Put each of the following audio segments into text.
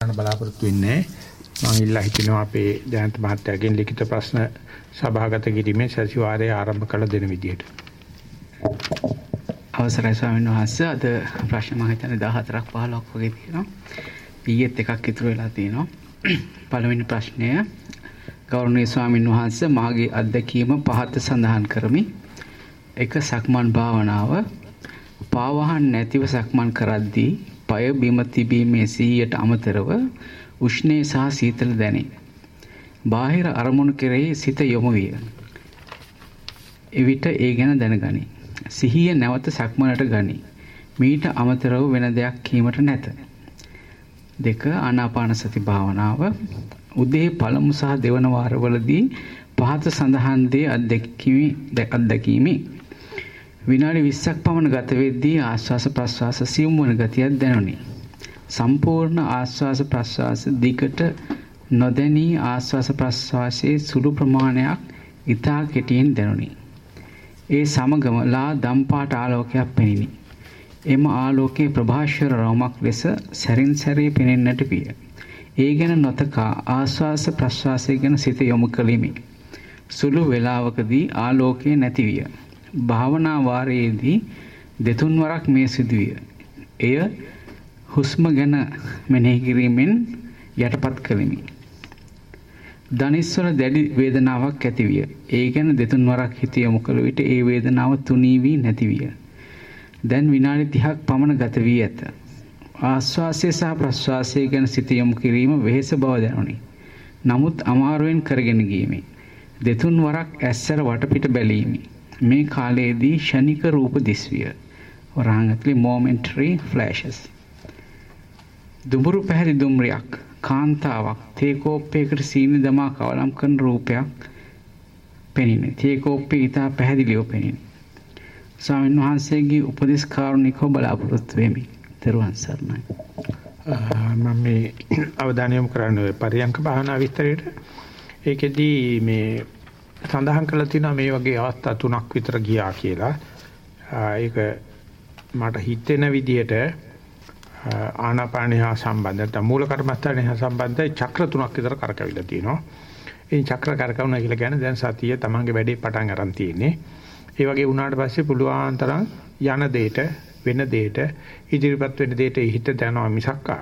ගන්න බලාපොරොත්තු වෙන්නේ මම ඉල්ලා හිටිනවා අපේ ජයන්ත මහත්තයාගෙන් ලිඛිත ප්‍රශ්න සභාගත කිරීමේ සතිವಾರයේ ආරම්භ කළ දෙන විදියට. අවසරයි ස්වාමීන් වහන්සේ අද ප්‍රශ්න මම හිතන්නේ 14ක් 15ක් වගේ තියෙනවා. ඊයේත් එකක් ඉතුරු වෙලා තියෙනවා. පළවෙනි ප්‍රශ්නය ගෞරවනීය ස්වාමීන් වහන්සේ මාගේ අත්දැකීම පහත සඳහන් කරමි. එක සක්මන් භාවනාව පාවහන් නැතිව සක්මන් කරද්දී পায় බිම තිබීමේ සිහියට අමතරව උෂ්ණේ සහ සීතල දැනේ. බාහිර අරමුණු කෙරෙහි සිත යොමු විය. එවිට ඒ ගැන දැනගනි. සිහිය නැවත සක්මනට ගනි. මීට අමතරව වෙන දෙයක් කීමට නැත. දෙක ආනාපාන සති භාවනාව උදේ පළමු සහ දෙවන වාරවලදී පහත සඳහන් දේ අත්දැකීමි අත්දැකීමි විනාඩි 20ක් පමණ ගත වෙද්දී ආශ්වාස ප්‍රශ්වාස සියුම් වන ගතියක් දැනුනි. සම්පූර්ණ ආශ්වාස ප්‍රශ්වාස දිගට නොදැනී ආශ්වාස ප්‍රශ්වාසයේ සුළු ප්‍රමාණයක් ඉතා කෙටියෙන් දැනුනි. ඒ සමගම ලා දම්පාට ආලෝකයක් පෙනිනි. එම ආලෝකයේ ප්‍රභාෂර රවුමක් ලෙස සැරින් සැරේ පෙනෙන්නට විය. ඒ ගැන නොතකා ආශ්වාස ප්‍රශ්වාසය ගැන සිත යොමු කළෙමි. සුළු වේලාවකදී ආලෝකය නැති විය. භාවනා වාරයේදී දෙතුන් වරක් මේ සිදුවිය. එය හුස්ම ගැන මෙනෙහි කිරීමෙන් යටපත් කළෙමි. දනිස්වල දැඩි වේදනාවක් ඇති විය. ඒ ගැන දෙතුන් වරක් හිත යොමු කළ විට ඒ වේදනාව තුනී වී නැති විය. දැන් විනාඩි 30ක් පමණ ගත වී ඇත. ආශ්වාසය සහ ප්‍රශ්වාසය ගැන සිත යොමු කිරීම වෙහෙස බව දැනුනි. නමුත් අමාරුවෙන් කරගෙන ගියමි. දෙතුන් වරක් ඇස්සර වටපිට බැලීමි. මේ කාලයේදී ෂණික රූප දිස්විය. වරහන් ඇතුලේ momentary flashes. දුඹුරු පැහැති දුම්රියක් කාන්තාවක් තේ කෝප්පයකට සීනි දමා කවලම් කරන රූපයක් පෙනිනේ. තේ කෝප්පේ ඉතා පැහැදිලිව පෙනිනේ. ස්වාමීන් වහන්සේගේ උපදෙස් කාරුණිකව බලාපොරොත්තු වෙමි. තෙරුවන් සරණයි. මම මේ අවධානය යොමු කරන්නේ පරියංක භාවනා විස්තරයට. ඒකෙදී මේ සඳහන් කරලා තියෙනවා මේ වගේ අවස්ථා තුනක් විතර ගියා කියලා. ඒක මට හිතෙන විදිහට ආනාපානය හා සම්බන්ධ නැත්නම් මූල කර්මස්ථානය හා සම්බන්ධ චක්‍ර තුනක් විතර කරකවිලා තියෙනවා. ඉතින් චක්‍ර කරකවනවා කියලා කියන්නේ දැන් සතිය තමන්ගේ වැඩේ පටන් අරන් තියෙන්නේ. ඒ වගේ වුණාට පස්සේ පුළුවන් තරම් යන දෙයට වෙන දෙයට ඉදිරිපත් වෙන දෙයට හිත දැනනවා මිසක්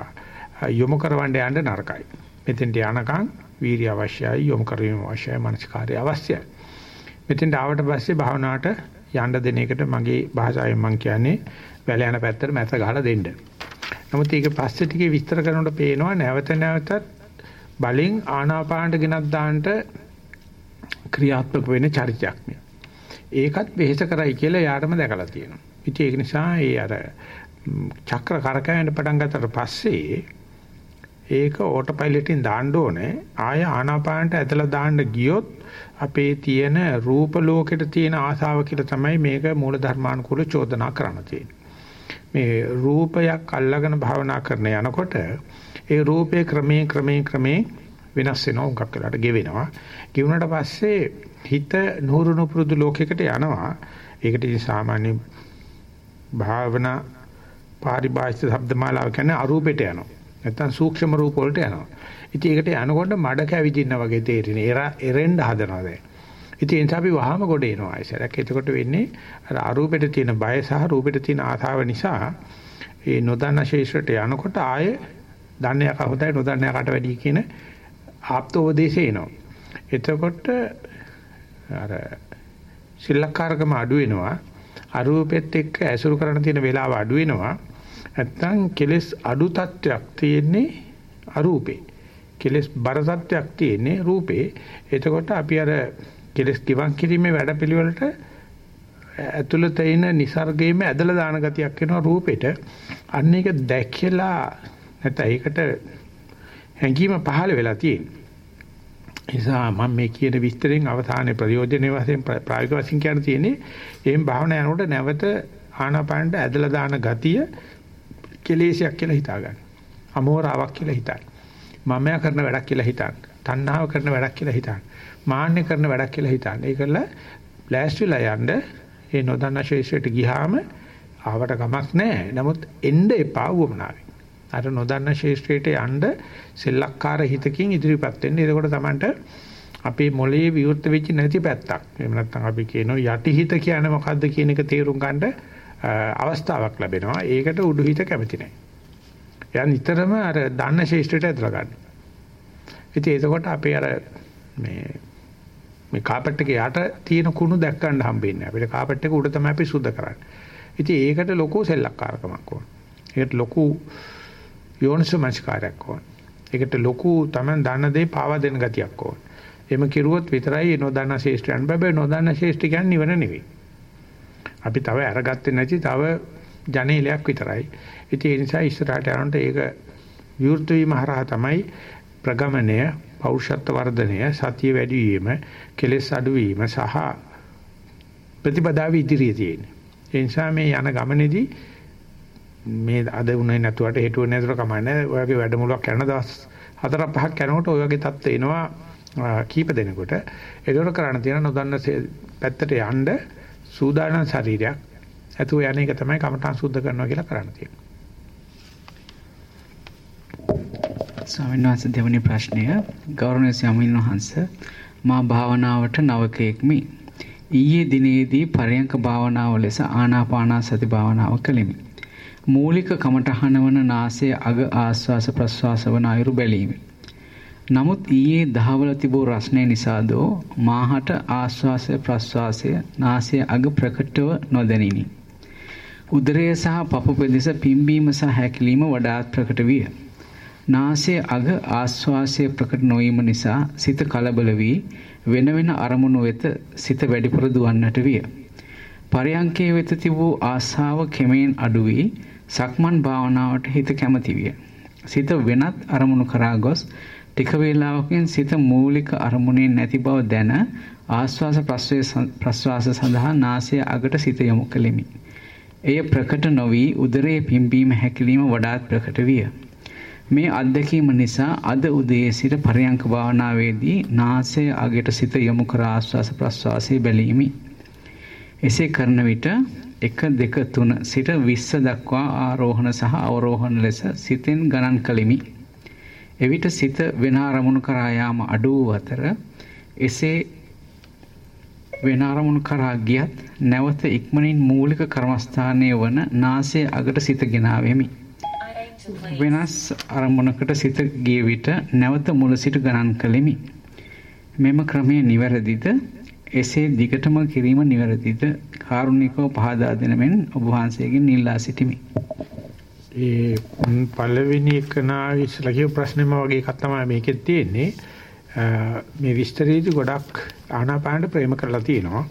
යොමු කරවන්න යන්න නරකයි. මෙතෙන්ට යනකම් වීර්ය අවශ්‍යයි යොමු කිරීම අවශ්‍යයි මානසිකාර්ය අවශ්‍යයි. මෙතෙන්ට ආවට පස්සේ භාවනාවට යන්න දෙන එකට මගේ භාෂාවෙන් මම කියන්නේ වැල යන පැත්තට මැස ගහලා දෙන්න. නමුත් ඒක පස්සේ ටිකේ විස්තර කරනකොට පේනවා නැවත නැවතත් බලෙන් ආනාපානට ගෙනත් දාන්න ක්‍රියාත්මක වෙන චරිතයක් නේ. ඒකත් වෙහෙස කරයි කියලා යාටම දැකලා තියෙනවා. ඉතින් ඒක නිසා ඒ අර චක්‍ර කරකැවෙන්න පටන් ගත්තට පස්සේ ඒක ඕටෝ පයිලට් එකෙන් දාන්න ඕනේ. ආය ආනාපානට ඇදලා දාන්න ගියොත් අපේ තියෙන රූප ලෝකෙට තියෙන ආසාව කියලා තමයි මේක මූල ධර්මානුකූල චෝදනා කරන්න තියෙන්නේ. මේ රූපයක් අල්ලාගෙන භාවනා කරන යනකොට ඒ රූපේ ක්‍රමයෙන් ක්‍රමයෙන් ක්‍රමයෙන් වෙනස් වෙනවා උඟක් වෙලාට ගෙවෙනවා. ගෙවුනට පස්සේ හිත නూరుණු පුරුදු ලෝකයකට යනවා. ඒකට සාමාන්‍ය භාවනා පාරිභාෂික ශබ්දමාලාව කියන්නේ අරූපෙට යනවා. නැත්තම් සූක්ෂම රූප වලට යනවා. ඉතින් ඒකට යනකොට මඩ කැවිදින්න වගේ තේරෙන. එර එරෙන්න හදනවා දැන්. ඉතින් එනිසා අපි වහම ගොඩ එනවා ආයසරක්. එතකොට වෙන්නේ අර අරූපෙට තියෙන බය සහ රූපෙට තියෙන ආසාව නිසා ඒ නොදන්න ශේෂ්ත්‍රයට යනකොට ආයේ දන්නේ කවදායි නොදන්නේ කට වැඩි කියන ආප්තෝපදේශය එනවා. එතකොට අර සිල්ලක්කාරකම අඩු වෙනවා. අරූපෙත් එක්ක ඇසුරු කරන තියෙන වෙලාව අඩු වෙනවා. නැත්තම් කෙලෙස් අඩු තත්වයක් තියෙන්නේ අරූපේ. කෙලෙස් බර තත්වයක් තියෙන්නේ රූපේ. එතකොට අපි අර කෙලෙස් ගිවන් කිරීමේ වැඩපිළිවෙලට ඇතුළත එන નિસર્ගයේම ඇදලා දාන ගතියක් වෙනවා රූපෙට. අන්න ඒක දැකලා නැත්නම් ඒකට හැඟීම පහළ වෙලා තියෙනවා. නිසා මම මේ කියන විස්තරෙන් අවසානයේ ප්‍රයෝජනේ වශයෙන් ප්‍රායෝගික වශයෙන් කියන්න තියෙන්නේ එහෙම භාවනා යනකොට නැවත ආනාපානට ඇදලා දාන ගතිය කෙලේශයක් කියලා හිතා ගන්න. අමෝරාවක් කියලා හිතන්න. මමයා කරන වැඩක් කියලා හිතන්න. තණ්හාව කරන වැඩක් කියලා හිතන්න. මාන්නය කරන වැඩක් කියලා හිතන්න. ඒකල ලෑස්තිලා යන්න ඒ නොදන්නා ශේෂයට ගියාම ආවට කමක් නැහැ. නමුත් එන්න එපා වුමනාවේ. අර නොදන්න ශේෂ්ත්‍රයට යන්න සෙල්ලක්කාර හිතකින් ඉදිරිපත් වෙන්න. එතකොට Tamanට අපේ මොළයේ විවෘත වෙච්ච නැති පැත්තක්. එහෙම නැත්නම් අපි කියනවා යටිහිත කියන්නේ මොකද්ද කියන එක තේරුම් ගන්න අවස්ථාවක් ලැබෙනවා. ඒකට උඩුහිත කැමති නැහැ. එයා නිතරම අර දන්න ශේෂ්ත්‍රයට ඇදලා ගන්න. ඉතින් එතකොට අපේ අර මේ මේ කාපට් එකේ යට තියෙන කුණු දැක් ගන්න හම්බෙන්නේ. අපිට කාපට් එක උඩ තමයි අපි සුද්ධ කරන්නේ. ඉතින් ඒකට ලොකු සෙල්ලක්කාරකමක් ඕන. ඒකට ලොකු යෝනිසමස්කාරයක් ඕන. ඒකට ලොකු Taman දන්න දේ පාවා දෙන ගතියක් ඕන. එහෙම කිරුවොත් විතරයි නොදන්න ශේෂ්ඨයන් බබේ නොදන්න ශේෂ්ඨ කියන්නේ නිවන නෙවෙයි. අපි තව අරගත්තේ නැති තව ජනේලයක් විතරයි. ඉතින් ඒ නිසා ඉස්සරහට යනකොට ඒක විවෘත වීම හරහා තමයි ප්‍රගමණය, පෞරුෂත්ව වර්ධනය, සතිය වැඩි වීම, කෙලෙස් අඩු වීම සහ ප්‍රතිපදාව ඉදිරියේ තියෙන්නේ. ඒ නිසා මේ යන ගමනේදී මේ අද උනේ නැතුවට හෙටුව නැතුව කමන්නේ. ඔයගේ වැඩමුළුවක් කරන දවස් හතර පහක් යනකොට ඔය වගේ තත්ත්ව එනවා කීප දෙනෙකුට ඒකවල කරණ තියෙන නොදන්න පැත්තට යන්න සූදානම් ශරීරයක් ඇතුව යන එක තමයි කමඨං සුද්ධ කරනවා කියලා කරන්න තියෙන්නේ. ස්වාමීන් වහන්සේ දෙවැනි ප්‍රශ්නය ගෞරවනීය ස්වාමීන් වහන්සේ මා භාවනාවට නවකෙක්මි. ඊයේ දිනේදී පරයන්ක භාවනාව ලෙස ආනාපාන සති භාවනාව කළෙමි. මූලික කමඨහන වන නාසයේ අග ආස්වාස ප්‍රස්වාස වන අයුරු බැලීමි. නමුත් ඊයේ දහවල තිබූ රස්නේ නිසාදෝ මාහට ආශ්වාසය ප්‍රශ්වාසය නාසය අග ප්‍රකටව නොදැනිනි. උදරය සහ පපු පෙදෙස පිම්බීම සහ හැකිලිම වඩාත් ප්‍රකට විය. නාසයේ අග ආශ්වාසය ප්‍රකට නොවීම නිසා සිත කලබල වී වෙන වෙන අරමුණු වෙත සිත වැඩිපුර දුවන්නට විය. පරයන්කේ වෙත තිබූ ආසාව කෙමෙන් අඩු වී සක්මන් භාවනාවට හිත කැමති විය. සිත වෙනත් අරමුණු කරා ගොස් ටික වේලාවකින් සිත මූලික අරමුණේ නැති බව දැන ආස්වාස ප්‍රස්වාස සඳහා නාසය අගට සිත යොමු කෙලිමි. එය ප්‍රකට නොවි උදරයේ පිම්බීම හැකිලිම වඩාත් ප්‍රකට විය. මේ අත්දැකීම නිසා අද උදේ සිට පරයන්ක භාවනාවේදී නාසය අගට සිත යොමු කර ආස්වාස ප්‍රස්වාසයේ බැලීමි. එසේ කරන විට 1 2 3 සිට 20 දක්වා ආරෝහණ සහ අවරෝහණ ලෙස සිතෙන් ගණන් කළෙමි. එවිට සිත වෙන අරමුණු කරා යාම අඩු වූ අතර එසේ වෙන අරමුණු කරා ගියත් නැවත ඉක්මනින් මූලික කර්මස්ථානයේ වන නාසයේ අගට සිත ගෙනාවෙමි. වෙනස් අරමුණකට සිත ගිය විට නැවත මුල සිට ගණන් කළෙමි. මෙම ක්‍රමය නිවැරදිද? එසේ දිගටම කිරීම නිවැරදිද? කාරුණිකව පහදා දෙන මෙන් ඔබ වහන්සේගෙන් ඉල්ලා සිටිමි. ඒ පළවෙනි එකනා ඉස්සලා කියපු ප්‍රශ්නෙම වගේ එකක් තමයි මේකෙත් තියෙන්නේ. මේ විස්තරයේදී ගොඩක් ආනාපානට ප්‍රේම කරලා තියෙනවා.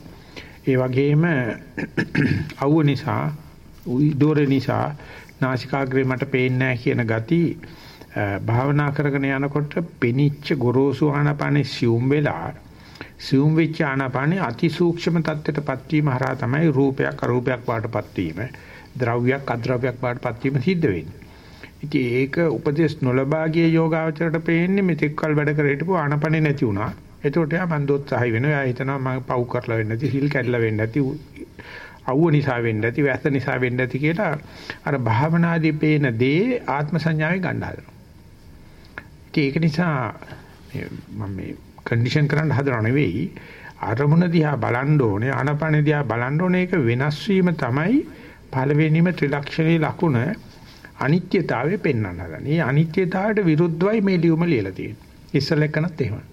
ඒ වගේම අවුව නිසා, උදෝර නිසා නාසිකාග්‍රේ මට පේන්නේ කියන ගති භාවනා කරගෙන යනකොට පෙනිච්ච ගොරෝසු ආනාපානේ සියුම් වෙලා සියුම් වෙච්ච ආනාපානේ අතිසූක්ෂම තත්ත්වයටපත් වීම හරහා තමයි රූපයක් අරූපයක් වාටපත් වීම. ද්‍රව්‍යයක් අද්‍රව්‍යයක් බාටපත් වීම සිද්ධ වෙන්නේ. ඉතින් ඒක උපදේශ නොලබා ගිය යෝගාවචරයට පේන්නේ මෙතෙක්කල් වැඩ කර හිටපු ආනපනේ නැති වුණා. එතකොට යා මන් දොත්සහයි වෙනවා. එයා හිතනවා මම පව් කරලා වෙන්නේ නැති, හිල් කැඩලා වෙන්නේ නැති, අවුව නිසා වෙන්නේ නැති, වැස්ස නිසා වෙන්නේ නැති කියලා අර භාවනාදී පේන දේ ආත්ම සංඥාවේ ගන්න හදනවා. ඒක නිසා මම මේ කන්ඩිෂන් කරන්න හදනව නෙවෙයි අරමුණ දිහා බලන්න ඕනේ ආනපන දිහා බලන්න ඕනේ ඒක වෙනස් වීම තමයි පළවෙනිම ත්‍රිලක්ෂණී ලකුණ අනිත්‍යතාවය පෙන්වන්න හදන. මේ අනිත්‍යතාවයට විරුද්ධවයි මේ ලියුම ලියලා තියෙන්නේ. ඉස්සල එක්කනත් එහෙමයි.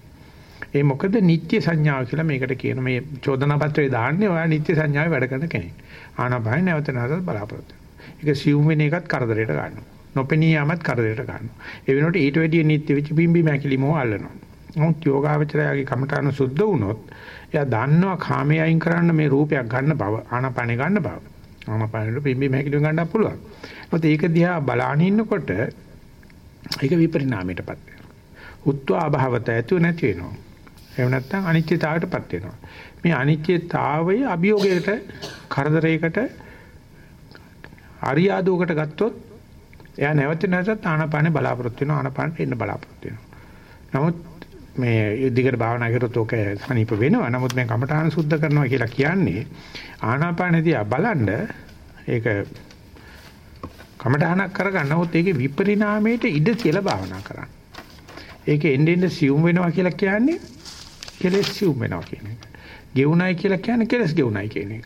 ඒ මොකද නිත්‍ය සංඥාව කියලා මේකට කියන මේ චෝදනා පත්‍රයේ දාන්නේ ඔයා නිත්‍ය සංඥාවේ වැඩ කරන කෙනෙක්. ආනාපාන නැවත නැවත බලාපොරොත්තු. ඒක සියුම් වෙන එකත් කරදරයට ගන්නවා. නොපෙනී යාමත් කරදරයට ගන්නවා. ඒ වෙනකොට ඊට වැඩිය නිත්‍ය වෙච්ච බිම්බි මැකිලිමෝ අල්ලනවා. නමුත් යෝගාවචරයාගේ කමඨාන සුද්ධ වුණොත් එයා දන්නවා කාමයේ අයින් කරන්න මේ රූපයක් ගන්න බව ආනාපානේ ගන්න බව. ආනපානෙට පිම්බි මහැකිලි ගන්නත් පුළුවන්. මොකද ඒක දිහා බලාගෙන ඉන්නකොට ඒක විපරිණාමයටපත් වෙනවා. උත්වා අභවත ඇතු නැති වෙනවා. එහෙම නැත්නම් අනිත්‍යතාවයටපත් වෙනවා. මේ අනිත්‍යතාවය අභියෝගයකට කරදරයකට අරියාදුවකට ගත්තොත් එයා නැවත නැවතත් ආනපානේ බලාපොරොත්තු වෙනවා ආනපානට එන්න බලාපොරොත්තු වෙනවා. නමුත් මේ දිගට භාවනා කරොත් ඕක සනීප වෙනවා. නමුත් මේ කමඨාන සුද්ධ කරනවා කියලා කියන්නේ ආනාපානදී බලන්න ඒක කමඨහනක් කරගන්නවොත් ඒකේ විපරිණාමයට ඉඩ තියලා භාවනා කරන්න. ඒක එන්න එන්න සියුම් වෙනවා කියලා කියන්නේ කෙලෙස් සියුම් වෙනවා කියන එක. ගෙවුණයි කියලා කියන්නේ කෙලෙස් ගෙවුණයි කියන එක.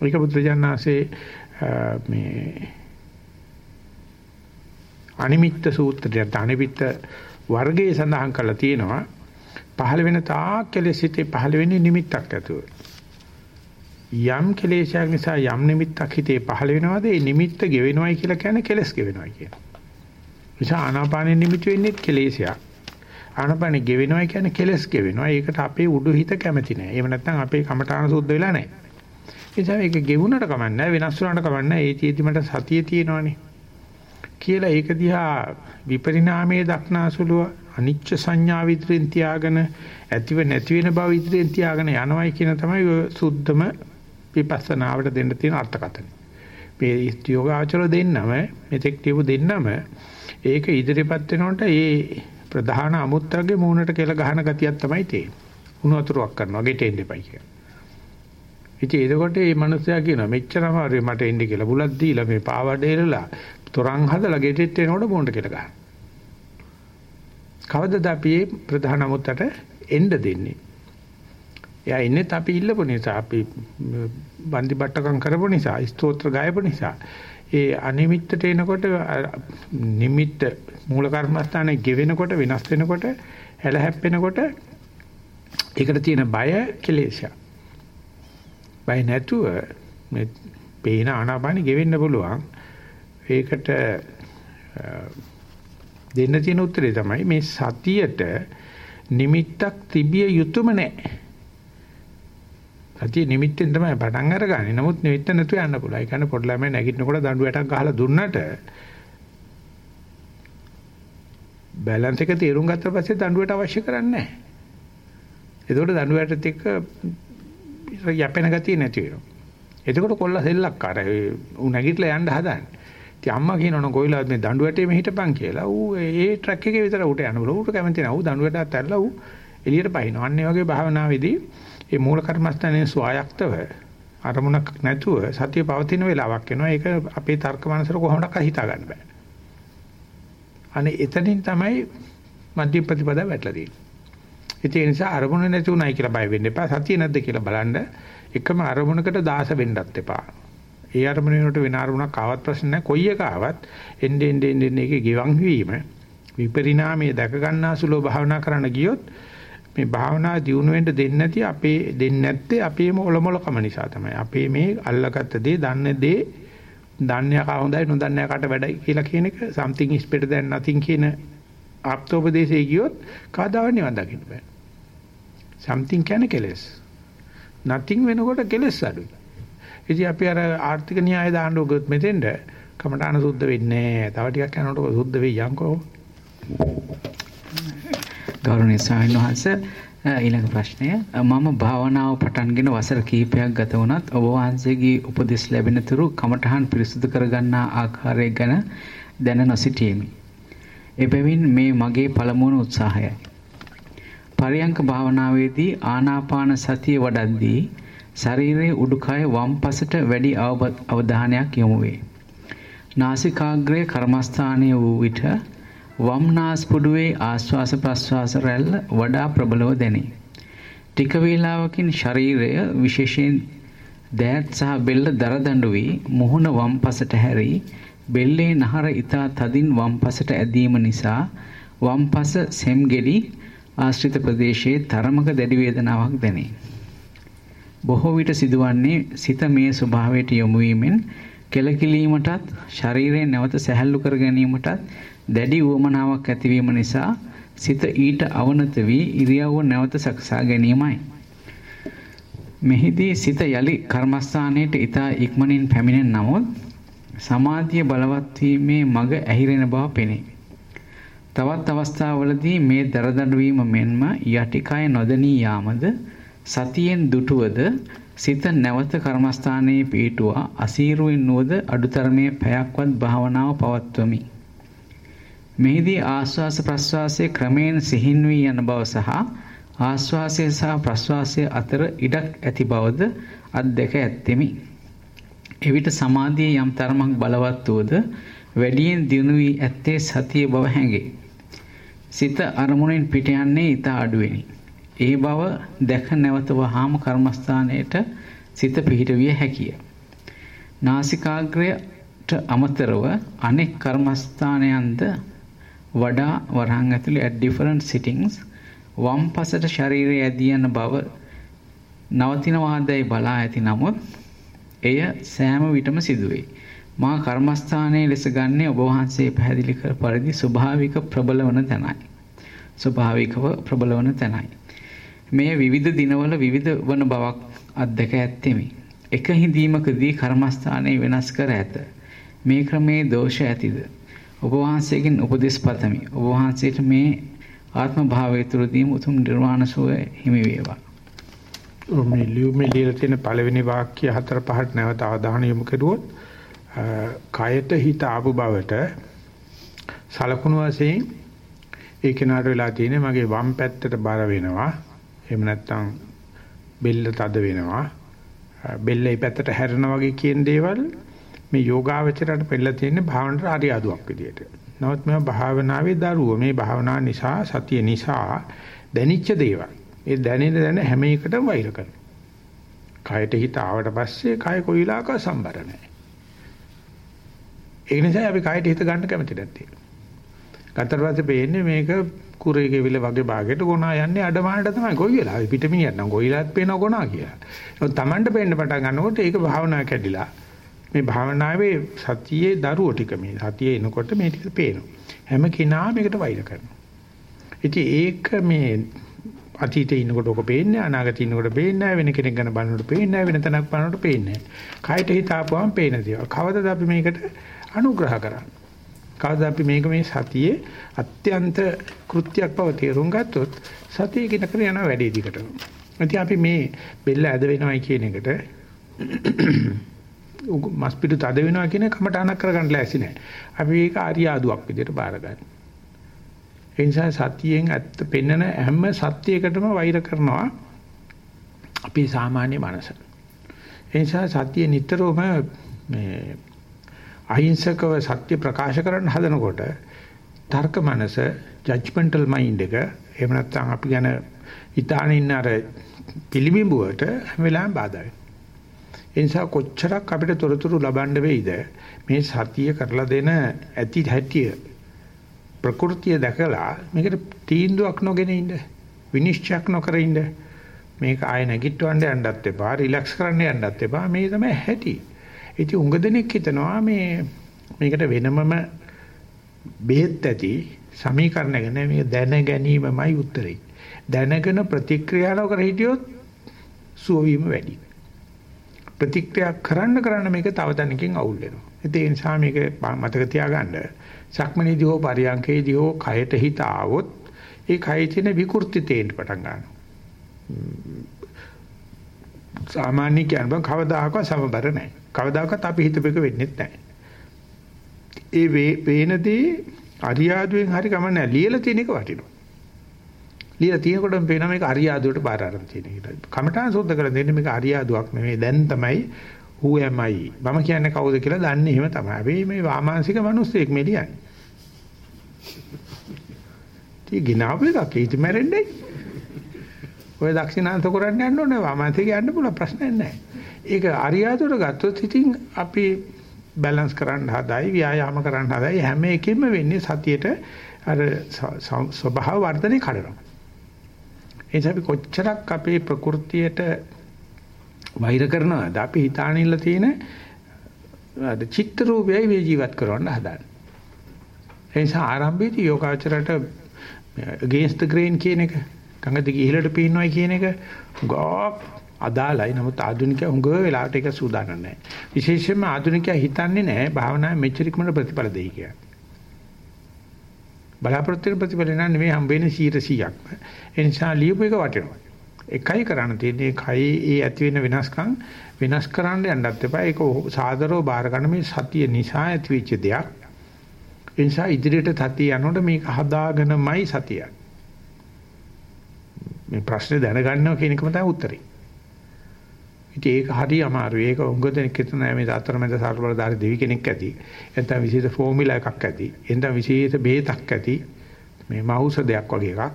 ඒක බුද්ධජනනාසේ මේ අනිමිත්ත සූත්‍රයට අනිමිත්ත වර්ගයේ සඳහන් කරලා තියෙනවා. පහළ වෙන තාක් කෙලෙස් හිතේ පහළ වෙන්නේ නිමිත්තක් ඇතුව. යම් කෙලෙසයක් නිසා යම් නිමිත්තක් හිතේ පහළ වෙනවද ඒ නිමිත්ත ගෙවෙනවයි කියලා කියන්නේ කෙලස් ගෙවෙනවයි කියන. නිසා ආනාපානෙ නිමිති වෙන්නේ කෙලෙසයක්. ආනාපානෙ ගෙවෙනවයි කියන්නේ කෙලස් ගෙවෙනවා. ඒකට අපේ උඩු හිත කැමති නෑ. එහෙම නැත්නම් අපේ කමඨාන සුද්ධ වෙලා නෑ. නිසා ඒක ගෙවුනට කමන්නේ වෙනස් වුණාට කමන්නේ ඒ තියෙදි මට සතිය තියෙනවනේ. කියලා ඒක දිහා විපරිණාමයේ දක්නාසුලුව අනිච්ච සංඥා විතරෙන් තියාගෙන ඇතිව නැති වෙන බව විතරෙන් තියාගෙන යනවයි කියන තමයි සුද්ධම විපස්සනාවට දෙන්න තියෙන අර්ථකථන. මේ යෝගාචර දෙන්නම මෙතෙක් කියපු දෙන්නම ඒක ඉදිරියපත් වෙනකොට ඒ ප්‍රධාන අමුත්තගේ මූණට කෙල ගහන ගතියක් තමයි තියෙන්නේ. උණු වතුරක් කරනවා ගෙටෙන්න එපයි කියන. ඉතින් එතකොට මේ මිනිස්සයා කියනවා මෙච්චරම හරි මට එන්න කියලා බුලත් දීලා මේ පාවඩේලලා තොරන් හදලා ගෙටෙට් එනකොට මූණට කෙල ගහන. කවදද අපි ප්‍රධාන අමුත්තට එන්න දෙන්නේ? එයා ඉන්නේත් අපි ඉල්ලපු නිසා අපි බන්දි බට්ටකම් කරපු නිසා ස්තෝත්‍ර ගායපු නිසා ඒ අනිමිත්තට එනකොට නිමිත්ත මූල කර්මස්ථානයේ ගෙවෙනකොට වෙනස් වෙනකොට හැල හැප්පෙනකොට ඒකට තියෙන බය කෙලේශය. බය නැතුව මේ පේන ආනාපානෙ ගෙවෙන්න පුළුවන්. ඒකට දෙන්න තියෙන උත්තරේ තමයි මේ සතියට නිමිත්තක් තිබිය යුතුම නැහැ. සතිය නිමිත්තෙන් තමයි පටන් අරගන්නේ. නමුත් නිමිත්ත නැතුව යන්න පුළුවන්. ඒ කියන්නේ පොඩි ළමයි නැගිටිනකොට දඬු වැටක් ගහලා දුන්නට බැලන්ස් එක තේරුම් ගත්ත පස්සේ දඬුවට අවශ්‍ය කරන්නේ නැහැ. එතකොට දඬුවටත් එක්ක යැපෙන ගතිය නැති වෙනවා. එතකොට කොල්ල සෙල්ලක්කාර ඌ නැගිටලා යන්න හදන්නේ. ඉතින් අම්මා කියනවනේ කොයිලා මේ දඬුවටේ මෙහිටපන් කියලා. ඌ ඒ ට්‍රක් එකේ විතර උට යන්න බල. ඌට කැමති නැහැ. ඌ දඬුවටත් ඇරලා ඌ එළියට පහිනවා. අන්න ඒ වගේ භාවනාවේදී ඒ මූල කර්මස්ථානයේ ස්වායක්තව අරමුණක් නැතුව සතිය පවතින වෙලාවක් එනවා. ඒක අපේ තර්ක මනසට කොහොමඩක් හිතා ගන්න බෑ. අනේ එතනින් තමයි මධ්‍ය ප්‍රතිපදා වැටලා තියෙන්නේ. ඒ නිසා අරමුණ නැති උනායි කියලා බය වෙන්න එපා. සතිය නැද්ද කියලා බලන්න එකම අරමුණකට දාස වෙන්නත් එපා. ඒ අරමුණ වෙනකොට වෙන අරමුණක් ආවත් ප්‍රශ්න නැහැ. කොයි එක ආවත් එන්නේ එන්නේ එන්නේ ඒකේ ගිවන් වීම විපරිණාමයේ දැක ගන්නාසුලෝ භාවනා කරන්න ගියොත් මේ භාවනා දියුණු වෙන්න දෙන්නේ නැති අපේ දෙන්නේ නැත්තේ අපේම ඔලොමලකම නිසා තමයි. අපේ මේ අල්ලගත්ත දේ, දන්න දේ, දන්නේ කා හොඳයි, නොදන්නේ කාට වැඩයි කියලා කියන එක something is better than nothing කියන ආප්තෝපදේශයේ ගියොත් කාදාවත් නිවන් දකින්න බෑ. something කියන්නේ කෙලස්. nothing වෙනකොට කෙලස් අඩුයි. ඉතින් අපි අර ආර්ථික න්‍යාය දාන්න උගත් මෙතෙන්ද කමඨාන සුද්ධ වෙන්නේ නැහැ. තව ටිකක් යනකොට සුද්ධ වෙයි යන්කෝ. ගෞරවනීය ස්වාමීන් වහන්සේ ඊළඟ ප්‍රශ්නය මම භාවනාව පටන්ගෙන වසර කිහිපයක් ගත වුණත් ඔබ වහන්සේගේ උපදෙස් ලැබෙන තුරු කමඨහන් පිරිසුදු කරගන්නා ආකාරය ගැන දැන නොසිටියෙමි. එබැවින් මේ මගේ පළමුවන උත්සාහයයි. පරියංක භාවනාවේදී ආනාපාන සතිය වඩද්දී ශරීරයේ උඩුකය වම් පසට වැඩි අවධානයක් යොමු වේ. නාසිකාග්‍රයේ කර්මස්ථානයේ වූ විට වම් නාස්පුඩුවේ ආශ්වාස ප්‍රශ්වාස රැල්ල වඩා ප්‍රබලව දැනේ. ටික වේලාවකින් ශරීරය විශේෂයෙන් දෑත් සහ බෙල්ල දරදඬු වී මුහුණ වම් පසට හැරී බෙල්ලේ නහර ඊතා තදින් වම් පසට ඇදීම නිසා වම් පස සෙම් ගෙඩි ආශ්‍රිත ප්‍රදේශයේ තරමක දැඩි වේදනාවක් දැනේ. බොහෝ විට සිදුවන්නේ සිත මේ ස්වභාවයට යොමු වීමෙන් කෙලකිලීමටත් ශරීරයෙන් නැවත සැහැල්ලු කර ගැනීමටත් දැඩි උවමනාවක් ඇතිවීම නිසා සිත ඊට අවනත වී ඉරියව්ව නැවත සකසා ගැනීමයි. මෙහිදී සිත යලි කර්මස්ථානයට ඊතා ඉක්මනින් පැමිණෙන නමුත් සමාධිය බලවත් වීමේ මඟ ඇහිරෙන බව පෙනේ. තවත් අවස්ථාවලදී මේ දරදඬු වීම මෙන්ම යටිකය නොදැනී යාමද සතියෙන් දුටුවද සිත නැවත කර්මස්ථානයේ පිහිටුවා අසීරුවෙන් නුවද අඩුතරමේ පැයක්වත් භාවනාව පවත්වමි. මෙහිදී ආශ්වාස ප්‍රශ්වාසයේ ක්‍රමයෙන් සිහින් වී යන බව සහ ආශ්වාසය සහ ප්‍රශ්වාසය අතර ඉඩක් ඇති බවද අත්දැක ඇත්තෙමි. එවිට සමාධියේ යම් තරමක් බලවත් වූද වැඩියෙන් දිනු වී ඇත්තේ සතිය බව හැඟේ. සිත අරමුණෙන් පිට යන්නේ ඊට අඩුවෙනි. ඒ බව දැක නැවත වහාම කර්මස්ථානයට සිත පිහිට විය හැකිය. නාසිකාග්‍රයට අමතරව අනෙක් කර්මස්ථානයන්ද වඩා වරහන් ඇතුළේ at different sittings වම් පසට ශරීරය ඇදී යන බව නවතිනවාදයි බලා ඇති නමුත් එය සෑම විටම සිදුවේ. මා කර්මස්ථානයේ ලෙස ගන්නේ ඔබ වහන්සේ පැහැදිලි කර පරිදි ස්වභාවික ප්‍රබල වන තැනයි. ස්වභාවිකව ප්‍රබල වන තැනයි. මෙය විවිධ දිනවල විවිධ වන බවක් අත්දැක ඇත්තෙමි. එක හිඳීමකදී කර්මස්ථානයේ වෙනස් කර ඇත. මේ ක්‍රමේ දෝෂ ඇතිද? ඔබ වහන්සේගෙන් උපදෙස් පතමි. ඔබ වහන්සේට මේ ආත්ම භාවය තුරදීම උතුම් නිර්වාණ සුවය හිමි වේවා. මේ ලියුමේ ලියලා තියෙන පළවෙනි වාක්‍ය හතර පහට නැවත අවධානය යොමු කරුවොත් කයට හිත ආපු බවට සලකුණු වශයෙන් ඒ කෙනාට වෙලා තියෙන්නේ මගේ වම් පැත්තට බර වෙනවා. එහෙම නැත්නම් බෙල්ල තද වෙනවා. බෙල්ල ඒ පැත්තට හැරෙනවා වගේ කියන දේවල් මේ යෝගාවචරයට පෙළලා තියෙන්නේ භාවනාවට හරි අදුවක් විදියට. නමුත් මේ භාවනාවේ දරුව මේ භාවනා නිසා සතිය නිසා දැනිච්ච දේවල්. ඒ දැනෙන දැන හැම එකටම වෛර කරනවා. කයට හිත ආවට පස්සේ කය කොයිලාක සම්බර නැහැ. ඒ නිසා අපි කයට හිත ගන්න කැමති නැත්තේ. ගත්තට පස්සේ පේන්නේ මේක කුරේ ගෙවිල වගේ භාගයට ගොනා යන්නේ අඩමානට තමයි කොයි වෙලාවෙ පිටමිනියක් නම් කොයිලාත් පේන ගොනා කියලා. ඒත් Tamanට පේන්න පටන් ගන්නකොට ඒක භාවනාව කැඩිලා. මේ භාවනාවේ සතියේ දරුවෝ ටික මේ සතියේ එනකොට මේ ටික පේනවා. හැම කෙනා මේකට වෛර කරනවා. ඉතින් ඒක මේ අතීතේ ඉන්නකොට ඔක පේන්නේ අනාගතේ ඉන්නකොට පේන්නේ වෙන කෙනෙක් ගැන බලනකොට පේන්නේ වෙන තැනක් බලනකොට පේන්නේ කයට හිත ආපුවම පේන දේවල්. කවදද අපි මේකට අනුග්‍රහ කරන්නේ? කවදද අපි මේක මේ සතියේ අත්‍යන්ත කෘත්‍යයක් බව තේරුම් ගත්තොත් සතිය කියන කර යන වැඩේ දිගටම. ඉතින් අපි මේ බෙල්ල ඇද වෙනවයි කියන එකට මස් පිටු තද වෙනවා කියන කමටහනක් කරගන්න ලෑසි නෑ. අපි ඒක ආර්යාදුවක් විදිහට බාරගන්න. ඒ නිසා සතියෙන් ඇත්ත පෙන්නන හැම සත්‍යයකටම වෛර කරනවා අපි සාමාන්‍ය මනස. ඒ නිසා සතිය නිතරම මේ අහිංසකව සත්‍ය ප්‍රකාශ කරන්න හදනකොට තර්ක මනස ජජ්මන්ටල් මයින්ඩ් එක එහෙම නැත්නම් අපි ගැන හිතාන ඉන්න අර පිළිඹුවට හැම වෙලාවෙම බාධා වෙනවා. ඒ නිසා කොච්චරක් අපිට තොරතුරු ලබන්න වෙයිද? මේ සතිය කරලා දෙන ඇති හැටිය ප්‍රകൃතිය දැකලා මේකට තීන්දුවක් නොගෙන ඉන්න විනිශ්චයක් නොකර ඉන්න. මේක ආය නැගිටවන්න යන්නත් එපා රිලැක්ස් කරන්න යන්නත් එපා. මේ තමයි හැටි. ඉතින් උඟ දෙනෙක් හිතනවා මේ මේකට වෙනමම බෙහෙත් ඇති සමීකරණ ගැන මේ දැන ගැනීමමයි උත්තරේ. දැනගෙන ප්‍රතික්‍රියා නොකර හිටියොත් සුව වීම වැඩි. ප්‍රතික්‍රියා කරන්න කරන්න මේක තව තැනකින් අවුල් වෙනවා. ඒ නිසා මේක මතක තියාගන්න. සක්මණේදී හෝ පරියංකේදී හෝ කයට හිත ආවොත් ඒ කයේ තියෙන විකෘති තේන්න පටන් ගන්නවා. සාමාන්‍ය කියන බං කවදාහක්වත් සමබර නැහැ. කවදාකවත් අපි හිතපෙක වෙන්නේ නැහැ. ඒ වේනදී අරියාදුවෙන් හරි කම නැහැ. ලියලා තියෙන එක වටිනවා. ලියලා තියෙනකොටම පේනවා මේක අරියාදුවට බාර අරන් තියෙන එක. කමඨාන් සුද්ධ කරලා දෙන්නේ මේක අරියාදුවක් නෙමෙයි. දැන් තමයි who am I? මම කියන්නේ කවුද කියලා දන්නේ එහෙම තමයි. අපි මේ වාමාංශික මිනිස්සෙක් මෙලියන්නේ. tie ගිනාව එකක් ඊට මැරෙන්නේ. ඔය දක්ෂිනාන්ත කරන්න යන්න ඕනේ වාමාංශික යන්න පුළුවන් ප්‍රශ්නයක් නැහැ. ඒක අරියාදුර ගත්තොත් ඉතින් අපි බැලන්ස් කරන්න හදයි ව්‍යායාම කරන්න හදයි හැම එකෙම වෙන්නේ සතියේට අර ස්වභාව වර්ධනේ කඩනවා. ඒ නිසා අපි කොච්චරක් අපේ ප්‍රകൃතියට වෛර කරනවද අපි හිතාන ඉල්ල තියෙන අද චිත්ත රූපයයි වේ ජීවත් කරවන්න හදන්නේ. ඒ නිසා ආරම්භයේදී යෝගාචරයට against the grain කියන එක ගඟ දිගේ ඉහළට පීනවයි කියන එක ගොක් අදාළයි. නමුත් ආධුනිකයා හුඟ වෙලාවට ඒක සූදානම් නැහැ. විශේෂයෙන්ම ආධුනිකයා හිතන්නේ නැහැ භාවනාවේ මෙච්චරිකමන ප්‍රතිඵල දෙයි කියලා. බලාපොරොත්තු වෙන ප්‍රතිඵල නෑ නෙමෙයි හම්බෙන්නේ 100%ක්ම. ඒ නිසා ලියපු එක වටිනවා. එකයි කරන්න තියෙන්නේ කයි ඒ ඇති වෙන වෙනස්කම් වෙනස් කරන්න යන්නත් එපා. ඒක සාදරව බාර ගන්න මේ සතිය නිසා ඇතිවෙච්ච දෙයක්. ඒ නිසා ඉදිරියට තතිය යනකොට මේක හදාගෙනමයි සතිය. මේ ප්‍රශ්නේ දැනගන්නවා කියන එකම තමයි උත්තරේ. ඉතින් ඒක හරි අමාරුයි. ඒක උඟ දෙනෙක් හිතන මේ අතරමැද සාකබලදාරි දෙවි කෙනෙක් ඇති. එතන විශේෂ ෆෝමියුලා එකක් ඇති. එතන විශේෂ බේතක් ඇති. මේ මෞෂධයක් වගේ එකක්.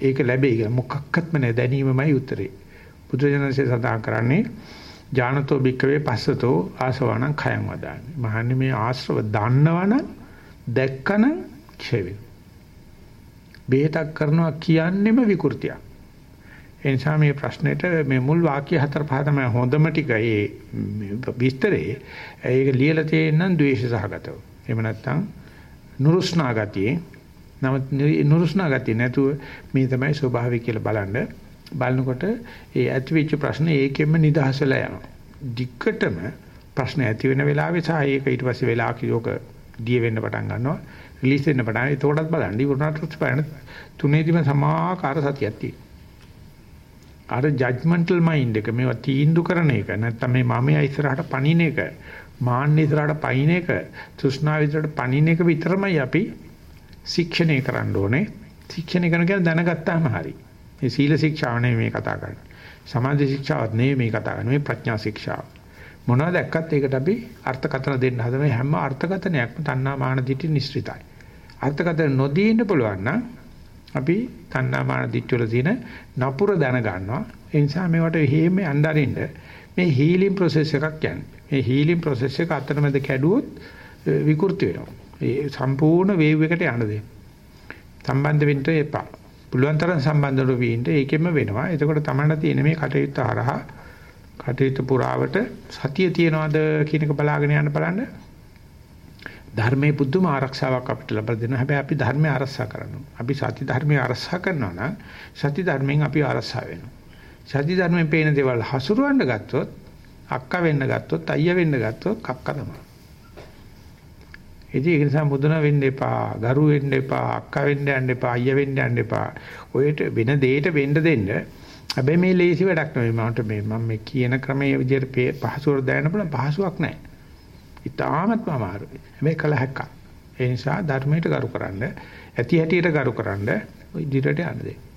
ඒක ලැබෙයි කියලා මොකක්වත්ම නැහැ දැනීමමයි උත්තරේ. බුදුරජාණන්සේ සඳහන් කරන්නේ ඥානතෝ භික්කවේ පස්සතෝ ආසවණං khයං වදාමි. මහන්නේ මේ ආශ්‍රව දන්නවනම් දැක්කනම් ක්ෂය වෙනවා. බේතක් කරනවා කියන්නෙම විකෘතියක්. ඒ නිසා මේ ප්‍රශ්නෙට මේ මුල් වාක්‍ය හතර පහ තමයි හොඳම ටික ඒ විස්තරේ. ඒක ලියලා තියෙනනම් ද්වේෂ සහගතව. එහෙම නැත්නම් නුරුස්නා ගතියේ නමුත් නුරුස්නා ගතිය නැතුව මේ තමයි ස්වභාවය කියලා බලන්න බලනකොට ඒ ඇතිවෙච්ච ප්‍රශ්නේ ඒකෙන්ම නිදහස් වෙලා යනවා. දික්කටම ප්‍රශ්න ඇති වෙන වෙලාවේ සහ ඒක ඊට පස්සේ වෙලා කියෝක දිය වෙන්න පටන් ගන්නවා. රිලීස් වෙන්න පටන් ගන්නවා. ඒකටත් බලන්න ඉවරනට බලන්න තුනේදිම සමාකාර සතියක් තියෙනවා. අර ජජ්මන්ටල් මයින්ඩ් එක මේවා තීන්දුව කරන එක නැත්නම් මේ මමයා ඉස්සරහට පණින එක මාන්න ඉස්සරහට පයින් එක තෘෂ්ණාව ඉස්සරහට පණින එක විතරමයි අපි ශික්ෂණය කරන්න ඕනේ. ශික්ෂණය කරන කියලා දැනගත්තාම හරි. මේ සීල ශික්ෂාව නෙමෙයි මේ කතා කරන්නේ. සමාධි ශික්ෂාවත් නෙමෙයි මේ කතා කරන්නේ. මේ ප්‍රඥා ශික්ෂාව. මොනවද දැක්කත් ඒකට අපි අර්ථකථන දෙන්න හදන හැම අර්ථකථනයක්ම තණ්හා මාන දිටි නිස්ෘතයි. අර්ථකථන නොදී ඉන්න පුළුවන් නම් අපි තණ්හා මාන දිටි වල තියෙන නපුර දැන ගන්නවා. ඒ නිසා මේවට හේම යnderින්න මේ හීලින් ප්‍රොසෙස් එකක් යන්නේ. මේ හීලින් ප්‍රොසෙස් එක අතරමැද කැඩුවොත් විකෘති වෙනවා. ඒ සම්පූර්ණ වේව් එකට යන්න දෙන්න. සම්බන්ධ වෙන්න එපා. පුළුවන් තරම් සම්බන්ධ වෙන්න ඒකෙම වෙනවා. එතකොට තමන්න තියෙන මේ කටයුත්ත හරහා කටයුතු පුරාවට සතිය තියනවාද කියන එක බලාගෙන යන්න බලන්න. ධර්මයේ පුදුම ආරක්ෂාවක් අපිට ලබා දෙනවා. හැබැයි අපි ධර්මය ආරක්ෂා කරනවා. අපි සති ධර්මය ආරක්ෂා කරනවා නම් සති ධර්මයෙන් අපි ආරක්ෂා වෙනවා. සති ධර්මයෙන් පේන දේවල් හසුරවන්න ගත්තොත් අක්කා වෙන්න ගත්තොත් අයියා වෙන්න ගත්තොත් කක්ක තමයි. ඉතින් ඒක නිසා මුදුන වෙන්න එපා, ගරු වෙන්න එපා, අක්කා වෙන්න යන්න එපා, අයියා වෙන්න යන්න එපා. ඔයට වෙන දෙයකට වෙන්න දෙන්න. හැබැයි මේ ලේසි වැඩක් නෙවෙයි. මට මේ මම මේ කියන ක්‍රමයේ විදිහට පහසුවට දැනන්න පුළුවන් පහසුවක් නැහැ. ඉතාමත්ම අමාරුයි. හැබැයි කල හැක්කක්. ඒ නිසා ධර්මයට ගරු කරන්න, ඇති හැටියට ගරු කරන්න ඉදිරියට යන්න දෙන්න.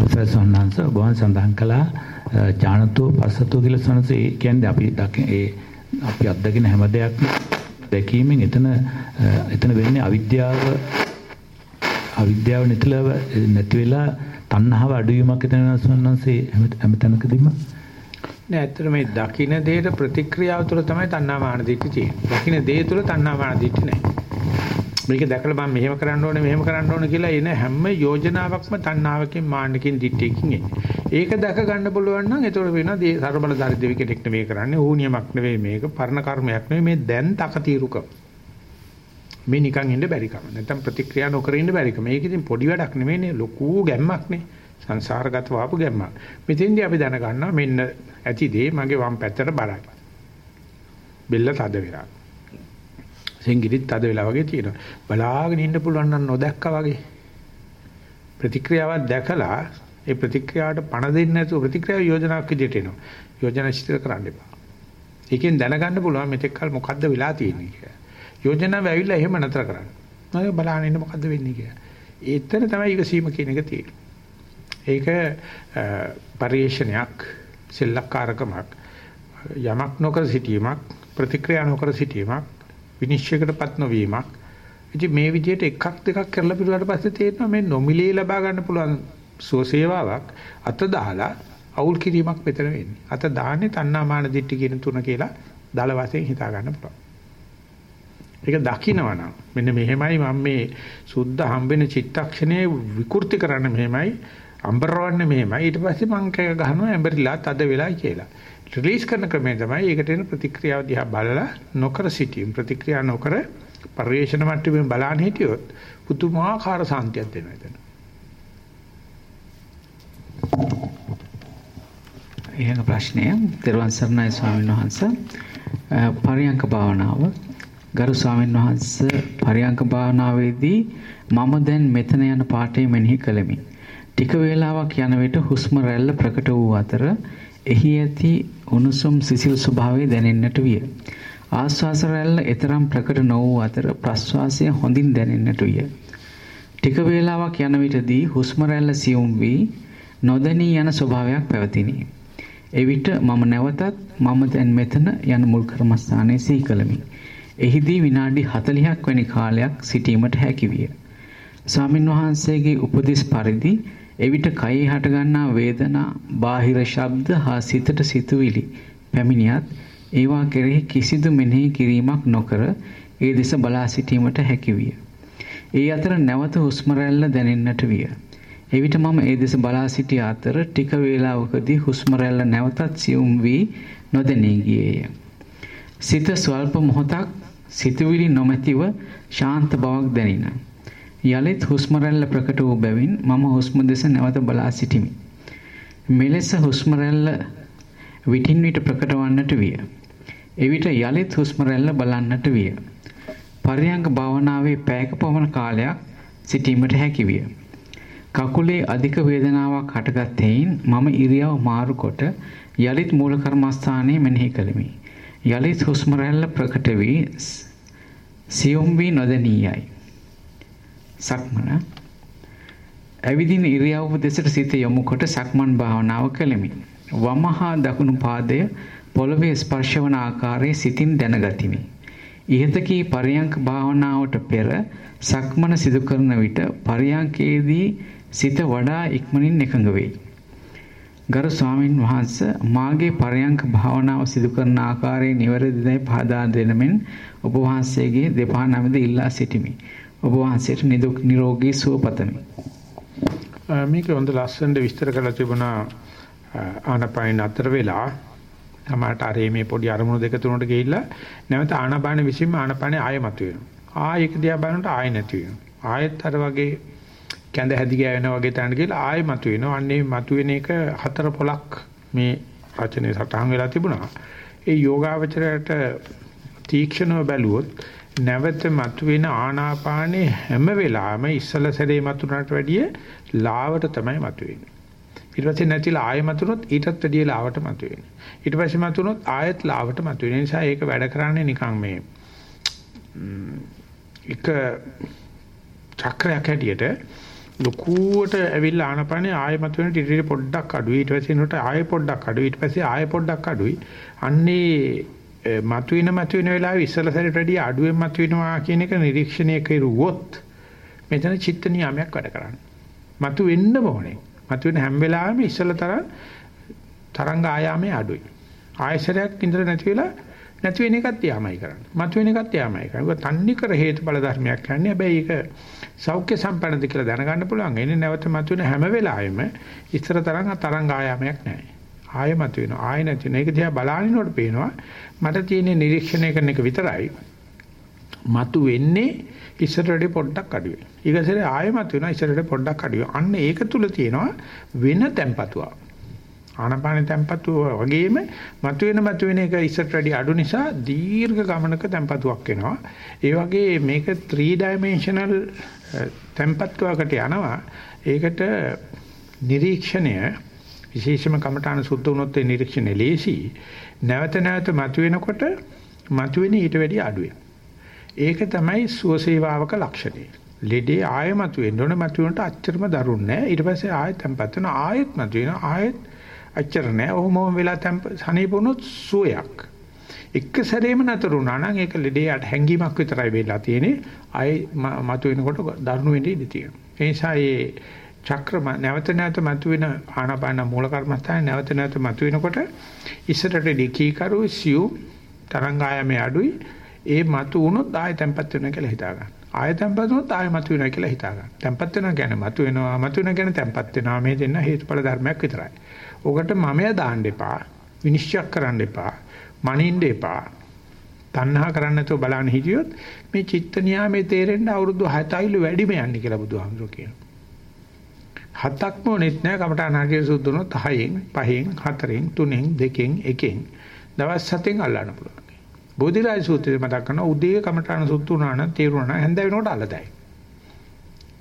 අවසරයි සන්නංශ ගෝවන් සඳහන් කළා ඥානතෝ පස්සතෝ කියලා සනස ඒ කියන්නේ අපි ඒ අපි අත්දකින හැම දෙයක්ම දැකීමෙන් එතන එතන වෙන්නේ අවිද්‍යාව අවිද්‍යාව නැතිලව නැති වෙලා තණ්හාව අඩුවීමක් එතන සන්නංශේ හැම තැනකදීම නෑ ඇත්තට මේ දකින්න දෙයට ප්‍රතික්‍රියාව තුළ තමයි තණ්හා මාන දිට්ඨි තියෙන්නේ. දකින්න දේ තුළ තණ්හා මාන දිට්ඨි නෑ. මේක දැකලා මම මෙහෙම කරන්න ඕනේ මෙහෙම කරන්න ඕනේ කියලා එන හැම යෝජනාවක්ම තණ්හාවකින් මාන්නකින් දිට්ඨියකින් එන්නේ. ඒක දැක ගන්න පුළුවන් නම් ඒතකොට වෙනවා දී ਸਰබලධාරි දෙවි කෙනෙක් නෙවෙයි කරන්නේ ඕනියමක් නෙවෙයි මේක පරණ කර්මයක් නෙවෙයි මේ දැන් තකතිරුකම. මේ නිකන් ඉන්න බැරි කම. නැත්තම් ප්‍රතික්‍රියා නොකර ඉන්න බැරි කම. මේක ඉතින් පොඩි වැඩක් නෙවෙයිනේ ලොකු ගැම්මක්නේ. සංසාරගත වාපු ගැම්මක්. මෙතෙන්දී අපි දැනගන්නවා මෙන්න ඇති දේ මගේ වම් පැත්තට බලයි. බෙල්ල තද වෙලා. සෙන්ගිරිත් තද වෙලා වගේ තියෙනවා. බලාගෙන ඉන්න පුළුවන් නම් නොදැක්කා වගේ. ප්‍රතික්‍රියාවක් දැකලා ඒ ප්‍රතික්‍රියාවට පණ දෙන්නේ නැතුව ප්‍රතික්‍රියාව යෝජනාවක් විදිහට එනවා. යෝජනා ඉදිරි කරන්න එපා. ඒකෙන් දැනගන්න පුළුවන් මෙතෙක් කල මොකද්ද වෙලා තියෙන්නේ කියලා. යෝජනාව ඇවිල්ලා එහෙම නතර කරන්න. මම බලන්න ඉන්න මොකද්ද වෙන්නේ කියලා. ඒතර තමයි ඒක සීම කියන එක තියෙන්නේ. ඒක පරිේශනයක් සෙල්ලක්කාරකමක් යමක් නොකර සිටීමක් ප්‍රතික්‍රියා නොකර සිටීමක් විනිශ්චයකටපත් නොවීමක්. ඉතින් මේ විදිහට එකක් දෙකක් කරලා පිරුවාට පස්සේ තේරෙනවා මේ නොමිලේ ලබා ගන්න පුළුවන් සුවසේවාවක් අත දාලා අවුල් කිරීමක් මෙතන වෙන්නේ. අත දාන්නේ තණ්හාමාන දිට්ඨි කියන තුන කියලා දල වශයෙන් හිතා ගන්න පුළුවන්. ඒක දකින්නවනම් මෙන්න මෙහෙමයි මම මේ සුද්ධ හම්බෙන චිත්තක්ෂණයේ විකෘති කරන්න මෙහෙමයි අම්බරවන්නේ මෙහෙමයි ඊට පස්සේ මං කෑ ගහනවා ඇඹරිලා තද වෙලා කියලා. රිලීස් කරන ක්‍රමය තමයි ඒකට එන ප්‍රතික්‍රියාව දිහා බලලා නොකර සිටීම ප්‍රතික්‍රියා නොකර පරිේශන මට්ටමින් බලන්න හිටියොත් පුදුමාකාර සාන්තියක් දෙනවා එතන. ඊළඟ ප්‍රශ්නය දරුවන් සර්ණයි ස්වාමීන් වහන්සේ පරියංක භාවනාව ගරු ස්වාමීන් වහන්සේ පරියංක භාවනාවේදී මම දැන් මෙතන යන පාඩේ මෙනෙහි කළෙමි. ටික වේලාවක් යන විට හුස්ම රැල්ල ප්‍රකට වූ අතර එහි ඇති උණුසුම් සිසිල් ස්වභාවය දැනෙන්නට විය. ආශ්වාස රැල්ල එතරම් ප්‍රකට නො වූ අතර ප්‍රශ්වාසය හොඳින් දැනෙන්නට විය. ටික වේලාවක් යන විටදී හුස්ම රැල්ල සියුම් වී නොදැනී යන ස්වභාවයක් පැවතිනි. එවිට මම නැවතත් මම දැන් මෙතන යන මුල් කර්මස්ථානයේ සිහි කළමි. එහිදී විනාඩි 40ක් වැනි කාලයක් සිටීමට හැකි විය. ස්වාමින් වහන්සේගේ උපදෙස් පරිදි එවිට කයෙහි හටගන්නා වේදනා, බාහිර ශබ්ද හා සිතට සිතුවිලි පැමිණියත් ඒවා කෙරෙහි කිසිදු මෙනෙහි කිරීමක් නොකර ඒ දෙස බලා සිටීමට හැකි විය. ඒ අතර නැවත හුස්ම රැල්ල දැනෙන්නට විය. එවිට මම ඒ දෙස බලා සිටි අතර ටික වේලාවකදී හුස්ම රැල්ල නැවතත් සියුම් වී නොදැනී ගියේය. සිත ස්වල්ප මොහොතක් සිතුවිලි නොමැතිව ශාන්ත බවක් දැනිනා. යලිත් හුස්ම රැල්ල ප්‍රකට වූ බැවින් මම හුස්ම දෙස නැවත බලා සිටිමි. මෙලෙස හුස්ම රැල්ල විටින් විට ප්‍රකට වන්නට විය. එවිට යලිත් හුස්ම රැල්ල බලන්නට විය. පරියංග භාවනාවේ පැයක පමණ කාලයක් සිටීමට හැකි විය. කකුලේ අධික වේදනාවක් හටගත් හේයින් මම ඉරියව් මාරු කොට යලිත් මූල කර්මස්ථානයේ මෙනෙහි කළෙමි. යලිත් හුස්ම රැල්ල ප්‍රකට වී සියුම් වී නොදැනියයි. සක්මන ඇවිදින ඉරියව්ව දෙසට සිත යොමු කොට සක්මන් භාවනාව කළෙමි. වම හා දකුණු පාදය පොළවේ ස්පර්ශ වන ආකාරයේ සිතින් දැනගතිමි. ඉහත කී පරියංක භාවනාවට පෙර සක්මන සිදු කරන විට පරියංකයේදී සිත වඩා ඉක්මනින් එකඟ වෙයි. ගරු ස්වාමින් වහන්සේ මාගේ පරයන්ක භාවනාව සිදු කරන ආකාරයේ නිවැරදිදයි පහදා දෙනමින් ඔබ වහන්සේගේ දෙපා නමද ඉල්ලා සිටිමි. ඔබ වහන්සේට නිදුක් නිරෝගී සුව පතමි. මේක හොඳ ලස්සනට විස්තර කරලා තිබුණා ආනපාන අතර වෙලා තමාට අර මේ පොඩි අරමුණු දෙක තුනකට ගිහිල්ලා නැවත ආනපාන විසින්ම ආනපානේ ආයෙමතු වෙනවා. ආයෙක දිහා බලනකොට ආයෙ නැති වෙනවා. ආයෙත් අර වගේ කැඳ හැදි ගෑවෙනා වගේ තැනට ගිහලා ආයෙ මතු වෙනවා. අන්නේ මතු වෙන එක හතර පොලක් මේ රචනයේ සටහන් වෙලා තිබුණා. ඒ යෝගාවචරයට තීක්ෂණව බැලුවොත් නැවත මතුවෙන ආනාපානේ හැම වෙලාවෙම ඉස්සල සැරේ මතුනට වැඩිය ලාවට තමයි මතුවෙන්නේ. ඊට පස්සේ නැතිලා ආයෙ මතුනොත් ඊටත් වැඩිය ලාවට මතුවෙන්නේ. ඊට පස්සේ මතුනොත් ආයෙත් ලාවට මතුවෙන නිසා ඒක වැඩ කරන්නේ නිකන් මේ එක චක්‍රයක් හැටියට ලකුවට ඇවිල්ලා ආනපනේ ආයෙ මතුවෙන ටික පොඩ්ඩක් අඩුයි ඊට පස්සේ නෝට ආයෙ පොඩ්ඩක් අඩුයි ඊට පස්සේ ආයෙ පොඩ්ඩක් අඩුයි අන්නේ මතුවෙන මතුවෙන වෙලාවේ ඉස්සල සැරේට වැඩිය අඩුවෙන් මතුවෙනවා කියන එක නිරීක්ෂණය කරුවොත් මෙතන චිත්ත නියාමයක් වැඩ කරන්නේ. මතු වෙන්න ඕනේ. මතුවෙන හැම වෙලාවෙම ඉස්සල තරම් තරංග ආයාමයේ අඩුයි. ආයසරයක් ඉඳලා නැති වෙලා නැති වෙන එකත් යාමයි කරන්නේ. මතුවෙන එකත් යාමයි කරන්නේ. ඒක තන්නේ කර හේතුඵල ධර්මයක් කියන්නේ. හැබැයි ඒක සෞඛ්‍ය සම්පන්නද කියලා දැනගන්න පුළුවන්. එන්නේ නැවත මතුවෙන හැම වෙලාවෙම ඉස්සර තරම් තරංග ආයාමයක් නැහැ. ආයෙ මතුවෙනවා. ආයෙ නැති වෙන. ඒක දිහා බලානිනකොට පේනවා මට තියෙන නිරීක්ෂණය කරන එක විතරයි. මතු වෙන්නේ ඉස්සරට පොඩ්ඩක් අඩු වෙනවා. ඊගසරේ ආයෙමත් වෙනවා ඉස්සරට පොඩ්ඩක් අඩු වෙනවා. අන්න ඒක තුල තියෙනවා වෙන tempatuwa. ආනපාන tempatuව වගේම මතුවෙන මතුවෙන එක ඉස්සරට වැඩි අඩු නිසා දීර්ඝ ගමනක tempatuවක් වෙනවා. ඒ වගේ මේක 3 dimensional tempatuවකට යනවා. ඒකට නිරීක්ෂණය විශේෂම කමඨාන සුද්ධ වුණොත් ඒ නිරීක්ෂණය ලේසි. නැවත නැවත මතුවෙනකොට මතුවෙන ඊට වැඩිය අඩුයි. ඒක තමයි සුවසේවාවක ලක්ෂණය. ලෙඩේ ආයෙ මතුවෙන්න ඕනේ මතුවෙනට අච්චරම දරුණ නැහැ. ඊට පස්සේ ආයෙත් tempත් වෙන ආයෙත් මතුවෙන ආයෙත් අච්චර නැහැ. ඔහොම වෙලා temp සනීපුනොත් සුවයක්. එක සැරේම නතර වුණා නම් ඒක ලෙඩේට හැංගීමක් විතරයි වෙලා තියෙන්නේ. ආයෙ මතුවෙනකොට දරුණු වෙන්න ඉඩ තියෙනවා. ඒ නිසා මේ චක්‍ර නැවත නැවත මතුවෙන ආනාපාන මූල කර්මස්ථානේ නැවත නැවත මතුවෙනකොට ඉස්සරට ඩිකී කරු සියු තරංග ආයමේ අඩුයි ඒ මතු වුණොත් ආය තැම්පත් වෙනවා කියලා හිතා ගන්න. ආය තැම්පත් වුණොත් ආය මතු වෙනවා කියලා හිතා ගන්න. තැම්පත් වෙනවා කියන්නේ මතු වෙනවා මතු වෙනවා කියන්නේ තැම්පත් වෙනවා මේ දෙන්න හේතුඵල ධර්මයක් විතරයි. ඕකට මමයා දාන්න එපා. විනිශ්චය කරන්න එපා. මනින්න එපා. තණ්හා කරන්න නැතුව බලන්න හිටියොත් මේ චිත්ත නියාමයේ තේරෙන්න අවුරුදු 7යිලු වැඩිම යන්නේ කියලා බුදුහාමුදුරුවෝ කියනවා. හතක්ම ඕනෙත් නෑ කමඨාන හරිය සුද්ධුනොත් 6න් 5න් 4න් 3න් 2න් 1න් දවස් 7න් අල්ලන්න පුළුවන්. බෝධිරාජ සූත්‍රයේ මතක් කරන උදේ කමඨාන සුද්ධ වුණා නම් තේරුණා නම් හැන්ද වෙනකොට අල්ලදයි.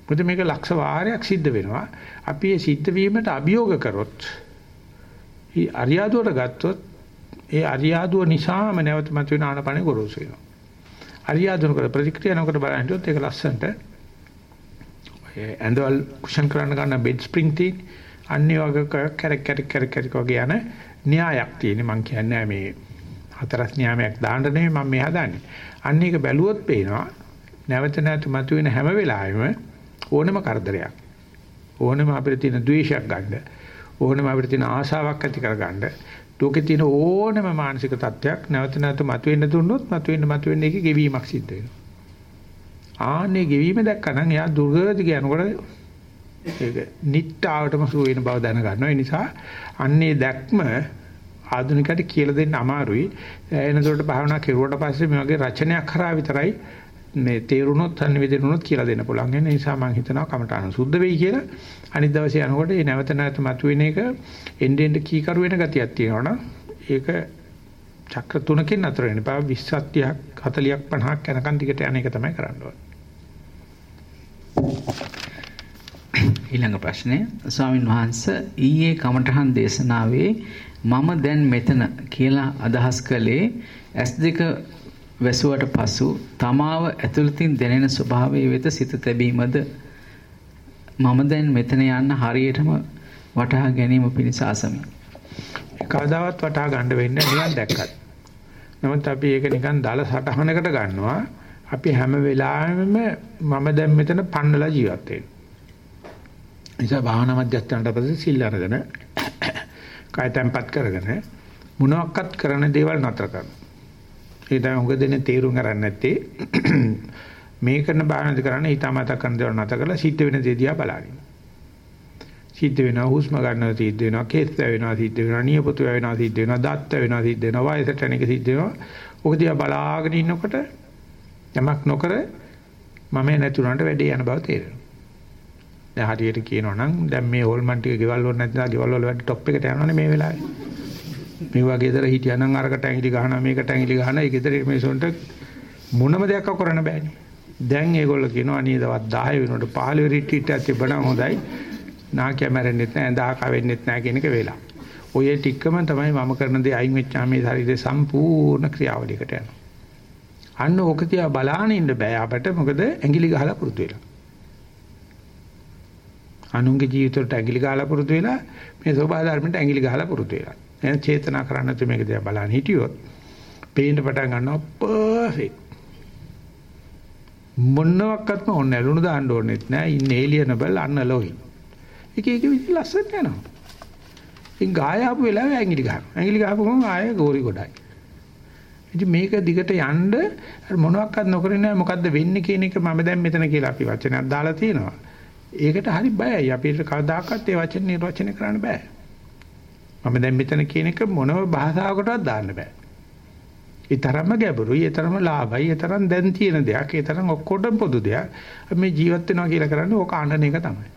මොකද මේක ලක්ෂ වාරයක් සිද්ධ වෙනවා. අපි ඒ සිද්ධ වීමට අභියෝග කරොත් අරියාදුවට ගත්තොත් ඒ අරියාදුව නිසාම නැවත මතුවෙන ආනපනේ ගොරෝසු වෙනවා. අරියාදුනකට ප්‍රතික්‍රියා නොකර බලන හිටියොත් ඒක ලස්සනට ඇඳවල් කුෂන් කරන්න ගන්න බෙඩ් ස්ප්‍රින්ග් තියෙන අන්නේ වගේ කැරක් කැරක් කැරක් කැරක් වගේ යන න්‍යායක් තියෙන මම කියන්නේ මේ හතරස් න්‍යාමයක් දාන්න නෙමෙයි මම මේ හදන්නේ. අන්න ඒක බැලුවොත් පේනවා නැවත නැවත මතුවෙන හැම වෙලාවෙම ඕනම කරදරයක් ඕනම අපිට තියෙන ද්වේෂයක් ගන්න ඕනම අපිට තියෙන ආශාවක් ඇති කරගන්න ලෝකේ තියෙන ඕනම මානසික තත්ත්වයක් නැවත නැවත මතුවෙන්න දුන්නොත් මතුවෙන්න මතුවෙන්න ඒකේ ගෙවීමක් සිද්ධ වෙනවා. ආන්නේ ගෙවීම දැක්කනම් එයා දුර්ගති යනකොට ඒක නිට්ටාවටම සුව වෙන බව දැන ගන්නවා. ඒ නිසා අන්නේ දැක්ම ආධුනිකයට කියලා දෙන්න අමාරුයි. එනකොට භාවනා කෙරුවට පස්සේ මේ වගේ රචනයක් කරා විතරයි මේ තේරුණොත් සංවේදනුනොත් කියලා දෙන්න පුළුවන්. ඒ නිසා මම හිතනවා කමටහන සුද්ධ වෙයි කියලා. අනිත් දවසේ යනකොට මේ නැවත නැවත මතුවෙන එක එන්න එන්න කීකරු වෙන ගතියක් තියෙනවනම් ඒක චක්‍ර තුනකින් අතර වෙන බව 20ක් 40ක් 50ක් යනකම් දිගට යන එක තමයි කරන්න ඕනේ. ඊළඟ ප්‍රශ්නය ස්වාමින් වහන්සේ ඊයේ කමඨහන් දේශනාවේ මම දැන් මෙතන කියලා අදහස් කළේ S2 වැසුවට පසු තමාව ඇතුළතින් දැනෙන ස්වභාවයේ වෙත සිත තැබීමද මම දැන් මෙතන යන්න හරියටම වටහා ගැනීම පිණිස ආසමි. කවදාවත් වටහා ගන්න වෙන්නේ නිකන් දැක්කත්. නමුත් අපි ඒක නිකන් දාල සටහනකට ගන්නවා. අපි හැම වෙලාවෙම මම දැන් මෙතන පන්නලා ජීවත් වෙනවා. නිසා භාවනා මධ්‍යස්ථානට පස්සේ සිල් අරගෙන කය තැම්පත් කරගෙන මොනවාක්වත් කරන දේවල් නතර කරනවා. ඒ තමයි උඟ දෙන්නේ තීරුම් ගන්න නැත්තේ මේ කරන භාවනාද කරන්නේ හිතාමතා කරන දේවල් නැත කරලා සිද්ධ වෙන දේ දිහා බලන්න. සිද්ධ වෙනවා හුස්ම ගන්නවා සිද්ධ වෙනවා කේස් වෙනවා සිද්ධ වෙනවා නියපොතු වෙනවා සිද්ධ වෙනවා දත් වෙනවා සිද්ධ වෙනවා වයසට යන එක සිද්ධ වෙනවා. ඔක දිහා බලාගෙන ඉන්නකොට යමක් නොකර මම නැතුණාට වැඩේ යන බව තේරෙනවා. දැන් හරියට කියනවා නම් දැන් මේ හෝල්මන් ටික ගෙවල් වල නැත්නම් ගෙවල් වල වැඩි টොප් එකට යනවනේ මේ වෙලාවේ. මේ වගේ දර හිටියානම් අරකට ඇඟිලි ගහනවා මේකට ඇඟිලි ගහනවා ඒ ගෙදර මේසොන්ට මොනම දෙයක් කරන්න බෑනේ. දැන් ඒගොල්ලෝ කියනවා අනේ දවස් 10 වෙනකොට 15 රිට්‍රීට් එකක් තිබ්බනම් හොඳයි. නාකිය මැරෙන්නෙත් නැහැ, දහක වෙන්නෙත් නැහැ කියන එක වෙලා. ඔය ටිකම තමයි මම කරන දේ අයින් වෙච්චාම මේ ශරීරයේ සම්පූර්ණ ක්‍රියාවලියකට යනවා. අන්න ඕක තියා බලාගෙන ඉන්න බෑ අපට මොකද ඇඟිලි ගහලා පුරුදු වෙලා. අනුන්ගේ ජීවිතවලට ඇඟිලි ගහලා පුරුදු වෙලා මේ සෝභා ධර්මයට ඇඟිලි ගහලා පුරුදු වෙලා. එහෙනම් චේතනා කරන්න තු මේක දිහා බලන්න හිටියොත් පේන්න පටන් ගන්නවා පර්ෆෙක්ට්. මොනවත්ක්ම ඕනේ නැහැ. ලුණු දාන්න ඕනෙත් නැහැ. ඉන්නේලියනබල් අන්නලොයි. එක එක විදිහ ලස්සනට යනවා. ඉතින් ගාය ආපු වෙලාවෙ ඇඟිලි ගහනවා. ඇඟිලි ගහපුවම ආයෙ ගෝරි ගොඩයි. ඉතින් මේක දිගට යන්න මොනවත් නොකර නෑ මොකද්ද වෙන්නේ කියන එක මම දැන් මෙතන කියලා අපි වචනයක් දාලා තියෙනවා. ඒකට හරි බයයි. අපිට කවදාකවත් ඒ වචන නිර්වචනය කරන්න බෑ. මම දැන් මෙතන කියන එක මොනම භාෂාවකටවත් දාන්න බෑ. ඒ තරම්ම ගැඹුරුයි, ඒ තරම්ම ලාභයි, ඒ තරම් දැන් තියෙන දෙයක්, ඒ තරම් ඔක්කොටම පොදු දෙයක්. මේ ජීවත් වෙනවා කියලා කරන්නේ ඕක අඬන එක තමයි.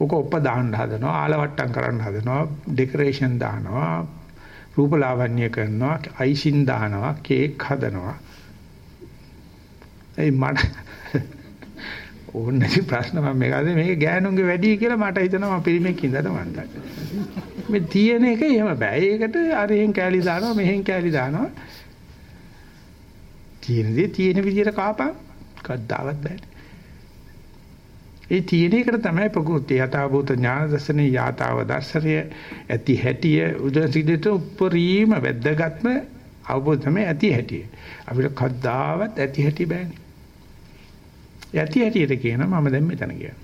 ඕක ඔප්ප දාන්න හදනවා, ආලවට්ටම් කරන්න හදනවා, ඩෙකරේෂන් දානවා, රූපලාවන්‍ය කරනවා, අයිසින් දානවා, කේක් හදනවා. ඒ මට ඕනේ ප්‍රශ්න මම මේකද මේක ගෑනුන්ගේ වැඩි කියලා මට හිතෙනවා මම පිරිමෙක් ඉඳලා මන්දක්. මේ තියෙන එක එහෙම බෑ. ඒකට අරෙන් කෑලි දානවා මෙහෙන් කෑලි දානවා. තියෙන දේ තියෙන විදිහට කාපන් කද්දාවත් බෑ. ඒ තියෙන එකට තමයි ප්‍රകൃති යථාභූත ඥාන දර්ශනේ යථාව දර්ශනය ඇති හැටිය උදසිතට උපරිම වැද්දගත්ම අවබෝධ තමයි ඇති හැටිය. අපිට කද්දාවත් ඇති හැටි බෑනේ. යටි යටියට කියනවා මම දැන් මෙතන කියන.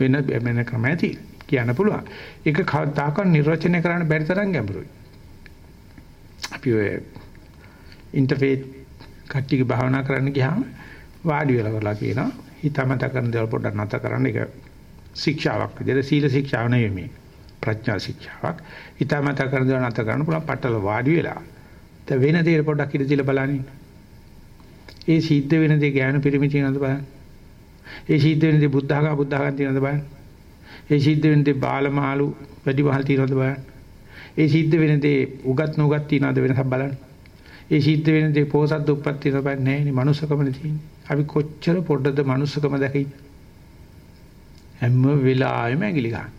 වෙන වෙන ක්‍රම ඇති කියන්න පුළුවන්. ඒක කවදාකවත් නිර්වචනය කරන්න බැරි තරම් ගැඹුරුයි. අපි ඔය ඉන්ටර්ෆේස් කට්ටියගේ භාවනා කරන්න ගියාම වාඩි වෙලා කරලා කියනවා හිතමත කරන දේවල් පොඩ්ඩක් නැත කරන්න ඒක ශික්ෂාවක් විදිහට සීල ශික්ෂාව නෙවෙයි මේ ප්‍රඥා ශික්ෂාවක් හිතමත කරන දේවල් නැත කරන්න පුළුවන් පట్టල වාඩි වෙලා දැන් වෙන දේ පොඩ්ඩක් ඉඳ තියලා බලන්න ඒ සිද්ධ වෙන දේ ඥාන පිරිමි කියනද බලන්න ඒ සිද්ධ වෙන දේ බුද්ධඝා බුද්ධඝන් තියනද බලන්න. ඒ සිද්ධ වෙන දේ බාලමාලු වැඩිමහල් තියනද බලන්න. ඒ සිද්ධ වෙන දේ උගත් නුගත් තියනද වෙනසක් බලන්න. ඒ සිද්ධ වෙන දේ පොසත් දුප්පත් තියනද බලන්න නෑ නේ මනුස්සකමනේ තියෙන්නේ. අපි කොච්චර පොඩද මනුස්සකම දැකයි. හැම වෙලාවෙම ඇඟිලි ගන්න.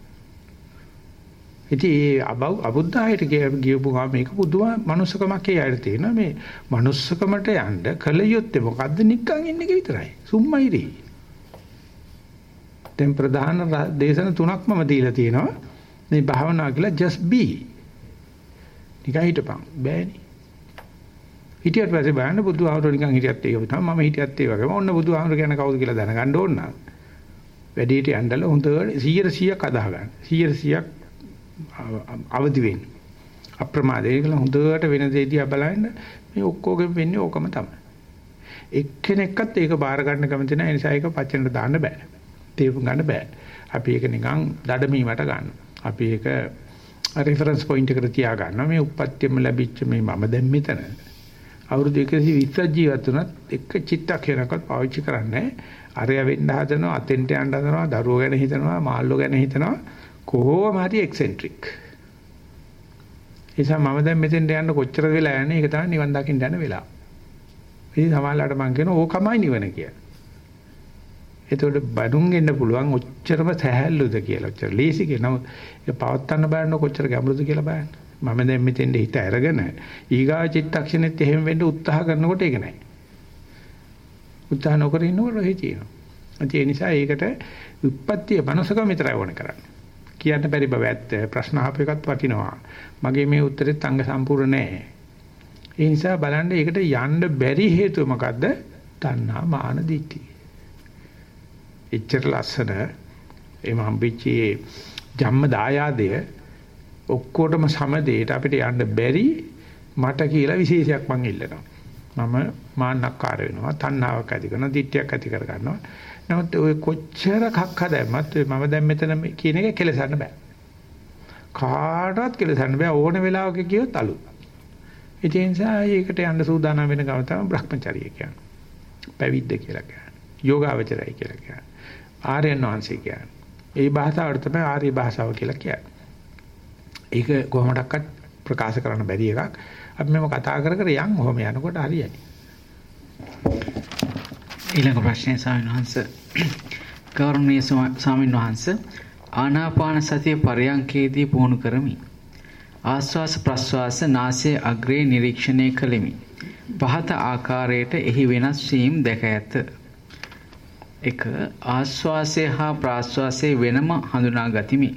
ඉතින් ඒ අබුද්ධායට ගියපු ගා මේක පුදුම මනුස්සකමක් ඒ අයට තියෙනවා. මේ මනුස්සකමට යන්න කල යුත්තේ මොකද්ද? නික්කන් ඉන්න එක විතරයි. සුම්මයිරි දැන් ප්‍රධාන දේශන තුනක් මම දීලා තියෙනවා. මේ භාවනාව කියලා just be. නිකන් හිටපන්. බෑනේ. හිටියට පස්සේ බලන්න බුදුහාමුදුර නිකන් හිටියත් ඒක තමයි මම හිටියත් ඒ වගේම ඔන්න බුදුහාමුදුර කියන කවුද කියලා දැනගන්න ඕන නම් වැඩිහිටි ඇඳලා හොඳට 100 100ක් අදාහ ගන්න 100 100ක් අවදි වෙන්න. අප්‍රමාදේ කියලා හොඳට වෙන දේ දිහා බලන්න මේ ඔක්කොගෙම වෙන්නේ ඕකම තමයි. එක්කෙනෙක්වත් ඒක බාර ගන්න කැමති නැහැ. ඒ නිසා ඒක පච්චෙන්ට දාන්න බෑ. තේරුම් ගන්න බෑ. අපි ඒක නිකන් දඩමීමට ගන්න. අපි ඒක රෙෆරන්ස් පොයින්ට් එකට තියා ගන්නවා. මේ උප්පත්තියම ලැබිච්ච මේ මම දැන් මෙතන. අවුරුදු 120ක් ජීවත් වුණත් එක චිත්තක්ෂණයක්වත් පාවිච්චි කරන්නේ අරය වෙන්න හදනවා, අතෙන්ට යන්න හදනවා, දරුවෝ ගැන හිතනවා, මාල්ලෝ ගැන හිතනවා. කොහොම හරි එක්සෙන්ට්‍රික්. ඒසම මම දැන් මෙතෙන්ට යන්න කොච්චර වෙලා යන්නේ ඒක තමයි නිවන් දකින්න යන වෙලාව. ඉතින් සමහරවිට මම කියනවා ඕකමයි නිවන කියලා. එතකොට බඩුන් එන්න පුළුවන් ඔච්චරම සහැල්ලුද කියලා. ඔච්චර ලේසි කියනවා. ඒක පවත්තන්න බලන්න කොච්චර ගැඹුරුද කියලා බලන්න. මම දැන් මෙතෙන්ට හිත අරගෙන ඊගා චිත්තක්ෂණෙත් එහෙම වෙන්න උත්සාහ කරනකොට ඒක නෑ. උත්සාහ නොකර ඉන්නකොට ඔහේ තියෙනවා. ඒ නිසා ඒකට උප්පත්තිය මනසකම විතරයි ඕන කරන්නේ. කියන්න බැරි බව ඇත්ත. ප්‍රශ්න අහපු එකත් වටිනවා. මගේ මේ උත්තරෙත් අංග සම්පූර්ණ නැහැ. ඒ නිසා බලන්න ඒකට යන්න බැරි හේතුව මොකද්ද? තණ්හා මාන දිට්ඨි. එච්චර ලස්සන එම හම්බෙච්චේ ජම්ම දායාදය ඔක්කොටම සමදේට අපිට යන්න බැරි මට කියලා විශේෂයක් මං ඉල්ලනවා. මම මාන්නක්කාර වෙනවා, තණ්හාවක් ඇති කරනවා, දිට්ඨියක් ඇති කර ගන්නවා. නමුත් ඔය කොච්චර කක්ක දැම්මත් මම දැන් මෙතන කියන එක කෙලසන්න බෑ. කාටවත් කෙලසන්න බෑ ඕන වෙලාවක කියොත් අලුත්. ඒ නිසා ඒකට යන්න සූදානම් වෙන ගම තමයි Brahmacharya කියන්නේ. පැවිද්ද කියලා කියන්නේ. යෝගාවචරය කියලා කියන්නේ. ආර්යයන් වහන්සේ කියන්නේ. ඒ භාෂාවට තමයි ආර්ය භාෂාව කියලා කියන්නේ. ඒක කොහොමඩක්වත් ප්‍රකාශ කරන්න බැරි එකක්. අපි මේව කතා කර කර යන් ඔහොම යනකොට හරියයි. ඊළඟ ප්‍රශ්නය ස්වාමීන් වහන්සේ ගෞරවනීය ස්වාමීන් වහන්සේ ආනාපාන සතිය පරයන්කේදී පුහුණු කරමි. ආස්වාස ප්‍රස්වාස නාසයේ අග්‍රේ නිරීක්ෂණය කළෙමි. පහත ආකාරයට එහි වෙනස් වීම දැක ඇත. එක ආස්වාසය හා ප්‍රාස්වාසය වෙනම හඳුනා ගතිමි.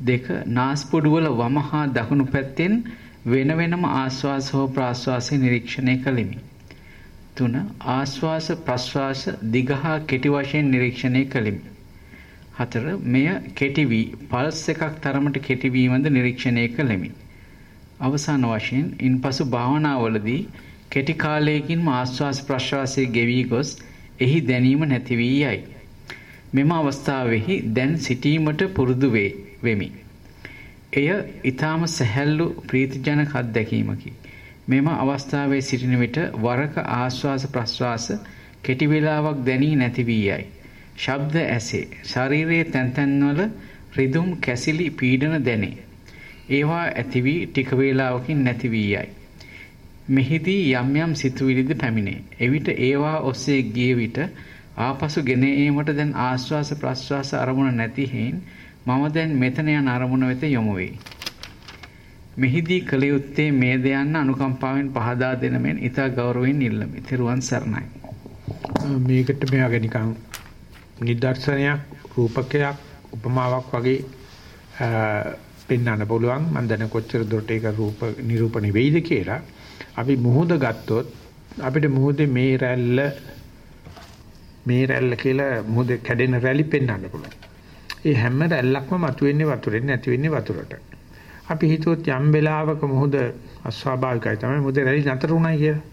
දෙක නාස්පුඩු වල වම හා දකුණු පැත්තෙන් වෙන වෙනම ආස්වාස හෝ ප්‍රාස්වාසය නිරීක්ෂණය කළෙමි. 3 ආශ්වාස ප්‍රශ්වාස දිග හා කෙටි වශයෙන් නිරීක්ෂණය කළෙමි. 4 මෙය කෙටි වී පල්ස් එකක් තරමට කෙටි වීමද නිරීක්ෂණය කළෙමි. අවසාන වශයෙන් ඉන්පසු භාවනාවලදී කෙටි කාලයකින්ම ආශ්වාස ප්‍රශ්වාසයේ ගෙවි ගොස් එහි දැනීම නැති වී යයි. මෙම අවස්ථාවෙහි දැන් සිටීමට පුරුදු වෙමි. එය ඊටාම සැහැල්ලු ප්‍රීතිජනක අත්දැකීමකි. මෙම අවස්ථාවේ සිටින විට වරක ආශ්වාස ප්‍රශ්වාස කෙටි වේලාවක් දැනී නැති වී යයි. ශබ්ද ඇසේ. ශරීරයේ තැන් තැන්වල රිදුම් කැසිලි පීඩන දැනේ. ඒවා ඇති වී ටික වේලාවකින් නැති වී යයි. මෙහිදී යම් යම් සිතුවිලිද පැමිණේ. එවිට ඒවා ඔස්සේ ගිය විට ආපසු ගෙන ඒමට දැන් ආශ්වාස ප්‍රශ්වාස අරමුණ නැති හේයින් මම දැන් මෙතන යන අරමුණ වෙත යොමු වෙයි. මෙහිදී කළ යුත්තේ මේ දයන්න අනුකම්පාවෙන් පහදා දෙන මෙන් ඊට ගෞරවයෙන් ඉල්ලමි. ත්‍රිරුවන් සරණයි. මේකට මෙයාගේ නිකන් නිදර්ශනයක් රූපකයක් උපමාවක් වගේ පෙන්වන්න පුළුවන්. මම දැන කොච්චර දුරට ඒක රූප නිරූපණය වෙයිද කියලා. අපි මුහුද ගත්තොත් අපිට මුහුදේ මේ රැල්ල මේ රැල්ල කියලා මුහුදේ කැඩෙන රැලි පෙන්වන්න පුළුවන්. ඒ හැම රැල්ලක්ම මතුවෙන්නේ වතුරෙන් නැති වෙන්නේ වතුරට. අපි හිතුවොත් යම් වෙලාවක මොහොත අස්වාභාවිකයි තමයි මොහොත රැලි නතර උනායි කියලා.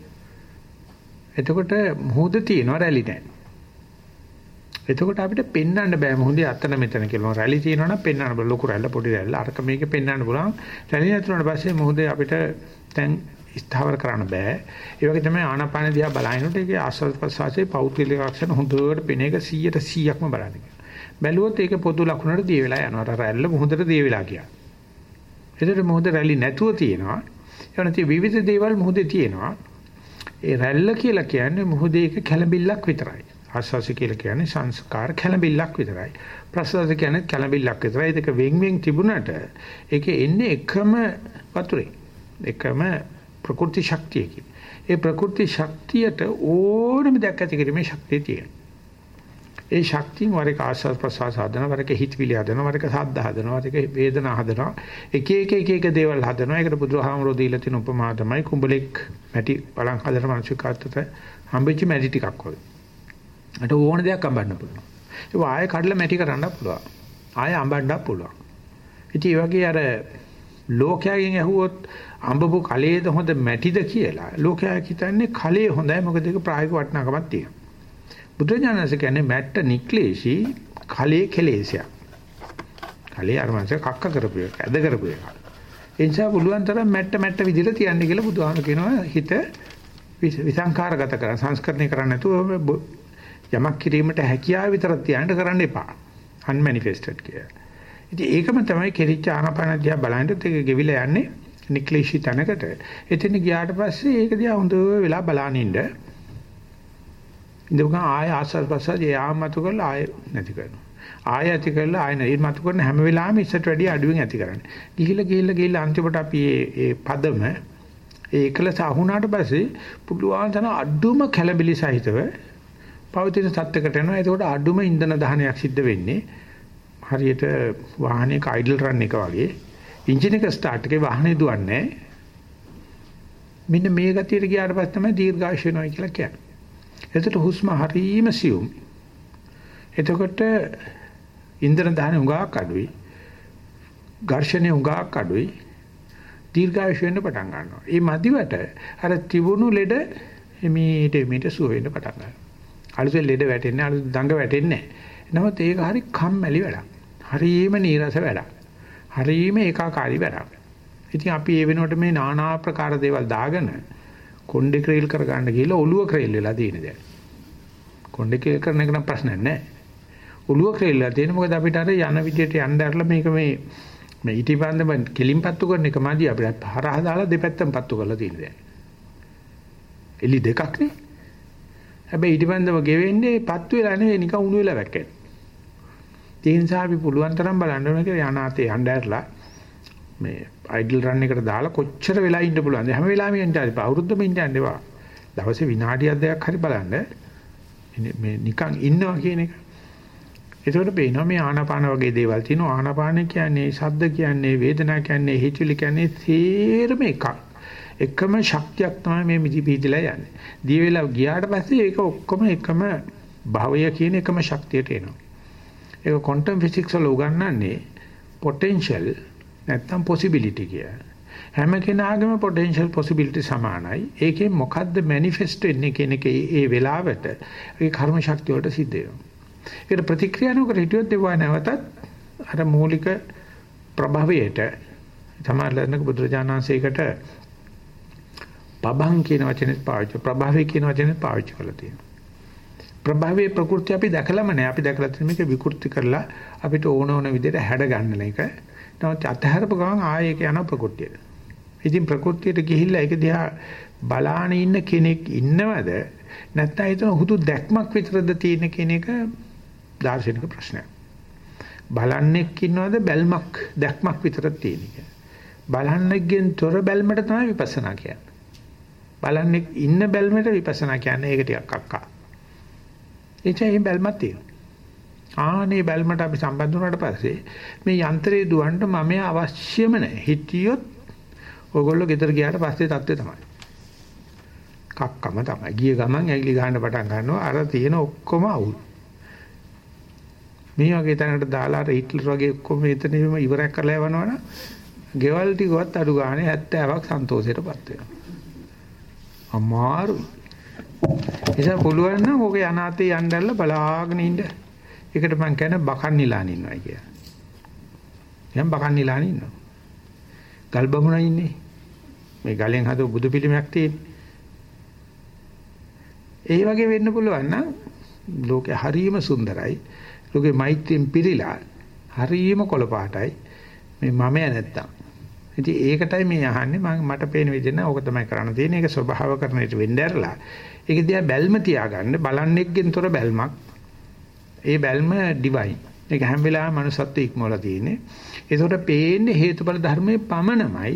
එතකොට මොහොත තියෙනවා රැලි නැහැ. එතකොට අපිට පෙන්වන්න බෑ මොහොතේ අතන මෙතන කියලා. රැලි තියෙනවා නම් පෙන්වන්න බෑ ලොකු රැල්ල පොඩි රැල්ල අරක මේක පෙන්වන්න පුළුවන්. රැලි නැතුනට පස්සේ මොහොතේ අපිට දැන් ස්ථාවර කරන්න බෑ. ඒ වගේ තමයි ආනාපාන දිහා බලනකොට ඒකේ ආස්වාද ප්‍රසවාසයේ පෞද්ගලික ලක්ෂණ හොඳට පෙන එක 100ට 100ක්ම බලන්න. බැලුවොත් ඒක පොදු ලකුණට දිය වෙලා යනවා. රැල්ල මොහොතට දිය වෙලා කියන්නේ. එතකොට මොහොත රැලි නැතුව තියෙනවා. ඒ නැති විවිධ දේවල් මොහොතේ තියෙනවා. ඒ රැල්ල කියලා කියන්නේ මොහොතේ එක කැළඹිල්ලක් විතරයි. ආස්වාසි කියලා කියන්නේ සංස්කාර කැළඹිල්ලක් විතරයි. ප්‍රසවාස කියන්නේ කැළඹිල්ලක් විතරයි. ඒක වෙන් වෙන් තිබුණට ඒකේ එන්නේ එකම වතුරේ. එකම ප්‍රකෘති ශක්තියකින්. ඒ ප්‍රකෘති ශක්තියට ඕනම දෙයක් ඇති කිරීමේ ශක්තිය තියෙනවා. ඒ ශක්තියෙන් වර එක ආස්වාද ප්‍රසවාස හදනවා, වර එක හිතවිලි හදනවා, වර එක සද්ද හදනවා, වර එක වේදනා හදනවා. එක එක එක එක දේවල් හදනවා. ඒකට බුදුහාමරෝ දීලා තියෙන උපමා තමයි කුඹලෙක් මැටි බලන් හදන මිනිස්සුකාටට හම්බෙච්ච මැටි ටිකක් වගේ. අට ඕන දෙයක් අඹන්න පුළුවන්. ඒක ආයෙ කඩලා මැටි කරන්න පුළුවන්. ආයෙ අඹන්නත් පුළුවන්. ඉතින් ඒ වගේ අර ලෝකයෙන් ඇහුවොත් අඹපු කලයේද හොඳ මැටිද කියලා ලෝකයා හිතන්නේ කලයේ හොඳයි මොකද ඒක ප්‍රායෝගික වටිනාකමක් තියෙනවා. බුදුරජාණන්සේ කියන්නේ මැට්ට නික්ලේශී කලයේ කෙලේශයක්. කලයේ අරමංශ කක්ක කරපු එක, ඇද කරපු එක. ඒ නිසා පුළුවන් තරම් මැට්ට මැට්ට විදිහට තියන්න කියලා බුදුහාම කියනවා හිත විසංකාරගත කරන සංස්කරණය කරන්න නැතුව යමක් කිරීමට හැකියාව විතරක් තියන්න කරන්න එපා. unmanifested කියලා. ඉතින් ඒකම තමයි කෙරිච්ච ආනාපාන දිහා බලනකොට ඒක ගෙවිලා යන්නේ නික්ලේශී තැනකට. එතන ගියාට පස්සේ ඒක දිහා හොඳ වෙලා බලන ඉන්න. ඉඳුගා ආය ආස්වාද ප්‍රසාද යාමතු කරලා ආය නැති කරනවා. ආය ඇති කරලා ආය නැති මතු කරන හැම වෙලාවෙම ඉස්සට වැඩිය අඩුවෙන් ඇති කරන්නේ. ගිහිල්ලා ගිහිල්ලා ගිහිල්ලා අන්තිමට අපි මේ පදම ඒ එකලස අහුණාට පස්සේ පුළුවන් තරම් අඩුම කැළබිලි සහිතව පවතින තත්යකට එනවා. ඒකෝට අඩුම ඉන්ධන දහනයක් සිද්ධ වෙන්නේ. හරියට වාහනයක අයිඩල් රන් එක වගේ එන්ජින් එක ස්ටාර්ට් එකේ වාහනේ දුවන්නේ මෙන්න මේ ගතියට ගියාට පස්සේ තමයි දීර්ඝායුෂ වෙනවා කියලා කියන්නේ. එතකොට හුස්ම හරීම සියුම්. එතකොට ඉන්ධන දහන උගාක් අඩුයි. ඝර්ෂණය උගාක් අඩුයි. දීර්ඝායුෂ වෙන්න පටන් ගන්නවා. මේ මදිවට අර තිබුණු ලෙඩ එමීට එමීට සුව වෙන්න පටන් ගන්නවා. අලුතෙන් ලෙඩ වැටෙන්නේ අලුත් දඟ වැටෙන්නේ නැහැ. නමුත් ඒක හරි කම්මැලි වැඩක්. හරීම නීරස වැඩක්. හරීම ඒකාකාරී වැඩක්. ඉතින් අපි ඒ වෙනුවට මේ নানা ආකාර දේවල් දාගෙන කොණ්ඩේ ක්‍රේල් කර ගන්න ගිහලා ඔළුව ක්‍රේල් වෙලා තියෙන දැන්. කොණ්ඩේ ක්‍රේල් කරන එක නම් ප්‍රශ්නයක් නැහැ. ඔළුව ක්‍රේල් වෙලා තියෙන මොකද අපිට අර යන විදියට යන්න ඇරලා මේක මේ මේ ඊටිපන්දම කෙලින් පත්තු කරන එක මදි අපිට හරහා දාලා දෙපැත්තම පත්තු කරලා තියෙන දැන්. එලි දෙකක් නේ. හැබැයි ඊටිපන්දම ගෙවෙන්නේ පත්තු වෙලා නෙවෙයි නිකන් උණු වෙලා වැක්කෙන. ඒ නිසා අපි පුළුවන් තරම් බලන්න ඕනේ කියලා යනාතේ යන්න ඇරලා මේ අයිඩල් රන් එකට දාලා කොච්චර වෙලා ඉන්න පුළුවන්ද? හැම වෙලාවෙම ඉන්න ඇති අවුරුද්දම ඉන්න යන්න එපා. දවසේ විනාඩියක් දෙකක් හරි බලන්න. මේ නිකන් ඉන්නවා කියන එක. එතකොට පේනවා මේ ආනාපාන වගේ දේවල් තියෙනවා. ආනාපාන කියන්නේ ශබ්ද කියන්නේ වේදනා කියන්නේ හිතවිලි කියන්නේ තේරම එකක්. එකම ශක්තියක් තමයි මේ මිදි පිටිලා යන්නේ. දී වෙලා ගියාට පස්සේ ඒක ඔක්කොම එකම භවය කියන එකම ශක්තියට එනවා. ඒක ක්වොන්ටම් ෆිසික්ස් වල උගන්වන්නේ potential නැත්තම් possibility කිය. හැම කෙනාගේම potential possibility සමානයි. ඒකෙන් මොකද්ද manifest වෙන්නේ කියන එක ඒ වෙලාවට ඒ කර්ම ශක්තිය වලට සිද්ධ වෙනවා. ඒකට ප්‍රතික්‍රියා නොකර හිටියොත් ඒවා නැවතත් අර මූලික ප්‍රභවයට සමාලනක බුදුරජාණන්සේකට පබං කියන වචනේ පාවිච්චි ප්‍රභවය කියන වචනේ පාවිච්චි කරලා තියෙනවා. ප්‍රභවයේ ප්‍රകൃති අපි දැකලම නැහැ. අපි දැකලා තියෙන මේක විකෘති කරලා අපිට ඕන ඕන විදිහට හැඩ ගන්න එක. නමුත් අතහැරපු ගමන් ආයේ ඒක යන ප්‍රകൃතියට. ඉතින් ප්‍රകൃතියට ගිහිල්ලා ඒක දිහා බලාන ඉන්න කෙනෙක් ඉන්නවද නැත්නම් හිතන හුදු දැක්මක් විතරද තියෙන කියන එක දාර්ශනික ප්‍රශ්නයක්. බලන්නෙක් ඉන්නවද බැල්මක් දැක්මක් විතරක් තියෙන එක. බලන්නෙක්ගෙන් තොර බැල්මට තමයි විපස්සනා කියන්නේ. බලන්නෙක් ඉන්න බැල්මට විපස්සනා කියන්නේ ඒක ටිකක් අක්කා. එචයි බැල්මක් තියෙනවා. ආනේ බැල්මට අපි සම්බන්ධ වුණාට පස්සේ මේ යන්ත්‍රයේ දුවන්න මම අවශ්‍යම නැහැ. හිටියොත් ඔයගොල්ලෝ ගෙදර ගියාට පස්සේ தත්ත්වය තමයි. කක්කම තමයි. ගිය ගමන් ඇගිලි ගන්න පටන් ගන්නවා. අර තියෙන ඔක්කොම අවුල්. මේ වගේ තැනකට දාලා අර හිට්ලර් වගේ ඔක්කොම මෙතනම ඉවරයක් කරලා යවනවනම් ගෙවල් ටිකවත් අඩු ගානේ 70ක් සන්තෝෂයටපත් වෙනවා. අමාරුයි. නිසා පුළුවන් නම් ඕක යනාතේ යන්නදල්ලා බලාගෙන ඉන්න. ඒකට මම කියන්නේ බකන් නිලාන ඉන්නවා කියලා. දැන් බකන් නිලාන ඉන්නවා. ගල් බමුණා ඉන්නේ. මේ ගලෙන් හදපු බුදු පිළිමයක් තියෙන්නේ. ඒ වගේ වෙන්න පුළුවන් නම් ලෝකේ හරීම සුන්දරයි. ලෝකේ මෛත්‍රියෙන් පිරීලා හරීම කොළපාටයි. මේ මමයා නැත්තම්. ඉතින් ඒකටයි මේ අහන්නේ මම මට පේන විදිහ නෑ ඕක තමයි කරන්න තියෙන්නේ. ඒක ස්වභාව කරණයට වෙන්න ඇරලා. ඒක දිහා බැල්ම තියාගන්න බලන්නෙක්ගෙන් තොර බැල්මක්. ඒ බැල්ම ඩිවයින්. ඒක හැම වෙලාවෙම මනුස්සත්ව ඉක්මවලා තියෙන්නේ. ඒකට පේන්නේ හේතුඵල ධර්මයේ පමණමයි.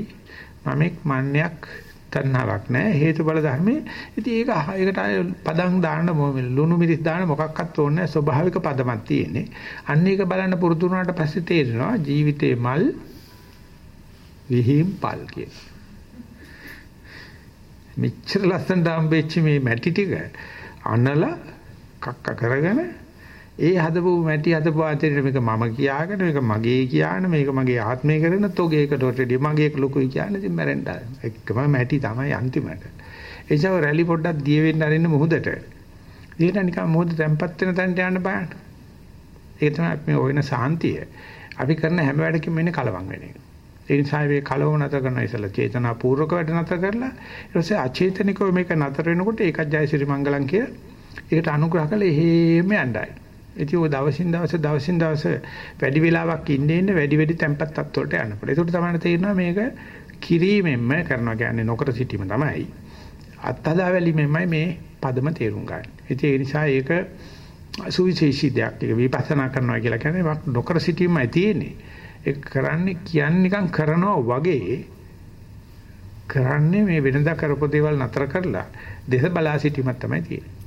මමෙක් මන්නයක් තණ්හාවක් නැහැ හේතුඵල ධර්මයේ. ඉතින් ඒක ඒකට පදම් දාන්න ලුණු මිරිස් දාන්න මොකක්වත් ඕනේ නැහැ. ස්වභාවික පදමක් තියෙන්නේ. අන්න ඒක බලන්න පුරුදු වුණාට පස්සේ තේරෙනවා ජීවිතේ මල් විහිම් පල් කිය. මෙච්චර ලස්සනට හම්බෙච්ච මේ මැටි ටික අනලා කක්ක කරගෙන ඒ හදපු මැටි හදපු ආතේට මේක මම කියාගෙන මේක මගේ කියාන මේක මගේ ආත්මය කරන තෝගේකට වටදී මගේ ලොකුයි කියන්නේ ඉතින් මැරෙන්න එකම මැටි තමයි අන්තිමට. එචව රැලි පොඩ්ඩක් දිය වෙන්න අරින්න මුහුදට ඊට නිකන් මුහුද තැම්පත් වෙන තැනට යන්න බලන්න ඒක තමයි අපි මේ ඔයන සාන්තිය. අපි කරන හැම වැඩකම ඉන්නේ කලවම් වෙන එක. ඒ නිසා මේ කලව නතර කරන ඉසලා චේතනා පූර්වක වැඩ නතර කරලා ඊට පස්සේ අචේතනිකව මේක නතර වෙනකොට ඒකත් ජයසිරි මංගලම් කිය ඒකට අනුග්‍රහ කළේ එහෙම යන්නයි ඉතින් ඔය දවසින් දවස දවසින් දවස වැඩි වෙලාවක් ඉන්නේ ඉන්න වැඩි වැඩි tempat තත්ත්වවලට යන්න පුළුවන්. ඒකට තමයි තේරෙනවා මේක කිරීමෙන්ම කරනවා කියන්නේ නොකර සිටීම තමයි. අත්හදා වැලීමෙන්මයි මේ පදම තේරුම් ගන්න. ඉතින් ඒ නිසා ඒක සුවිශේෂී දෙයක්. ඒක විපස්සනා කරනවා කියලා කියන්නේ නොකර සිටීමයි තියෙන්නේ. ඒක කරන්නේ කියන්නේ නිකන් කරනවා වගේ කරන්නේ මේ වෙනදා කරපු දේවල් නතර කරලා දේශ බලා සිටීමක් තමයි තියෙන්නේ.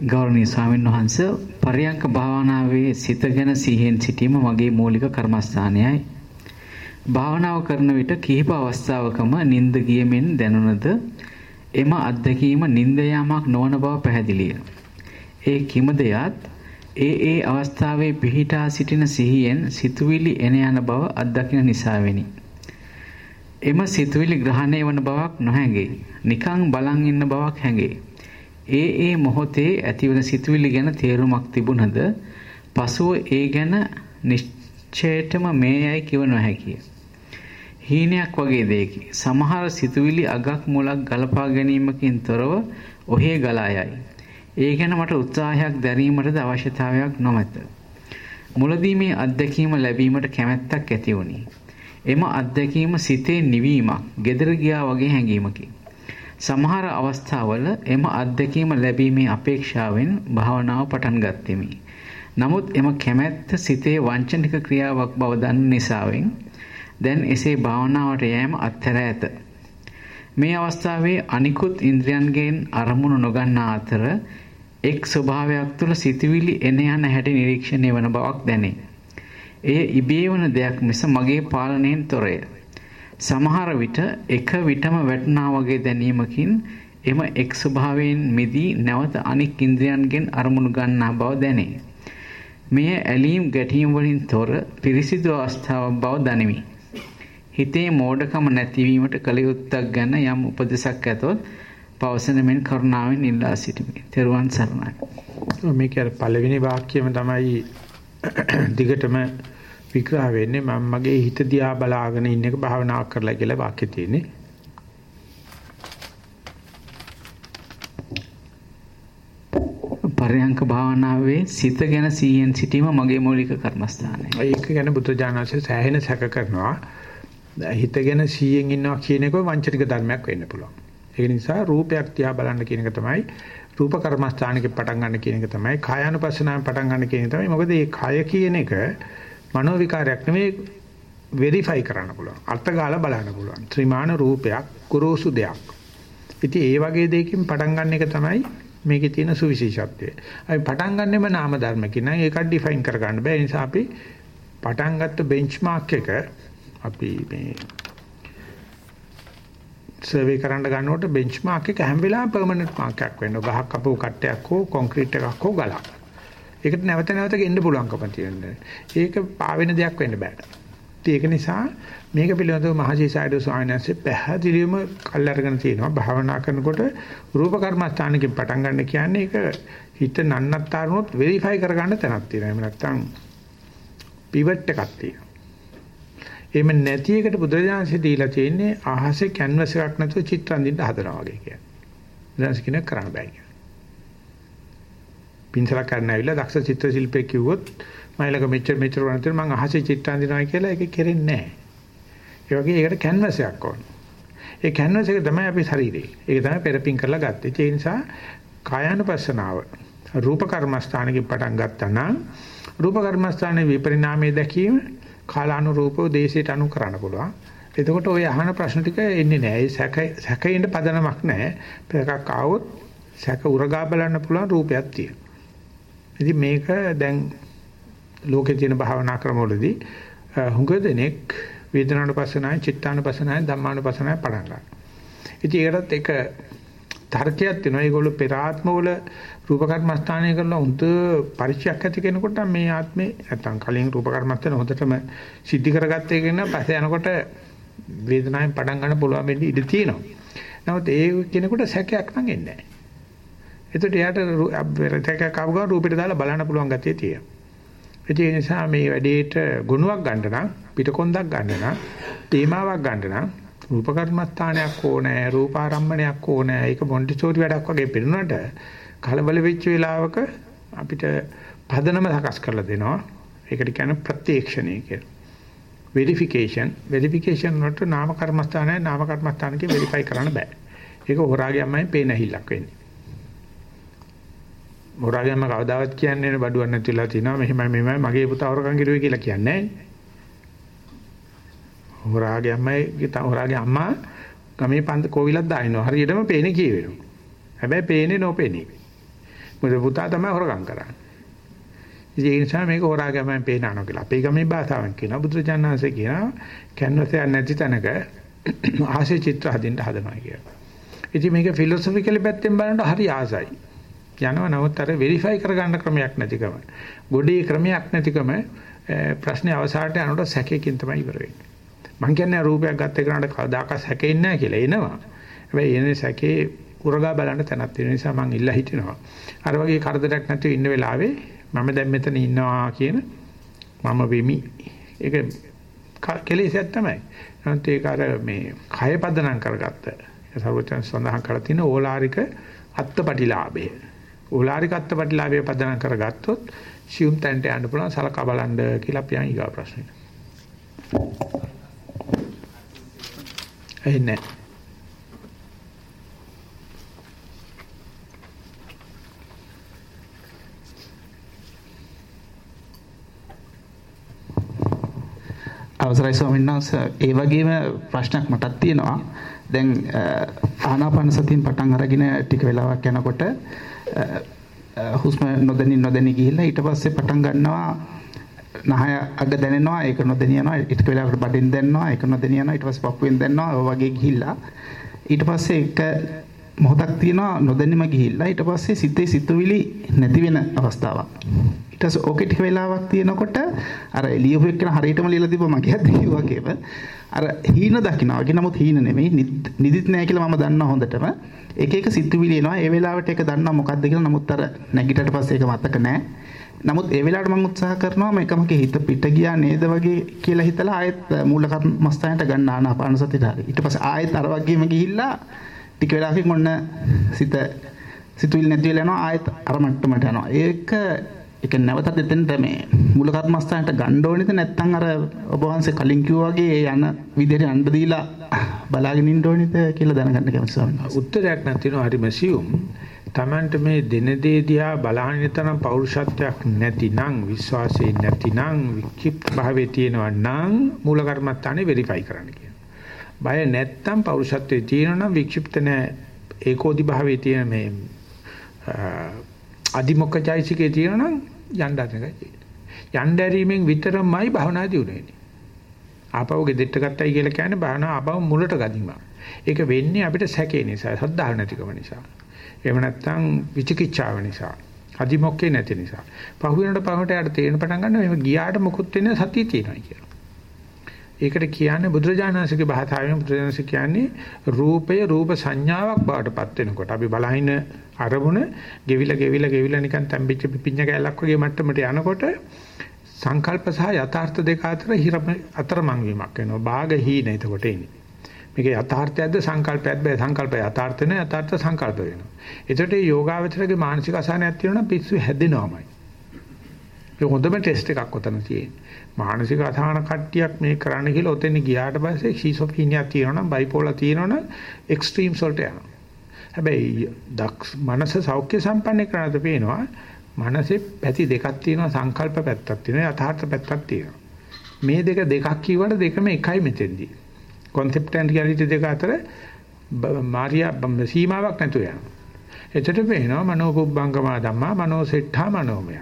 ගෞරවනීය ස්වාමීන් වහන්ස පරියංක භාවනාවේ සිත ගැන සිහියෙන් සිටීම මගේ මූලික කර්මස්ථානයයි. භාවනාව කරන විට කිහිප අවස්ථාවකම නිින්ද ගියමින් දැනුණද එම අත්දැකීම නිින්ද යාමක් නොවන බව පැහැදිලිය. ඒ කිමදයත් ඒ ඒ අවස්ථාවේ පිහිටා සිටින සිහියෙන් සිතුවිලි එන යන බව අත්දකින නිසා වෙනි. එම සිතුවිලි ග්‍රහණය වන බවක් නොහැඟේ. නිකං බලන් ඉන්න බවක් හැඟේ. ඒ ඒ මොහොතේ ඇතිවන සිතුවිලි ගැන තේරුමක් තිබුණද පසුව ඒ ගැන නිශ්චයටම මේයයි කිව නොහැකිය. හීනයක් වගේ දෙයකි. සමහර සිතුවිලි අගක් මුලක් ගලපා ගැනීමකින් තොරව ඔහේ ගලා යයි. ඒ ගැන මට උත්සාහයක් දැරීමටද අවශ්‍යතාවයක් නොමැත. මුලදී මේ අත්දැකීම ලැබීමට කැමැත්තක් ඇති වුණි. එම අත්දැකීම සිතේ නිවීමක්, gedara ගියා වගේ හැඟීමකි. සමහර අවස්ථාවල එම අත්දැකීම ලැබීමේ අපේක්ෂාවෙන් භාවනාව පටන් ගත්ෙමි. නමුත් එම කැමැත්ත සිතේ වංචනික ක්‍රියාවක් බව දන්න නිසාවෙන් දැන් එසේ භාවනාවට යෑම අත්හැර ඇත. මේ අවස්ථාවේ අනිකුත් ඉන්ද්‍රයන්ගෙන් අරමුණු නොගන්නා අතර එක් ස්වභාවයක් තුළ සිතුවිලි එන යන හැටි නිරීක්ෂණය වන බවක් දැනේ. එය ඉබේ වන දෙයක් මිස මගේ පාලනයෙන් තොරය. සමහර විට එක විටම වැටුණා වගේ දැනීමකින් එම එක් ස්වභාවයෙන් මිදී නැවත අනික් ඉන්ද්‍රයන්ගෙන් අරමුණු ගන්නා බව දැනේ. මෙය ඇලීම් ගැටීම් වලින් තොර පිරිසිදු අවස්ථාවක් බව දනිමි. හිතේ මෝඩකම නැතිවීමට කළ යුත්තක් ගැන යම් උපදෙසක් ඇතොත් පවසන මෙන් කරුණාවෙන් ඉල්ලා සිටිමි. තෙරුවන් සරණයි. මේක පළවෙනි වාක්‍යයම තමයි දිගටම විග්‍රහ වෙන්නේ මම මගේ හිත දිහා බලාගෙන ඉන්න එක භාවනාවක් කරලා කියලා වාක්‍ය තියෙන්නේ. පරයන්ක භාවනාවේ සිත ගැන සීයෙන් සිටීම මගේ මූලික කර්මස්ථානයි. ඒක ගැන බුදුජානකසේ සෑහෙන සැක කරනවා. හිත ගැන සීයෙන් ඉන්නවා කියන එක වංචනික ධර්මයක් වෙන්න පුළුවන්. ඒ නිසා රූපයක් දිහා බලන්න කියන එක තමයි රූප කර්මස්ථානික පටන් ගන්න කියන එක තමයි කායानुපස්සනාවෙන් පටන් ගන්න කියන එක තමයි. මොකද මේ කය කියන එක මනෝ විකාරයක් නෙමෙයි වෙරිෆයි කරන්න පුළුවන්. අර්ථ ගාලා බලන්න පුළුවන්. ත්‍රිමාන රූපයක්, කුරෝසු දෙයක්. ඉතින් ඒ වගේ දෙයකින් පටන් ගන්න එක තමයි මේකේ තියෙන සුවිශේෂත්වය. අපි පටන් ගන්නෙම නාම ධර්මකින් නම් ඒක ඩිෆයින් කරගන්න බෑ. ඒ නිසා අපි පටන් ගත්ත බෙන්ච්මාර්ක් එක අපි මේ සර්වේ කරන්න ගන්නකොට බෙන්ච්මාර්ක් එක හැම වෙලාවෙම පර්මනන්ට් මාර්ක් එකක් වෙන්න. ගහක් කපපු කට්ටයක් හෝ කොන්ක්‍රීට් එකක් හෝ ගලක්. ඒකට නැවත නැවත ගෙන්න පුළුවන්කම තියෙනවා. ඒක පාවෙන දෙයක් වෙන්න බෑ. ඒක නිසා මේක පිළිබඳව මහජීසාරද ස්වාමීන් වහන්සේ පැහැදිලිවම කල් අරගෙන තියෙනවා. භාවනා කරනකොට රූප කර්මස්ථානකින් පටන් ගන්න කියන්නේ ඒක හිත නන්නත්තරනොත් වෙරිෆයි කරගන්න තැනක් තියෙනවා. එහෙම නැත්නම් පිවට් එකක් තියෙනවා. එහෙම නැති එකට බුදුරජාණන්සේ දීලා තියෙන්නේ අහසේ කැන්වස් එකක් නැතුව චිත්‍ර අඳින්න හදනවා වගේ කියන්නේ. බුදුරජාණන් කියන කරන්න බෑ කියන්නේ. පින්සලක් කරන්න ඇවිල්ලා දක්ෂ චිත්‍ර ශිල්පියෙක් කිව්වොත් මම ළඟ මෙච්චර මෙච්චර වණතර මම අහසේ චිත්‍ර අඳිනවා කියලා ඒක කෙරෙන්නේ නැහැ. ඒ වගේ ඒකට canvas එකක් ඕන. ඒ canvas එක තමයි අපේ ශරීරය. ඒක තමයි පෙරපින් කරලා ගත්තේ. ඒ නිසා කායानुපස්සනාව රූප කර්මස්ථානකින් පටන් ගත්තා නම් රූප කර්මස්ථානයේ විපරිණාමය දැකීම කාලානුරූපව දේශයට අනුව කරන්න පුළුවන්. එතකොට ওই අහන ප්‍රශ්න ටික එන්නේ නැහැ. ඒ සැක සැකේන පදනමක් නැහැ. එකක් ආවොත් සැක උරගා බලන්න පුළුවන් රූපයක් තියෙනවා. ඉතින් මේක දැන් ලෝකේ තියෙන භාවනා ක්‍රමවලදී හුඟ දෙනෙක් වේදනානුපස්සනායි චිත්තානුපස්සනායි ධම්මානුපස්සනායි පටන් ගන්නවා. ඉතින් ඒකටත් එක තර්කයක් තියෙනවා. ඒගොල්ලෝ පෙර ආත්මවල රූප කර්මස්ථානය කරලා උන්ට පරිචයක් ඇති කෙනෙකුට මේ ආත්මේ නැත්තම් කලින් රූප කර්මස්ථාන හොඳටම සිද්ධි කරගත්තේ කියන පස්සේ යනකොට වේදනාවෙන් පටන් ගන්න පුළුවන් වෙන්න ඉඩ තියෙනවා. නමුත් ඒ කෙනෙකුට සැකයක් නම් එන්නේ නැහැ. එතකොට එයාට සැකයක් ආව ගමන් රූපෙට දාලා බලන්න පුළුවන් ගතිය තියෙනවා. ඒ නිසා මේ වැඩේට ගුණයක් ගන්න නම් පිටකොන්දක් ගන්න නම් තේමාවක් ගන්න නම් රූප කර්මස්ථානයක් ඕනේ රූපාරම්මණයක් ඕනේ ඒක මොන්ටිසෝරි වැඩක් වගේ පිරුණාට කලබල වෙච්ච වෙලාවක අපිට පදනම සකස් කරලා දෙනවා. ඒකට කියන්නේ ප්‍රත්‍යක්ෂණය කියලා. වෙරිෆිකේෂන් වෙරිෆිකේෂන් වලට නාම කර්මස්ථානය නාම කර්මස්ථානකේ වෙරිෆයි කරන්න බෑ. ඒක හොරාගේ අම්මයි පේන හිල්ලක් වෙන්නේ. හොරාගේ අම්ම කවදාවත් කියන්නේ නේ බඩුවක් නැතිලා තිනවා මෙහෙමයි මෙහෙමයි මගේ පුතා හොරකම් කිරුවේ කියලා කියන්නේ නැහැ හොරාගේ අම්මයි හොරාගේ අම්මා ගමේ පන්ද කෝවිලක් දානවා. හරියටම පේන්නේ කියවෙනවා. හැබැයි පේන්නේ නොපෙනී. මොකද පුතා තමයි හොරගම් කරන්නේ. ඉතින් ඒ නිසා මේක හොරාගේ අම්මෙන් පේනනවා කියලා. අපේ ගමේ භාෂාවෙන් කියනවා බුදුරජාණන්සේ කියනවා කැන්වස් එක නැති තැනක ආසේ චිත්‍ර හදින්න හදනවා කියලා. ඉතින් මේක ෆිලොසොෆිකලි පැත්තෙන් බලනකොට හරි ආසයි. යනවා නමුත් අර වෙරිෆයි කරගන්න ක්‍රමයක් නැතිකම. ගොඩේ ක්‍රමයක් නැතිකම ප්‍රශ්නේ අවසානට යනකොට සැකයකින් තමයි ඉවර වෙන්නේ. මං කියන්නේ රූපයක් ගත්ත එකනට කවදාකවත් හැකෙන්නේ නැහැ කියලා එනවා. හැබැයි එනේ සැකේ උරගා බලන්න තැනක් තියෙන නිසා මං ඉල්ලා හිටිනවා. අර වගේ කරදරයක් නැතුව ඉන්න වෙලාවේ මම දැන් මෙතන ඉන්නවා කියන මම වෙමි. ඒක කෙලෙසක් තමයි. නැත්නම් ඒක අර මේ කය පදනම් කරගත්ත. ඒ සර්වචන් සඳහන් කරලා තියෙන ඕලාරික අත්පටිලාභය. ඕලාරික අත්පටිලාභය පදනම් කරගත්තොත් සියුම් තැන්ට යන්න පුළුවන් සලකා බලන්න කියලා අපි යන් ඊගා ප්‍රශ්නෙට. ඇහෙන්නේ නැහැ. අවසරයි ස්වාමීන් වහන්සේ ඒ වගේම ප්‍රශ්නයක් මටත් තියෙනවා දැන් ආනාපාන සතියෙන් පටන් අරගෙන ටික වෙලාවක් යනකොට හුස්ම නොදැනි නොදැනි ගිහිල්ලා ඊට පස්සේ පටන් ගන්නවා නහය අග දැනෙනවා ඒක නොදැනිය යනවා ඊට වෙලාවකට බඩෙන් දැනෙනවා ඒක නොදැනිය යනවා ඊට පස්සේ පපුවෙන් දැනෙනවා ඔය වගේ ගිහිල්ලා. ඊට පස්සේ එක මොහොතක් තියෙනවා නොදැනීම ගිහිල්ලා ඊට පස්සේ සිතේ සිතුවිලි නැති වෙන අවස්ථාවක්. ඊට පස්සේ ඕකේ ටික වෙලාවක් තියෙනකොට අර ලියපු එක්කන හරියටම ලියලා තිබ්බ මගේ අතේ වගේම. අර හීන දකින්නවා. වගේ නමුත් හීන නෙමෙයි නිදිත් නෑ කියලා මම දන්නවා හොඳටම. එක එක සිතුවිලි එනවා ඒ වෙලාවට ඒක දන්නවා මොකද්ද කියලා නමුත් අර නැගිටට පස්සේ ඒක මතක නෑ නමුත් ඒ වෙලාවට මම උත්සාහ කරනවා මේකමගේ හිත පිට ගියා නේද වගේ කියලා හිතලා ආයෙත් මූල කර්මස්ථානයට ගන්න ආනාපාන සතියට හරි. ඊට පස්සේ ආයෙත් අර වගේම ගිහිල්ලා ටික වෙලාවකින් ඔන්න සිත සිතුවිලි නැති වෙලා යනවා ආයෙත් අර මට්ටමට යනවා. ඒක ඒක නැවතත් එතෙන්ට මේ මූල කර්මස්ථානයට ගන්න ඕනේද නැත්නම් අර ඔබ වහන්සේ කලින් කිව්වා වගේ යන විදිහට යන්න දීලා බලාගෙන ඉන්න ඕනේද කියලා දැනගන්න කැමති ස්වාමීන් වහන්සේ. උත්තරයක් නැතිනවා හරි මසියුම්. Tamanට මේ දින දේ දිහා බලහන් තරම් පෞරුෂත්වයක් නැතිනම් විශ්වාසය නැතිනම් වික්ෂිප්ත භාවයේ තියෙනවා නම් මූල කර්මත්තානේ වෙරිෆයි කරන්න කියනවා. බය නැත්තම් පෞරුෂත්වයේ තියෙනවා නම් වික්ෂිප්ත නැහැ ඒකෝදි භාවයේ තියෙන මේ අදිමොක්කචෛසිකේ තියෙනවා නම් යන්න හදනකයි. යන්න ඇරීමෙන් විතරමයි භවනා දියුනේ. ආපහු ගෙදෙට්ට ගත්තයි කියලා කියන්නේ භවනා ආපහු මුලට ගදිනවා. ඒක වෙන්නේ අපිට සැකේ නිසා, සද්ධා නැතිකම නිසා. එහෙම නැත්නම් විචිකිච්ඡාව නිසා. අදිමොක්කේ නැති නිසා. පහුවෙනට පහුවට යාට තේරෙන පටන් ගන්නවා එහෙම ගියාට මොකුත් වෙන්නේ සතිය තියෙනවා කියලා. ඒකට කියන්නේ බුදුරජාණන්සේගේ භාෂාවෙන් බුදුරජාණන්සේ කියන්නේ රූපය රූප සංඥාවක් බවට පත් වෙනකොට අපි බලහින අරමුණ ගෙවිලා ගෙවිලා ගෙවිලා නිකන් තැම්බිච්ච පිපිඤ්ඤ කැලක් වගේ මට්ටමට යනකොට සංකල්ප සහ යථාර්ථ දෙක අතර හිර අතරමං වීමක් වෙනවා. භාග හීන එතකොට එන්නේ. මේක යථාර්ථයක්ද සංකල්පයක්ද බෑ සංකල්පය යථාර්ථ නේ යථාර්ථ සංකල්ප වෙනවා. එතකොට මේ යෝගාවචරගේ මානසික අසහනයක් තියෙනවා නම් පිස්සු හැදෙනවමයි. ඒ හොඳම ටෙස්ට් එකක් ඔතන තියෙන්නේ. මානසික අසහන කට්ටියක් මේ කරන්න කියලා ඔතෙන් ගියාට පස්සේ ෂිසොෆීනියා තියෙනවා නම් බයිපෝලා තියෙනවා නම් එක්ස්ට්‍රීම්ස් වලට යනවා. හැබැයි දක්ෂ මනස සෞඛ්‍ය සම්පන්න කරනද පේනවා. මනසේ පැති දෙකක් තියෙනවා සංකල්ප පැත්තක් තියෙනවා යථාර්ථ පැත්තක් තියෙනවා. මේ දෙක දෙකක් කියවට දෙකම එකයි මෙතෙන්දී. concept and reality දෙක අතර මාරියා සීමාවක් නැතුව යනවා. එතකොට පේනවා මනෝ කුබ්බංගම ධම්මා මනෝ සෙට්ඨා මනෝමය.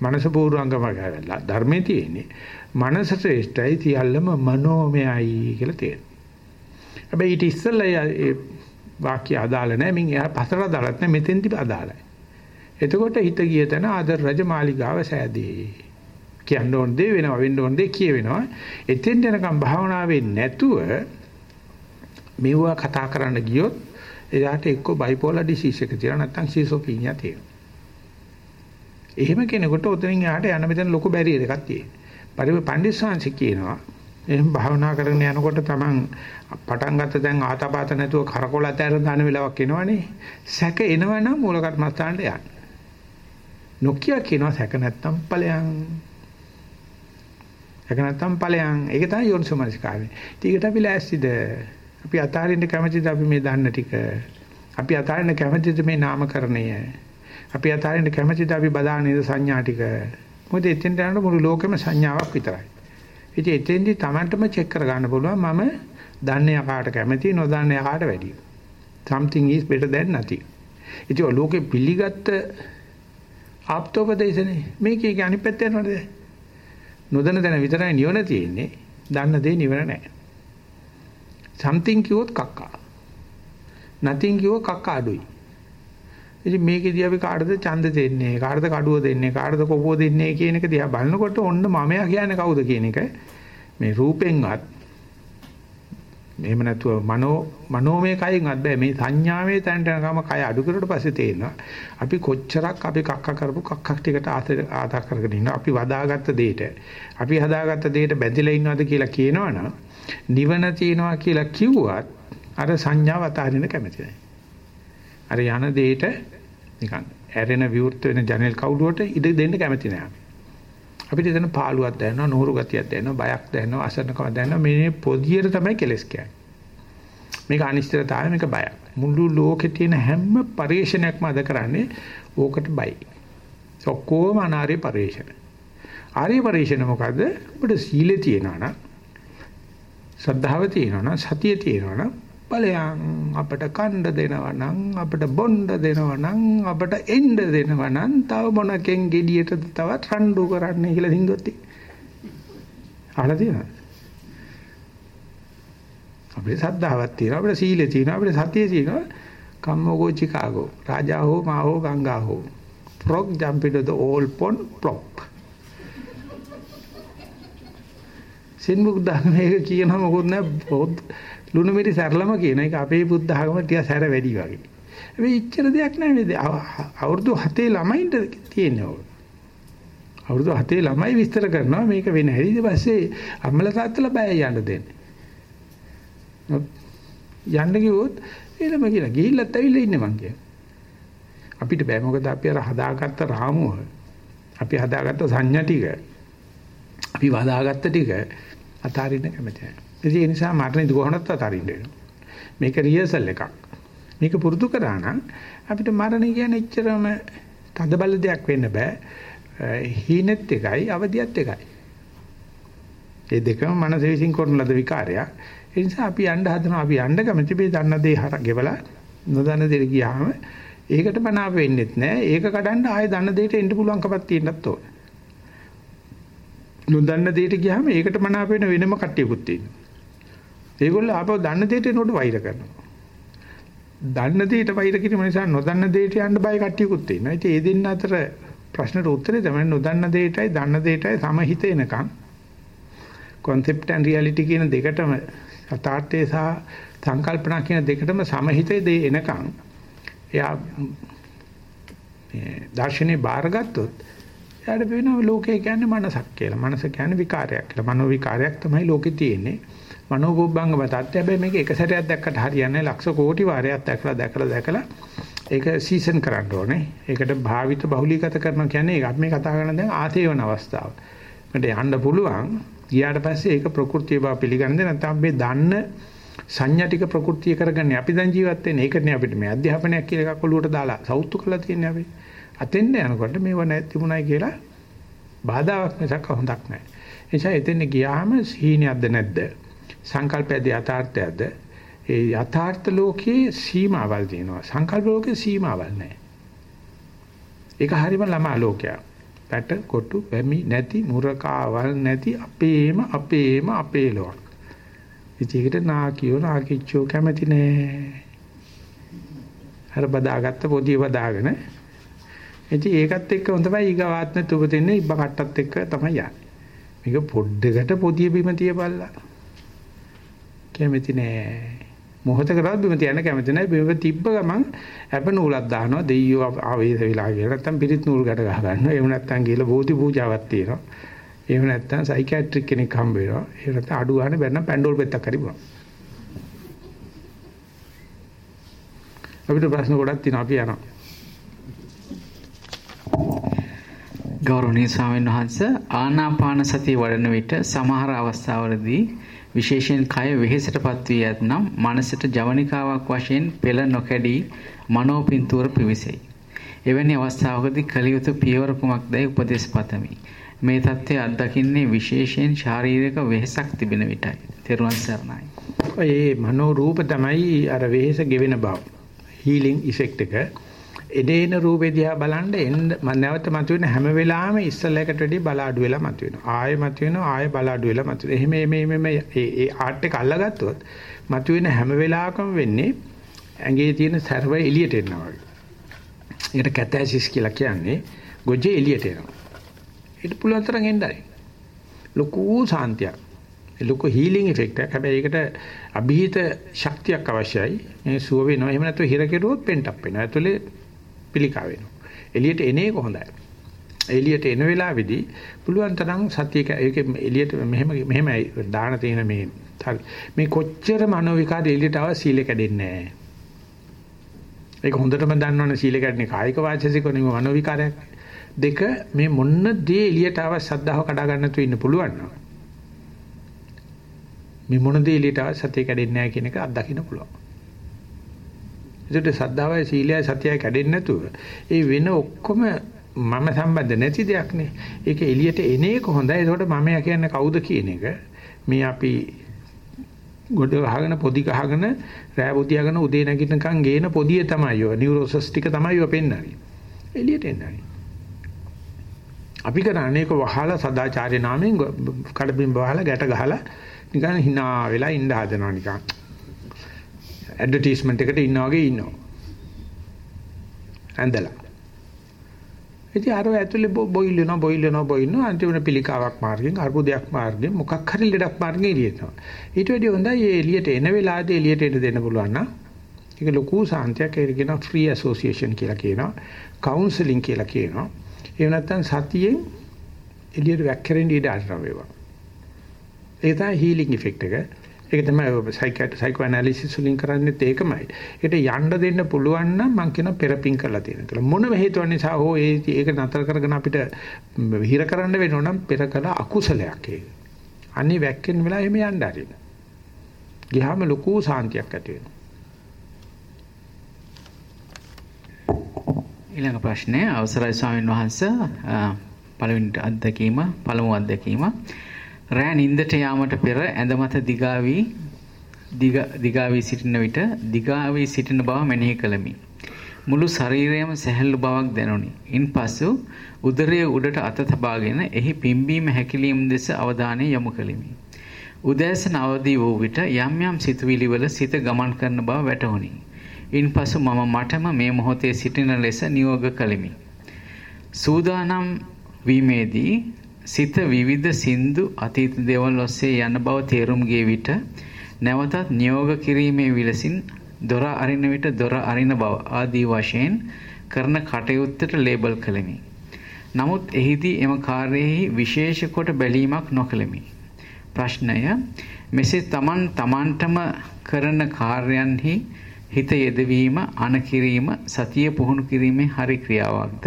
මනස පූර්වංගම ගාවලා ධර්මයේ තියෙන්නේ. මනස ශ්‍රේෂ්ඨයි සියල්ලම මනෝමයයි කියලා තේරෙනවා හැබැයි ඊට ඉස්සෙල්ලා ඒ වාක්‍ය අදාළ නැහැ මින් එහා පසට අදාළත් නැහැ මෙතෙන්දි අදාළයි එතකොට හිත ගිය තැන ආදර රජමාලිගාව සෑදී. කියන්න ඕන දේ වෙනවා වෙන්න ඕන දේ කියවෙනවා. එතෙන් යනකම් භාවනාවේ නැතුව මෙවුවා කතා කරන්න ගියොත් එයාට එක්ක බයිපෝලර් ඩිසීස් එක තියෙනවා නැත්නම් ෂිසොෆීනියා තියෙනවා. එහෙම කෙනෙකුට උතනින් යාට යන මෙතන ලොකු බැරියර් එකක් තියෙනවා. පරිම පණ්ඩිස්සංශ කියනවා එහෙම භාවනා කරගෙන යනකොට තමන් පටන් ගත්ත දැන් ආතපాత නැතුව කරකොල ඇතර දාන වෙලාවක් එනවනේ. සැක එනවනම් මූල කර්මස්ථානට යන්න. නොකිය කියනවා සැක නැත්තම් ඵලයන්. සැක නැත්තම් ඵලයන්. ඒක තමයි යෝනිසෝමනසිකාරය. ඊකට අපි ලෑස්තිද? අපි අතාරින්න කැමතිද අපි මේ දන්න ටික? අපි අතාරින්න කැමතිද මේ නාමකරණය? අපි අතාරින්න කැමතිද අපි බදානේද සංඥා ටික? මොකද එතෙන්ට යනකොට මුළු ලෝකෙම සංඥාවක් විතරයි. ඉතින් එතෙන්දි Tamanටම චෙක් කර ගන්න පුළුවන් මම දන්නේ යකාට කැමති නොදන්නේ යකාට වැඩිය. something is better than nothing. ඉතින් ලෝකෙ පිළිගත්ත ආප්තෝපදේශනේ. මේකේ කියන්නේ අනිත් පැත්ත යනවද? නොදන්න තැන විතරයි නිවන තියෙන්නේ. දන්න දේ නිවන නැහැ. something කිව්වොත් කක්කා. nothing කිව්වොත් කක්කා අඩුයි. ඉතින් මේකෙදී අපි කාටද ඡන්ද දෙන්නේ? කාටද කඩුව දෙන්නේ? කාටද කොපුව දෙන්නේ කියන එක දිහා බලනකොට ඔන්න මමයා කියන්නේ කවුද කියන එක. මේ රූපෙන්වත් එහෙම නැතුව මනෝ මනෝමය කයින්වත් බෑ. මේ සංඥාවේ තැනට යනකම කය අඩු කරුවට පස්සේ තේරෙනවා. අපි කොච්චරක් අපි කක්ක කරපු කක්ක ටිකට ආදා කරගෙන ඉන්නවා. අපි වදාගත්ත දෙයට අපි හදාගත්ත දෙයට බැඳිලා ඉන්නවද කියලා කියනවනම් නිවන තියනවා කියලා කිව්වත් අර සංඥාව අතාරින්න කැමති නැහැ. අර යන දෙයට නිකන් ඇරෙන විවෘත වෙන ජනෙල් කවුළුවට ඉඩ දෙන්න කැමති නැහැ අපිට එතන පාළුවක් දැනෙනවා, නూరు ගතියක් දැනෙනවා, බයක් දැනෙනවා, අසරණකමක් දැනෙනවා. මේ පොදියට තමයි කෙලස් කියන්නේ. මේක අනිශ්චිතතාවය මේක බය. මුළු ලෝකේ තියෙන හැම පරිශ්‍රණයක්ම අද කරන්නේ ඕකට බයි. ඔක්කොම අනාර්ය පරිශ්‍රණ. ආර්ය පරිශ්‍රණ මොකද්ද? අපිට සීලේ තියෙනවා නම් ශ්‍රද්ධාව තියෙනවා නම් සතිය තියෙනවා නම් බලයන් අපට කණ්ඩ දෙනවා නම් අපට බොණ්ඩ දෙනවා නම් අපට එන්න දෙනවා නම් තව මොනකෙන් gediයට තවත් රණ්ඩු කරන්න කියලා හින්දුවත් අහලා තියෙනවද? අපේ සද්ධාවක් තියෙනවා අපේ සීලේ තියෙනවා අපේ සතියේ තියෙනවා. කම්මෝගෝ චිකාගෝ රාජා හෝ මා හෝ ගංගා හෝ. Frog jump into the old pond plop. සින්මුක් ධර්මයේ කියනවා මොකොත් නෑ ලුණු මිරි සැරලම කියන එක අපේ බුද්ධ ආගම ටික සැර වැඩි වගේ. හැබැයි ඉච්චර දෙයක් නැහැ නේද? අවුරුදු 7 ළමයින්ට තියෙන්නේ ඕක. අවුරුදු 7 ළමයි විස්තර කරනවා මේක වෙන හැටි ඊට පස්සේ අම්මලා තාත්තලා බය යන්න දෙන්නේ. යන්න කිව්වොත් එළම කියලා ගිහිල්ලත් ඇවිල්ලා ඉන්නේ මං කියන්නේ. අපිට බෑ මොකද අපි අර හදාගත්ත රාමුව අපි හදාගත්ත සංඥා ටික අපි වදාගත්ත ටික අතාරින්න කැමති නැහැ. ඒ නිසා මරණය කොහොමද අතරින්න වෙනවා. මේක රිහර්සල් එකක්. මේක පුරුදු කරා නම් අපිට මරණය කියන්නේ එච්චරම තද බල දෙයක් වෙන්න බෑ. හීනෙත් එකයි අවදියත් එකයි. මේ දෙකම මනස විසින් කරන ලද විකාරයක්. ඒ නිසා අපි යන්න හදනවා අපි යන්න කැමති මේ දන්න දේ හර ගෙවලා නොදන්න දෙයට ගියාම ඒකට මනාප වෙන්නෙත් නෑ. ඒක කඩන්න ආයෙ දන්න දෙයට එන්න පුළුවන්කමක් තියෙන්නත් ඕන. නොදන්න දෙයට ගියාම ඒකට මනාප වෙන වෙනම කට්ටියකුත් තියෙනවා. ඒගොල්ලෝ ආපහු දන්න දෙයට නෝඩ වෛර කරනවා. දන්න දෙයට වෛර කිරීම නිසා නොදන්න දෙයට යන්න බය කට්ටියකුත් ඉන්නවා. ඉතින් ඒ දෙන්න අතර ප්‍රශ්නට උත්තරේ තමයි නොදන්න දෙයටයි දන්න දෙයටයි සමහිත එනකම් concept and reality කියන දෙකටම යථාර්ථය සහ සංකල්පනා කියන දෙකටම සමහිතේ දේ එනකම් එයා මේ දර්ශනේ බාරගත්තොත් එයාට වෙනවා ලෝකය කියන්නේ මනසක් කියලා. මනස කියන්නේ විකාරයක් කියලා. මනෝ විකාරයක් තමයි ලෝකේ තියෙන්නේ. මනෝපුබ්බංගම තත්ත්වය හැබැයි මේක එක සැරයක් දැක්කට හරියන්නේ ලක්ෂ කෝටි වාරයක් දැකලා දැකලා දැකලා ඒක සීසන් කරන්න ඕනේ. ඒකට භාවිත බහුලීගත කරනවා කියන්නේ ඒක අපි මේ කතා කරන දැන් ආතේවන අවස්ථාව. මට යන්න පුළුවන්. ගියාට පස්සේ ඒක ප්‍රകൃතිය බව පිළිගන්නේ නැත්නම් මේ දන්න සංඥා ටික ප්‍රകൃතිය කරගන්නේ අපි දැන් ජීවත් වෙන්නේ. ඒකනේ අපිට මේ අධ්‍යාපනයක් කියලා එකක් ඔලුවට දාලා සෞතු කරලා තියෙන්නේ අපි. අතෙන්ද යනකොට මේව නැතිුණයි කියලා බාධාවක් මිසක් හොඳක් නැහැ. ඒ නිසා එතෙන් ගියාම සීනියක්ද නැද්ද? සංකල්පයද යථාර්ථයද? ඒ යථාර්ථ ලෝකයේ සීමාවල් තියෙනවා. සංකල්ප ලෝකයේ සීමාවල් නැහැ. ඒක හරියම ළමා ලෝකයක්. පැට කොටු බැමි නැති මුරකාවල් නැති අපේම අපේම අපේ ලෝක. ඉතින් නාකියෝ නාකිච්චෝ කැමති නෑ. අර බදාගත්ත පොදිය බදාගෙන ඉතින් ඒකත් එක්ක හොඳයි ඊගාවාත්ම තුබ දෙන්නේ ඉබ්බ කට්ටත් එක්ක තමයි යන්නේ. මේක පොඩ්ඩකට පොදිය බිම තියපල්ලා. කැමති නෑ. මොහොතකටවත් බිම තියන්න කැමති නෑ. බිම තිබ්බ ගමන් අප නූලක් දානවා දෙයියෝ ආවේශ වෙලා කියලා. නැත්තම් පිරිත් නූල් ගැට ගහ ගන්නවා. එහෙම නැත්තම් ගිහලා බෝධි පූජාවක් තියෙනවා. එහෙම නැත්තම් සයිකියාට්‍රික් කෙනෙක් හම්බ වෙනවා. එහෙම නැත්තම් අඩු ගන්න බැන්න පැන්ඩෝල් පෙත්තක් හරි බුණා. අපිට ප්‍රශ්න ගොඩක් තියෙනවා අපි යනවා. ගෞරවනීය ස්වාමීන් වහන්ස ආනාපාන සතිය වඩන විට සමහර අවස්ථාවලදී විශේෂයෙන් කය වෙහෙසටපත් වී ඇතනම් මනසට ජවනිකාවක් වශයෙන් පෙළ නොකැඩී මනෝ පින්තූර පිවිසෙයි. එවැනි අවස්ථාවකදී කළ යුතු පියවර කුමක්දයි උපදෙස් පතමි. මේ தත්ත්වය අත්දකින්නේ විශේෂයෙන් ශාරීරික වෙහෙසක් තිබෙන විටයි. තෙරුවන් සරණයි. ඒ මනෝ රූප තමයි අර වෙහෙස ගෙවෙන බව. හීලින් ඉෆෙක්ට් එක. එදේන රූපේ දිහා බලන්න එන්න නැවත මතුවෙන හැම වෙලාවෙම ඉස්සලයකට වැඩි බල අඩු වෙලා මතුවෙනවා. ආයෙ මතුවෙනවා ආයෙ බල අඩු වෙලා මතුවෙනවා. එහෙම මේ මේ මේ ඒ ආර්ට් එක අල්ලගත්තොත් මතුවෙන හැම වෙලාවකම වෙන්නේ ඇඟේ තියෙන සර්ව එළියට එනවා වගේ. ඒකට කැතැසිස් කියලා කියන්නේ ගොජේ එළියට එනවා. ඒක පුළුවන් තරම් එන්නයි. ලොකු සාන්තියක්. ලොකු හීලින් ඉෆෙක්ට් එකක්. හැබැයි ඒකට અભීත ශක්තියක් අවශ්‍යයි. මේ සුව වෙනවා. එහෙම නැත්නම් හිර කෙරුවොත් පෙන්ට් අප් වෙනවා. ඇතුලේ පිළිකා වෙනවා. එළියට එන එක හොඳයි. එළියට එන වෙලාවේදී පුළුවන් තරම් සතියක ඒක එළියට මෙහෙම මෙහෙමයි දාන තියෙන මේ මේ කොච්චර මනෝ විකාර එළියට ආව සීල කැඩෙන්නේ නැහැ. ඒක හොඳටම දන්නවනේ සීල කැඩෙන්නේ කායික වාචසික නෙමෙයි මනෝ විකාරයක්. දෙක මේ මොන්න දේ එළියට ආව සද්ධාව කඩා ගන්න තු ඉන්න පුළුවන් නෝ. මේ මොන දේ එළියට ආව සතිය කැඩෙන්නේ නැහැ කියන එක අත්දකින්න පුළුවන්. ඒකට සද්ධාවයි සීලයයි සතියයි කැඩෙන්නේ නැතුව ඒ වෙන ඔක්කොම මම සම්බන්ධ නැති දෙයක් නේ. ඒක එළියට එන එක හොඳයි. ඒකට මම යා කියන්නේ කවුද කියන එක මේ අපි ගොඩ ගහගෙන පොඩි ගහගෙන රෑ පොදියාගෙන උදේ නැගිටිනකන් ගේන පොදිය තමයි ඔය නියුරෝසස් ටික තමයි ඔය පෙන්නන්නේ. එළියට එන්නේ. අපි කරන්නේ ඒක වහලා සදාචාර්ය නාමයෙන් කඩබිම් වහලා ගැට ගහලා නිකන් hina වෙලා ඉන්න හදනවා නිකන්. ඇඩ්වර්ටයිස්මන්ට් එකට ඉන්නා වගේ ඉන්නවා. ඇඳලා. ඉතින් අර ඇතුලේ බොයිල් වෙනවා බොයිල් වෙනවා බොයිල් වෙනවා අන්තිමට පිළිකාවක් මාර්ගෙන් අර්බුදයක් මාර්ගෙන් මොකක් හරි ලෙඩක් මාර්ගෙන් එළියටනවා. ඊට වැඩිය හොඳයි මේ එළියට එන වෙලාවදී එළියට එන්න දෙන්න පුළුවන් නම් ඒක ලොකු සාන්තියක් ඒක කියනවා ෆ්‍රී ඇසෝසියේෂන් කියලා කියනවා. කවුන්සලින් කියලා කියනවා. එහෙම නැත්නම් සතියෙන් එළියට වැක්කරෙන්න ඉඩ අරනවා වේවා. ඒක තමයි හීලින් ඉෆෙක්ට් එක. ඒක තමයි සයිකෝ ඇනලිසිස් වලින් කරන්නේත් ඒකමයි. ඒකට යන්න දෙන්න පුළුවන් නම් මම කියන පෙරපින් කරලා තියෙන කියලා. මොන හේතුව නිසා හෝ ඒක නතර කරගෙන අපිට හිර කරන්න වෙනව නම් පෙර කළ අකුසලයක් ඒක. අනිත් වැක්කෙන වෙලාව එහෙම යන්න ආරින්න. ගියාම ලොකු සාන්තියක් ඇති වෙනවා. ඊළඟ ප්‍රශ්නය අවසරයි ස්වාමීන් වහන්සේ පළවෙනි අත්දැකීම පළමු අත්දැකීම රෑ නින්දට යාමට පෙර ඇඳ මත දිගා වී දිගා වී සිටින විට දිගා වී සිටින බව මෙනෙහි කළමි. මුළු ශරීරයම සැහැල්ලු බවක් දැනුනි. ඉන්පසු උදරයේ උඩට අත තබාගෙන එහි පිම්බීම හැකිලිම දෙස අවධානය යොමු කළෙමි. උදෑසන අවදි වූ විට යම් යම් සිතුවිලි වල සිත ගමන් කරන බව වැටහුණි. ඉන්පසු මම මටම මේ මොහොතේ සිටින ලෙස නියෝග කළෙමි. සූදානම් වීමේදී සිත විවිධ සින්දු අතීත දේවල් ඔස්සේ යන බව තේරුම් ගිය විට නැවතත් නියෝග කිරීමේ විලසින් දොර අරින විට දොර අරින බව ආදී වශයෙන් කරන කටයුත්තට ලේබල් කළෙමි. නමුත් එහිදී එම කාර්යයෙහි විශේෂ කොට බැලීමක් නොකළෙමි. ප්‍රශ්නය මෙසේ තමන් තමන්ටම කරන කාර්යයන්හි හිත යෙදවීම අනකිරීම සතිය පුහුණු කිරීමේ හරි ක්‍රියාවක්ද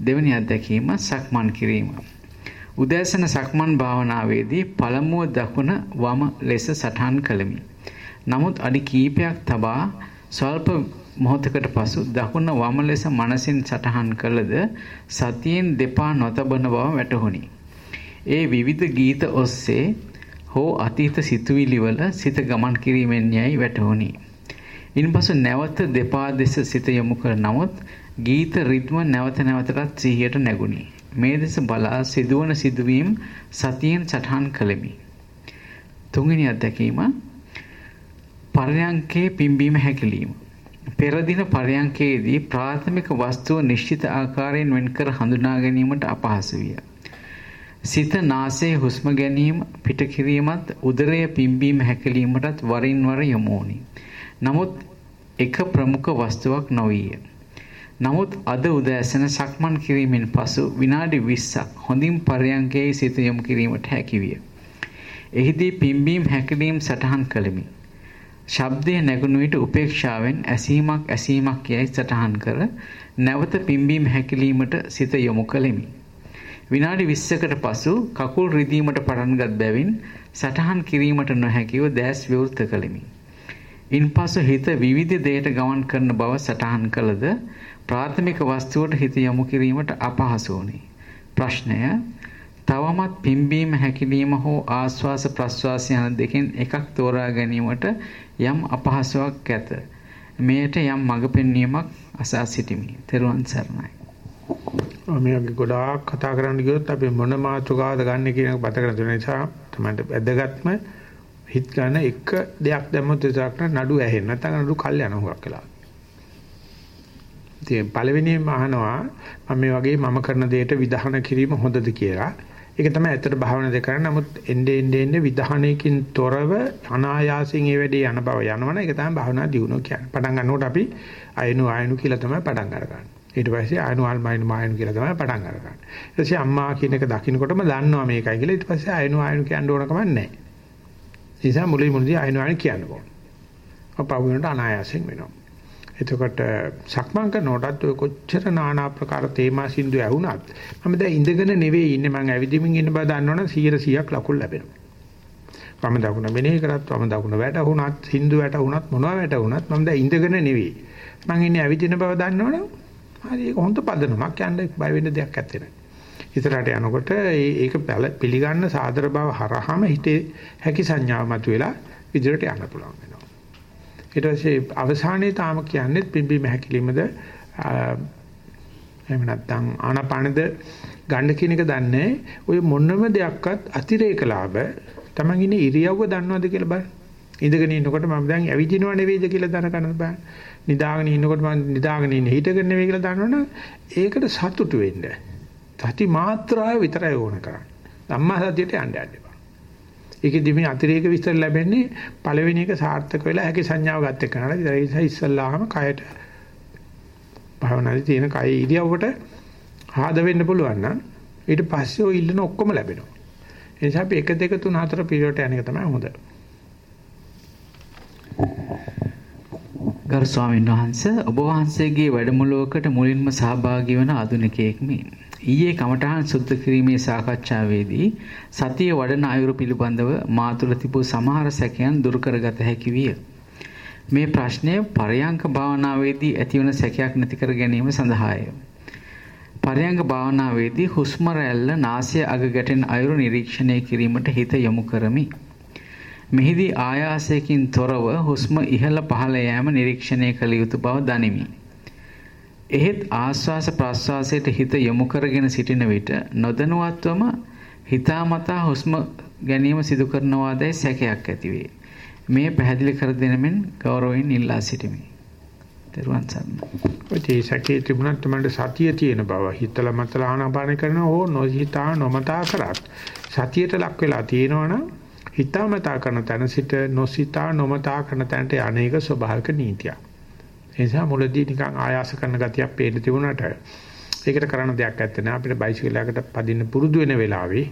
දෙවැනි අත්දැකීම සක්මන් කිරීම උදෑසන සක්මන් භාවනාවේදී පළමුව දකුණ වම ලෙස සටහන් කළෙමි. නමුත් අඩි කීපයක් තබා ස්වල්ප මොහොතකට පසු දකුණ වම ලෙස මනසින් සටහන් කළද සතියෙන් දෙපා නොතබන බව වැටහුණි. ඒ විවිධ ගීත ඔස්සේ හෝ අතීත සිතුවිලි වල සිත ගමන් කිරීමෙන් යයි වැටහුණි. ඉන්පසු නැවත දෙපා දෙස සිත යොමු කර නමුත් ගීත රිද්ම නැවත නැවතටත් සිහියට නැගුණි. මේ දෙස බලා සිදුවන සිදුවීම් සතියෙන් සටහන් කළෙමි. තුන්වෙනි අත්දැකීම පරයන්කේ පිම්බීම හැකිලිම. පෙර දින පරයන්කේදී ප්‍රාථමික වස්තුව නිශ්චිත ආකාරයෙන් වෙන්කර හඳුනා ගැනීමට අපහසු විය. සිත නාසයේ හුස්ම ගැනීම පිට කිරීමත් උදරය පිම්බීම හැකිලීමටත් වරින් වර යොමු වුණි. නමුත් එක ප්‍රමුඛ වස්තුවක් නොවිය. නමුත් අද උදෑසන සක්මන් කිරීමෙන් පසු විනාඩි 20ක් හොඳින් පරයන්කේ සිත යොමු කිරීමට හැකිවිය. එහිදී පිම්බීම් හැකිලීම් සටහන් කළෙමි. ශබ්දය නැගුණු විට උපේක්ෂාවෙන් ඇසීමක් ඇසීමක් යයි සටහන් කර නැවත පිම්බීම් හැකිලීමට සිත යොමු කළෙමි. විනාඩි 20කට පසු කකුල් රිදීමට පටන්ගත් බැවින් සටහන් කිරීමට නොහැකිව දැස් විවෘත කළෙමි. ඉන්පසු හිත විවිධ දේට ගමන් කරන බව සටහන් කළද ප්‍රාථමික වස්තුවට හිත යොමු කිරීමට අපහසු වුණි. ප්‍රශ්නය තවමත් පිම්බීම හැකිලිම හෝ ආශ්වාස ප්‍රශ්වාස යන දෙකෙන් එකක් තෝරා ගැනීමට යම් අපහසුාවක් ඇත. මෙයට යම් මඟ පෙන්වීමක් අසා සිටිමි. තෙරුවන් සරණයි. මේ වගේ ගොඩාක් කතා කරන්න ගියොත් අපි මොන මාතෘකාවද ගන්න කියන එක බත කරන නිසා තමයි වැදගත්ම හිත ගන්න එක දෙයක් දැම්මොත් ඒක නඩු ඇහෙන්නේ නැත්නම් නඩු කල් යන හුඟක් වෙලා. ඉතින් පළවෙනියෙන්ම අහනවා මම මේ වගේ මම කරන දෙයට විධාන කිරීම හොඳද කියලා. ඒක තමයි ඇත්තට භාවනා දෙක කරන්නේ. නමුත් එnde ende ende විධානයකින් තොරව අනායාසයෙන් ඒ වැඩේ යන බව යනවනේ ඒක තමයි භාවනා දියුණුව කියන්නේ. පටන් ගන්නකොට අපි අයනු ආයනු කියලා තමයි පටන් අරගන්නේ. ඊට පස්සේ ආයනු ආල්මයින් මායනු කියලා තමයි පටන් අරගන්නේ. ඊට පස්සේ අම්මා කියන එක දකින්නකොටම දන්නවා මේකයි කියලා. ඊට පස්සේ ආයනු ආයනු කියන්න ඕන කමක් නැහැ. ඒ නිසා මුලින් මුලදී ආයනු ආයනු කියන්න ඕන. අපව වෙනට අනායාසයෙන් වෙනවා. එතකොට සක්මන් කරනකොටත් ඔය කොච්චර নানা ආකාර තේමා සින්දු ඇහුණත් මම දැන් ඉඳගෙන නෙවෙයි ඉන්නේ මම ඇවිදින්මින් ඉන්න බව දන්නවනම් 100%ක් ලකුණු ලැබෙනවා. වම දකුණ මෙනෙහි කරත් වම දකුණ වැටුණත් සින්දු වැටුණත් මොනවා වැටුණත් මම දැන් ඉඳගෙන නෙවෙයි. මම ඉන්නේ ඇවිදින බව දන්නවනම් හරි ඒක හොඳ පදනමක් යන්න බය වෙන්න දෙයක් නැත්තේ නෑ. ඉතරට යනකොට ඒක පිළිගන්න සාදර බව හරහාම හිතේ හැකි සංඥාව මතුවෙලා ඉදිරියට යන්න පුළුවන්. ඊට පස්සේ අවසානයේ තාම කියන්නේ පිම්බීම හැකිලිමද එහෙම නැත්නම් ආනාපානද ගන්න කියන එක දන්නේ ඔය මොනම දෙයක්වත් අතිරේක ලාභ Taman ඉන්නේ ඉරියව්ව දන්නවද කියලා බලන්න. ඉඳගෙන ඉන්නකොට මම දැන් ඇවිදිනව නෙවෙයිද කියලා දැනගන්න බෑ. නිදාගෙන ඉන්නකොට මම නිදාගෙන ඉන්නේ හිටගෙන නෙවෙයි කියලා දන්නවනම් ඒකට සතුටු වෙන්න. සති මාත්‍රාව විතරයි ඕන කරන්නේ. ධම්මා සතියට යන්න යන්න. ඒකෙදි මේ අතිරේක විස්තර ලැබෙන්නේ පළවෙනි එක සාර්ථක වෙලා හැකි සංඥාව ගත එක්ක නේද? ඒ නිසා ඉස්සල්ලාම කයට භාවනාවේ තියෙන කය ඉරියව්වට ආද වෙන්න පුළුවන් නම් ඊට පස්සේ ඔය ඉල්ලන ඔක්කොම ලැබෙනවා. ඒ නිසා අපි 1 2 3 4 පිළිවෙලට යන එක තමයි හොඳ. ගරු ස්වාමීන් වහන්සේ ඔබ වහන්සේගේ වැඩමුළුවකට මුලින්ම සහභාගී වන ආධුනිකයෙක් මේ ඊයේ කමඨහන් සුද්ධ කිරීමේ සාකච්ඡාවේදී සතිය වඩන අයුරු පිළිබඳව මා තුළ තිබූ සමහර සැකයන් දුරු කරගත හැකි විය. මේ ප්‍රශ්නය පරයන්ක භාවනාවේදී ඇතිවන සැකයක් නැති කර ගැනීම සඳහාය. පරයන්ක භාවනාවේදී හුස්ම රැල්ල නාසය අග ගැටෙන අයුරු නිරීක්ෂණය කිරීමට හිත යොමු කරමි. මෙහිදී ආයාසයකින් තොරව හුස්ම ඉහළ පහළ යෑම නිරීක්ෂණය කළ යුතු බව දනිමි. එහෙත් ආස්වාස ප්‍රස්වාසයට හිත යොමු කරගෙන සිටින විට නොදැනුවත්වම හිතාමතා හුස්ම ගැනීම සිදු කරනවාදයි සැකයක් ඇතිවේ. මේ පැහැදිලි කර දෙනමින් ගෞරවයෙන් ඉල්ලා සිටිමි. දරුවන් සරණයි. ඔය සැකේ තිබුණත් තමයි සතිය තියෙන බව හිතලා මතලා ආනාපාන කරන හෝ නොහිතා නොමතා කරත් සතියට ලක් වෙලා තියෙනවනම් හිතාමතා කරන තැන සිට නොසිතා නොමතා කරන තැනට අනේක ස්වභාවික නීතියක්. ඒ නිසා මුලදී නිකන් ආයාස කරන ගතියක් පේන්න තිබුණාට ඒකට කරන්න දෙයක් නැත්තේ නෑ අපිට බයිසිකලයකට පදින්න පුරුදු වෙන වෙලාවේ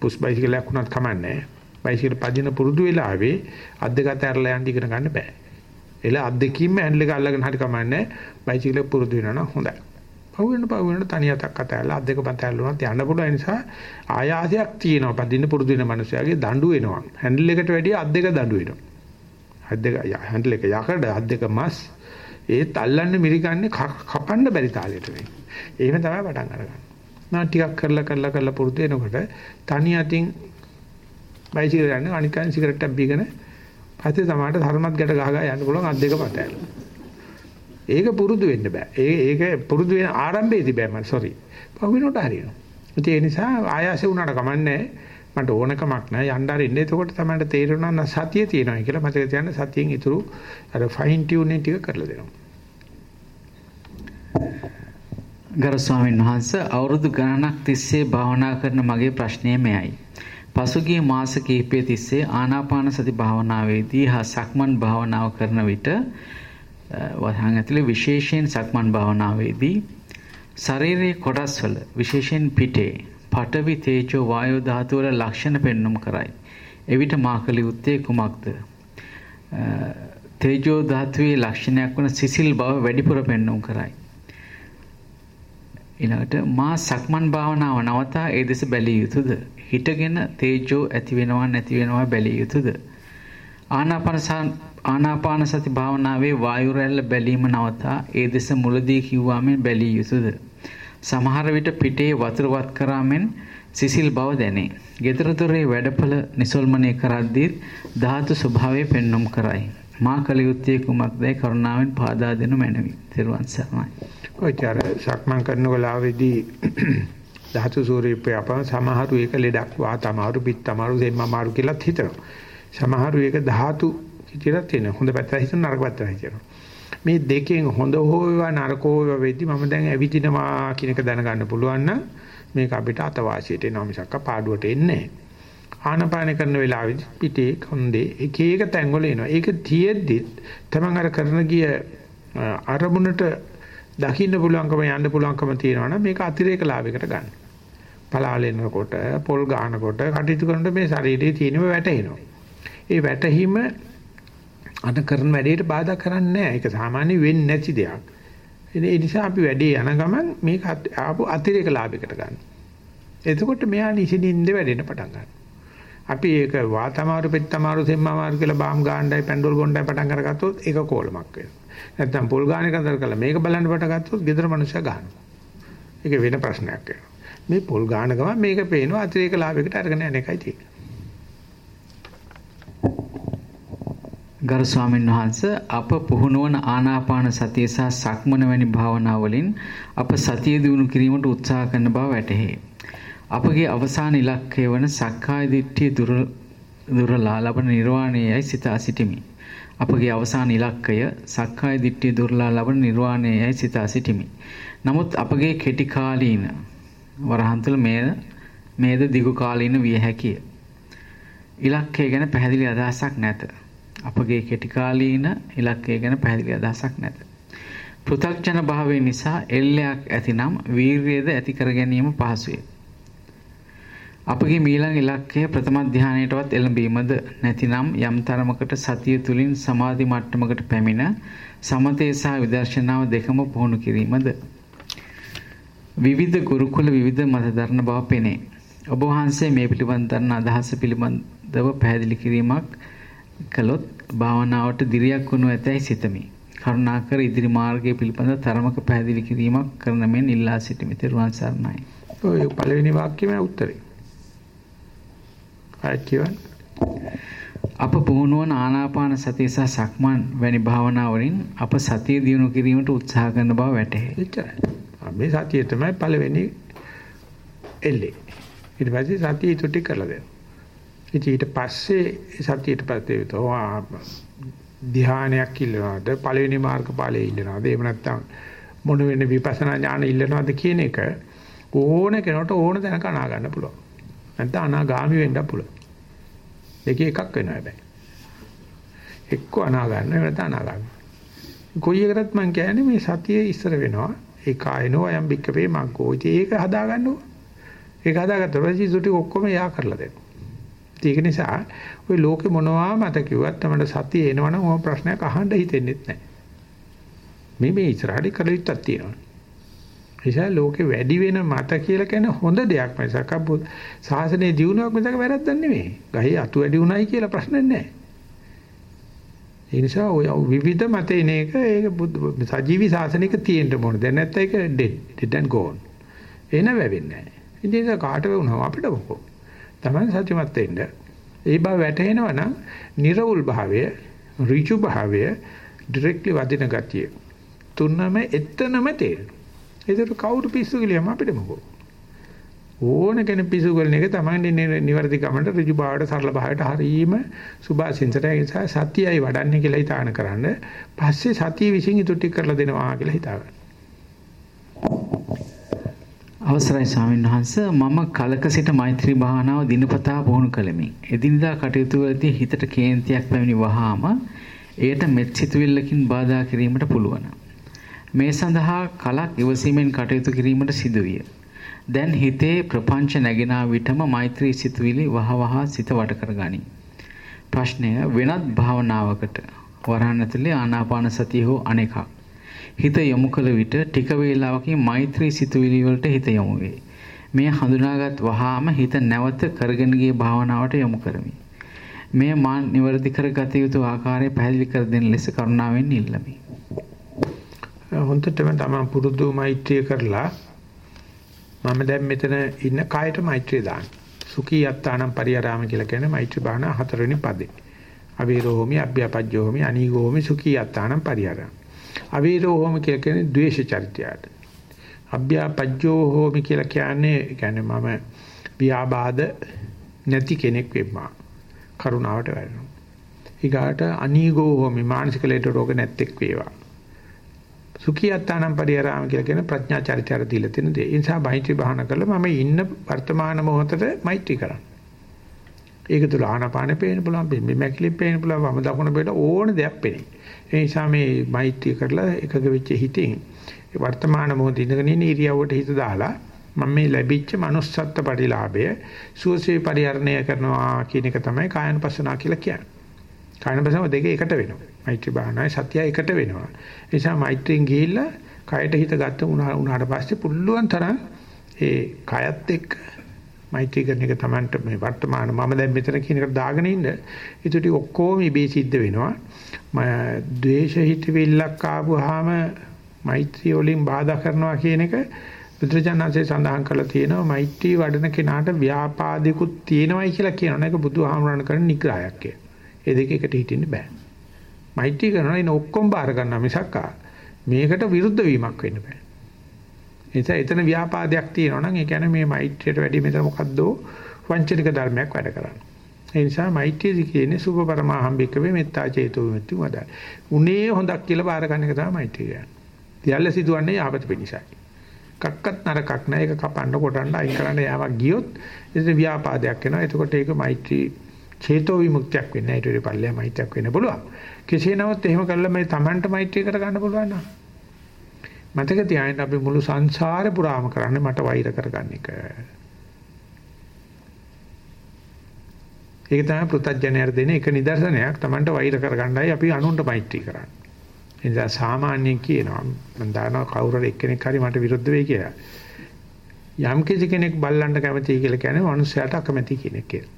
පුස් බයිසිකලයක් වුණත් කමන්නේ බයිසිකල් පදින පුරුදු වෙලාවේ අත් දෙක අතරලා යන්න ඉගෙන ගන්න බෑ. එල අත් දෙකින්ම හැන්ඩල් එක අල්ලගෙන හරි කමන්නේ බයිසිකල් පුරුදු වෙනවා නම් හොඳයි. පහු වෙන පහු වෙන තනිය අතක් අතහැරලා අත් දෙක පතහැරලුණත් යන්න පුළුවන් නිසා ආයාසයක් තියෙනවා. පදින්න පුරුදු වෙන මනුස්සයාගේ දඬු වෙනවා. හැන්ඩල් එකට වැඩිය අත් දෙක දඬු වෙනවා. අත් දෙක හැන්ඩල් එක යකඩ අත් දෙක මස් ඒත් අල්ලන්නේ මිරිකන්නේ කපන්න බැරි තාලෙට වෙයි. එහෙම තමයි පටන් අරගන්නේ. මම ටිකක් කරලා කරලා කරලා පුරුදු වෙනකොට තනි අතින් බයිසිකල් යන්නේ අනිකන් සිගරට් එකක් බීගෙන පස්සේ සමහරට ධර්මත් ගැට ගහ ගහ යන්න පුළුවන් අත් දෙක මත ඒක පුරුදු වෙන්න බෑ. ඒක ඒක පුරුදු වෙන ආරම්භයේදී බෑ මම සෝරි. පහුවෙනකොට හරියනවා. ඒ නිසා ආයාසෙ වුණාට කමන්නේ මට ඕනකමක් නැහැ යන්න ආරින්න. එතකොට තමයි තේරෙනවා සතිය තියෙනවා කියලා මතක තියාගන්න සතියෙන් ඉතුරු අර ෆයින් ටියුනින් ටික කරලා දෙනවා. ගරු ස්වාමීන් වහන්ස අවුරුදු ගණනක් තිස්සේ භාවනා කරන මගේ ප්‍රශ්නය මෙයයි. පසුගිය මාස කිහිපය තිස්සේ ආනාපාන සති භාවනාවේදී හා සක්මන් භාවනාව කරන විට වහන් ඇතුලේ විශේෂයෙන් සක්මන් භාවනාවේදී ශරීරයේ කොටස්වල විශේෂයෙන් පිටේ පඨවි තේජෝ වායෝ ධාතු වල ලක්ෂණ පෙන්눔 කරයි. එවිට මා කළ යුත්තේ කුමක්ද? තේජෝ ධාතුවේ ලක්ෂණයක් වන සිසිල් බව වැඩිපුර පෙන්눔 කරයි. ඊළඟට මා සක්මන් භාවනාව නවතා ඒ දෙස බැලිය යුතුද? හිටගෙන තේජෝ ඇති වෙනවා නැති වෙනවා බැලිය යුතුද? ආනාපාන ආනාපාන සති භාවනාවේ වායු රැල්ල බැලීම නවතා ඒ දෙස මුලදී කිව්වාමෙන් බැලිය යුතුද? සමහර විට පිටේ වතුර වත් කරාමෙන් සිසිල් බව දැනේ. ගෙදර දොරේ වැඩපළ නිසල්මනය කරද්දී ධාතු ස්වභාවය පෙන්눔 කරයි. මා කල යුත්තේ කුමක්දයි කරුණාවෙන් පාදා දෙනු මැනවි. තෙරුවන් සරණයි. ඔය චාර සක්මන් කරන වෙලාවේදී ධාතු ස්වරූපය අපම සමහරු ඒක ලෙඩක් වාත අමාරු පිත්ත අමාරු දෙම්ම අමාරු කියලාත් හිතනවා. සමහරු ඒක ධාතු කියලා තියෙනවා. හොඳ පැත්ත හිතන නරක පැත්ත හිතනවා. මේ දෙකෙන් හොඳ හෝ වේවා නරක හෝ වේවා වෙද්දි මම දැන් ඇවිදිනවා කියන එක දැනගන්න පුළුවන් නම් මේක අපිට අතවාසියට එනවා මිසක් පාඩුවට එන්නේ ආනපාන කරන වෙලාවෙදි පිටේ කොන්දේ එක එක තැන්වල එනවා. ඒක තියෙද්දි තමන් අර කරන ගිය අරමුණට දකින්න පුළුවන්කම යන්න පුළුවන්කම තියෙනවා නම් මේක අතිරේක ලාභයකට ගන්න. පලාලෙනකොට පොල් ගන්නකොට කටයුතු කරනකොට මේ ශරීරයේ තියෙනව වැටෙනවා. ඒ වැටහිම අන කරන වැඩේට බාධා කරන්නේ නැහැ. ඒක සාමාන්‍ය වෙන්නේ නැති දෙයක්. ඒ නිසා අපි වැඩේ යන ගමන් මේක ආපු අතිරේක ලාභයකට ගන්න. එතකොට මෙයා නිසින්ින්ද වැඩෙන්න පටන් ගන්නවා. අපි ඒක වාතමාරු පෙත්තමාරු සෙම්මාමාරු කියලා බාම් ගාණ්ඩයි පැන්ඩෝල් ගොණ්ඩයි පටන් අරගත්තොත් ඒක කෝලමක් වෙනවා. නැත්තම් පොල් ගානේ කතර කළා මේක බලන්න පට ගත්තොත් gedara මනුස්සයා ගහනවා. ඒක වෙන ප්‍රශ්නයක් වෙනවා. මේ පොල් ගාන ගමන් මේක පේනවා අතිරේක ලාභයකට අරගෙන යන එකයි තියෙන්නේ. ගරු ස්වාමීන් වහන්ස අප පුහුණුවන ආනාපාන සතිය සහ සක්මන වැනි භාවනා වලින් අප සතිය දිනු කිරීමට උත්සාහ කරන බව වැටහේ. අපගේ අවසාන ඉලක්කය වන සක්කාය දිට්ඨිය දුර දුරලා ලබන නිර්වාණයයි සිතා සිටිමි. අපගේ අවසාන ඉලක්කය සක්කාය දිට්ඨිය දුර්ලා ලබන නිර්වාණයයි සිතා සිටිමි. නමුත් අපගේ කෙටි කාලීන වරහන් තුළ මේ මේද දිගු කාලීන විය හැකිය. ඉලක්කය ගැන පැහැදිලි අදහසක් නැත. අපගේ කෙටි කාලීන ඉලක්කය ගැන පැහැදිලි අදහසක් නැත. පෘථග්ජන භාවය නිසා එල්ලයක් ඇතිනම් වීරියද ඇති කර ගැනීම පහසුය. අපගේ මීළඟ ඉලක්කය ප්‍රථම ධානයටවත් එළඹීමද නැතිනම් යම් තරමකට සතිය තුලින් සමාධි මට්ටමකට පැමිණ සමතේ සහ විදර්ශනාව දෙකම පුහුණු කිරීමද විවිධ ගුරුකුල විවිධ මත දරන බව පෙනේ. ඔබ වහන්සේ මේ පිළිබඳ දරන අදහස පිළිබඳව පැහැදිලි කිරීමක් කළොත් භාවනාවට දිරියක් වනු ඇතැයි සිතමි. කරුණාකර ඉදිරි මාර්ගය පිළිබඳ තරමක පැහැදිලි කිරීමක් කරන මෙන් ඉල්ලා සිටිමි. ත්වන් සරණයි. ඔය පළවෙනි වාක්‍යෙම උත්තරේ. ආයතිවන් අප පුහුණුවන ආනාපාන සතිය සහ සක්මන් වැනි භාවනා වලින් අප සතිය දියුණු කිරීමට උත්සාහ කරන බව වැටහේ. එච්චරයි. මේ සතිය තමයි පළවෙනි එල්ලේ. ඊට පස්සේ සතිය ඊටටි කරලා දෙනවා. ඊට පස්සේ සතියට පස්සේ තෝවා ධ්‍යානයක් ඉල්ලනවාද පළවෙනි මාර්ගඵලයේ ඉල්ලනවාද එහෙම නැත්නම් මොන වෙන විපස්සනා ඥාන ඉල්ලනවාද කියන එක ඕන කෙනෙකුට ඕන තැනක අනා ගන්න පුළුවන්. නැත්නම් අනාගාමි වෙන්න පුළුවන්. දෙකේ එකක් වෙනවා හැබැයි. එක්ක අනාගාමී නැත්නම් අනාගාමි. කොයි එකකටත් මම කියන්නේ මේ සතියේ ඉස්සර වෙනවා. ඒ කායනෝ අයම් බික්කවේ මංකෝ. ඒක හදා ගන්නවා. ඒක හදාගත්ත පස්සේ සුටි ඔක්කොම යා කරලා දෙනවා. ඒක නිසා ওই ලෝකෙ මොනවා මත කිව්වත් තමයි සතිය එනවනම් ඕම ප්‍රශ්නයක් අහන්න හිතෙන්නේ නැහැ. මේ මේ ඉස්සරහට කළ යුත්තක් තියෙනවා. නිසා ලෝකෙ වැඩි වෙන මත කියලා කියන හොඳ දෙයක් මිසක් සාසනයේ දියුණුවක් මිසක වැරද්දක් නෙමෙයි. ගහේ අතු වැඩි උණයි කියලා ප්‍රශ්නයක් නැහැ. ඒ නිසා ඔය විවිධ මත එන එක ඒක සජීවි සාසනික තියෙන්න ඕන. දැන් නැත්නම් ඒක dead dead and gone. එන වෙවෙන්නේ නැහැ. ඉතින් ඒක කාට වුණා අපිට මොකෝ. Taman සත්‍යමත් වෙන්න. ඒ බව වැටහෙනවා නම් නිර්වුල් භාවය, ඍජු භාවය, ඩිරෙක්ට්ලි වදින ගතිය. තුනම එතනම තේරෙනවා. ඒකට කවුරු පිස්සු කියලාම අපිට මොකෝ. ඕන කෙනෙක් පිස්සු කරන එක තමයි නිවැරදි කමකට ඍජු භාවයට සරල භාවයට හරීම සුභාසින්සට ඒ නිසා සතියයි වඩන්නේ කියලා හිතාන කරන්න. පස්සේ සතිය විසින් ඉතුරු ටික කරලා දෙනවා කියලා හිතාගන්න. අවසරයි ස්වාමීන් වහන්ස මම කලක සිට මෛත්‍රී භාවනාව දිනපතා පුහුණු කළෙමි. එදිනදා කටයුතු වලදී හිතට කේන්තියක් පැමිණි වහාම එයට මෙත් සිතුවිල්ලකින් බාධා කිරීමට පුළුවන්. මේ සඳහා කලක් ඉවසීමෙන් කටයුතු කිරීමට සිදුවිය. දැන් හිතේ ප්‍රපංච නැගෙන විටම මෛත්‍රී සිතුවිලි වහවහ සිත වට කරගනි. ප්‍රශ්නය වෙනත් භාවනාවකට වරහන් ඇතුලේ ආනාපාන සතිය හෝ අනෙකක්. හිත යොමු කළ විට ටික වේලාවකින් මෛත්‍රී සිතුවිලි වලට හිත යොමු වේ. මෙය හඳුනාගත් වහාම හිත නැවත කරගෙන ගිය භාවනාවට යොමු කරමි. මෙය මා නිවැරදි කරගත යුතු ආකාරය පැහැදිලි කර දෙන ලෙස කරුණාවෙන් ඉල්ලමි. හොඳටම තමයි පුරුදු මෛත්‍රිය කරලා මම දැන් මෙතන ඉන්න කායට මෛත්‍රිය දාන්න. සුඛී යත්තානම් පරියරාම කියලා කියන්නේ මෛත්‍රී භාවනා හතරවෙනි පදේ. අවීරෝමි අභ්‍යපජ්ජෝමි අනීගෝමි සුඛී යත්තානම් පරියරාම. අවීරෝහෝම කියලා කියන්නේ ද්වේෂ චරිතයට. අභ්‍යපජ්ජෝ හෝමි කියලා කියන්නේ කියන්නේ මම ව්‍යාබාධ නැති කෙනෙක් වෙම්මා. කරුණාවට වැඩෙනවා. ඊගාට අනීගෝ හෝමි මානසික ලෙඩ රෝග නැත්තේක් වේවා. සුඛියත්තානම් පරිහරාම කියලා කියන ප්‍රඥා චරිතය දීලා තියෙන දේ. ඒ නිසා මෛත්‍රී භාවනා කරලා මම ඉන්න වර්තමාන මොහොතේ මෛත්‍රී කරන්න. ඒක තුල ආනාපානෙ පේන්න පුළුවන්, බිම්බි මැකිලි පේන්න පුළුවන්, වම දකුණ බෙල ඕන දෙයක් පේන්නේ. ඒ නිසා මේ මෛත්‍රී කරලා එකග වෙච්ච හිතින් වර්තමාන මොහොතේ ඉඳගෙන ඉන්න ඉරියව්වට හිත දාලා මම මේ ලැබිච්ච manussත්ත්ව පරිලාභය සුවසේ පරිහරණය කරනවා කියන එක තමයි කායනුපස්සනා කියලා කියන්නේ. කායනුපස්සනාව දෙක එකට වෙනවා. මෛත්‍රී භාවනාවේ සතිය එකට වෙනවා. ඒ නිසා මෛත්‍රියෙන් ගිහිල්ලා කයට හිත ගත්ත උනාට පස්සේ පුළුවන් තරම් ඒ කයත් එක්ක මෛත්‍රී කරන එක Tamanට මේ වර්තමාන මම දැන් මෙතන කියන එකට දාගෙන ඉන්න ඊට ටික ඔක්කොම ඉබේ සිද්ධ වෙනවා. මම ද්වේෂ හිතවිල්ලක් ආවම මෛත්‍රී වලින් බාධා කරනවා කියන එක බුදුරජාණන්සේ සඳහන් කරලා තියෙනවා මෛත්‍රී වඩන කෙනාට ව්‍යාපාදිකුත් තියෙනවයි කියලා කියනවා. ඒක බුදුහාමරණ කරන නිග්‍රහයක් කියලා. ඒ දෙක එකට හිටින්න බෑ. මෛත්‍රී කරනවා ඉතින් ඔක්කොම බාර ගන්නවා මිසක් මේකට විරුද්ධ වීමක් වෙන්න බෑ. එතන එතන ව්‍යාපාදයක් තියෙනවා නම් ඒ කියන්නේ මේ මෛත්‍රියට වැඩි මෙතන මොකද්ද වංචනික ධර්මයක් වැඩ කරන්නේ. ඒ නිසා මෛත්‍රිය කියන්නේ සුභ පරමාහම්බික වේ මෙත්තා චේතෝ විමුක්ති වදයි. උනේ හොඳක් කියලා බාර ගන්න එක තමයි මෛත්‍රිය කියන්නේ. සියල්ල සිදුවන්නේ යාපත පිණිසයි. කක්කත් නරකක් නෑ ඒක කපන්න කොටන්න අයින් කරන්න යාවක් ගියොත් ඒක ව්‍යාපාදයක් වෙනවා. එතකොට ඒක මෛත්‍රී චේතෝ විමුක්තියක් වෙන්නේ. ඊට වඩා පල්ලෙය මෛත්‍රියක් වෙන්න පුළුවන්. කෙසේ නමුත් එහෙම කළා මේ Tamanට මෛත්‍රී කර ගන්න පුළුවන් නම් මතක තියාගන්න අපි මුළු සංසාරේ පුරාම කරන්නේ මට වෛර කරගන්න එක. ඒක තමයි පෘථජ්ජනයර දෙන එක නිදර්ශනයක් Tamanට වෛර කරගන්නයි අපි අනුන්ට මෛත්‍රී කරන්නේ. ඒ නිසා සාමාන්‍යයෙන් කියනවා මම දන්නවා කවුරු හරි එක්කෙනෙක් හරි මට විරුද්ධ වෙයි කියලා. යම් කිසි කෙනෙක් බල්ලන්ට කැමතියි කියලා කියන්නේ මනුස්සයාට අකමැති කෙනෙක් කියලා.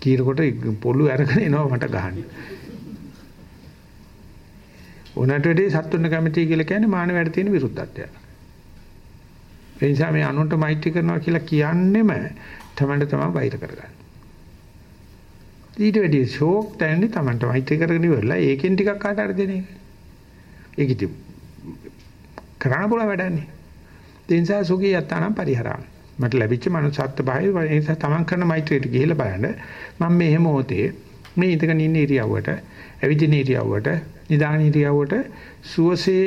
කීරකොට පොළු අරගෙන එනවා මට ගහන්න. උනට වැඩි සත්තුන්න කැමති කියලා කියන්නේ මානවයට තියෙන විරුද්ධත්වය. ඒ නිසා මේ අනුන්ට මෛත්‍රී කරනවා කියලා කියන්නෙම තමන්ට තමයි වෛර කරගන්න. ඊට වැඩි ෂෝක් තැන්නේ තමන්ට මෛත්‍රී කරගෙන ඉවරලා ඒකෙන් ටිකක් කාට හරි දෙන එක. ඒක ඉතින් කරන්න පුළුවන් වැඩන්නේ. ඒ නිසා සුඛී යත්තානම් පරිහරණ. මට ලැබිච්ච මනුස්සත්ව භාවය ඒ නිසා තමන් කරන මෛත්‍රියට ගිහිල්ලා බලන්න මම මේ මොහොතේ මේ ඉඳගෙන ඉන්න ඉරියව්වට ඇවිදින ඉරියව්වට නිදාන ඉරියව්වට සුවසේ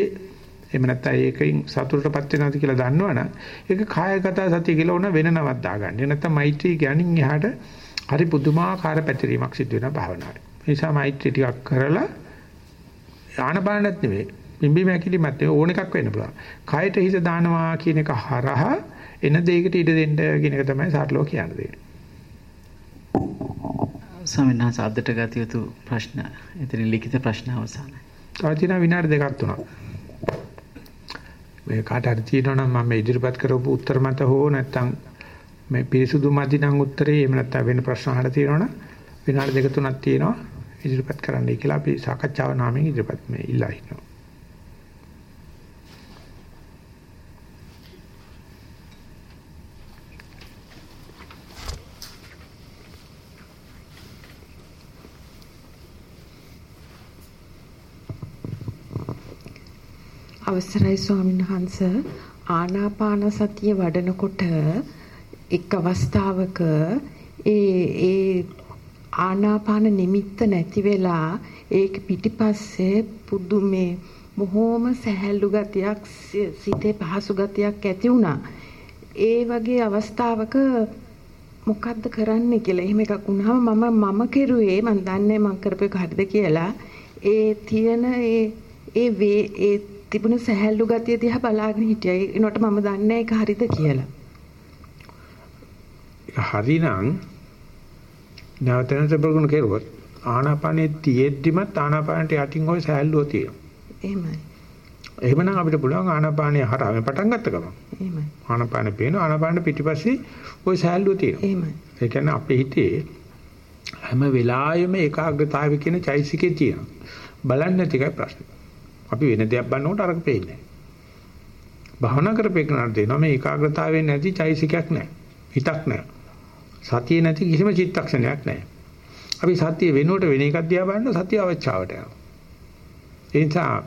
එහෙම නැත්නම් ඒකෙන් සතුටටපත් වෙනවද කියලා දන්නවනම් ඒක කායගත සතිය කියලා උන වෙන නමක් දාගන්න. නැත්නම් මෛත්‍රී ගැනින් එහාට හරි පුදුමාකාර පැතිරීමක් සිදු වෙනවා භාවනාවේ. ඒ නිසා මෛත්‍රී ටිකක් කරලා ආනපානත් නෙවෙයි පිම්බීම හැකිලිමත් ඕන එකක් වෙන්න පුළුවන්. කයට හිත දානවා කියන එක හරහා එන දෙයකට ඉඩ දෙන්න කියන එක තමයි සාරලෝ කියන්නේ. ස්වාමීන් වහන්සේ අදට ගත යුතු ප්‍රශ්න එතන ලිඛිත ප්‍රශ්න අවසానයි. තව තියෙනවා විනාඩි දෙකක් තුනක්. මේ කාට හරි තියෙනවා නම් මම ඉදිරිපත් කරපු උත්තර මත හෝ නැත්නම් මේ පිරිසුදු මදි නම් උත්තරේ එහෙම නැත්නම් වෙන ප්‍රශ්න අහලා තියෙනවනම් විනාඩි දෙක තුනක් තියෙනවා ඉදිරිපත් කරන්නයි කියලා අපි සාකච්ඡාව නාමයෙන් ඉදිරිපත් මේ ඉල්ලා හිටිනවා. අවසරයි ස්වාමීන් වහන්ස ආනාපාන සතිය වඩනකොට එක් අවස්ථාවක ඒ ඒ ආනාපාන නිමිත්ත නැති වෙලා ඒක පිටිපස්සේ පුදුමේ බොහොම සැහැල්ලු ගතියක් සිතේ පහසු ගතියක් ඇති වුණා. ඒ වගේ අවස්ථාවක මොකද්ද කරන්නේ කියලා. එහෙම එකක් වුණාම මම මම කෙරුවේ මම දන්නේ මම කරපු එක හරිද කියලා. ඒ තියෙන ඒ ඒ වේ ඒ තිබුණ සැහැල්ලු ගතිය දිහා බලාගෙන හිටියා. ඒනොට මම දන්නේ ඒක හරිද කියලා. හරිනම් නැවතනත ප්‍රගුණ කෙරුවොත් ආනාපානේ තියෙද්දිමත් ආනාපානට යටින් ওই සැහැල්ලුව තියෙනවා. එහෙමයි. එහෙමනම් අපිට පුළුවන් ආනාපානිය හරහා මේ පටන් ගත්ත ගමන්. එහෙමයි. ආනාපාන පේන ආනාපාන පිටිපස්සේ ওই සැහැල්ලුව තියෙනවා. එහෙමයි. ඒ කියන්නේ අපේ හිතේ හැම වෙලාවෙම ඒකාග්‍රතාවය කියන චෛසිකේ තියෙනවා. බලන්නේ නැති එකයි ප්‍රශ්නේ. අපි වෙන දෙයක් බලනකොට අරක පේන්නේ නැහැ. භාවනා කරපේකනට දෙනවා මේ ඒකාග්‍රතාවයෙන් නැති චෛසිකයක් නැහැ. හිතක් නැහැ. සතිය නැති කිසිම චිත්තක්ෂණයක් නැහැ. අපි සතිය වෙනුවට වෙන එකක් දිහා බලන සතිය අවචාවට යනවා. ඒ නිසා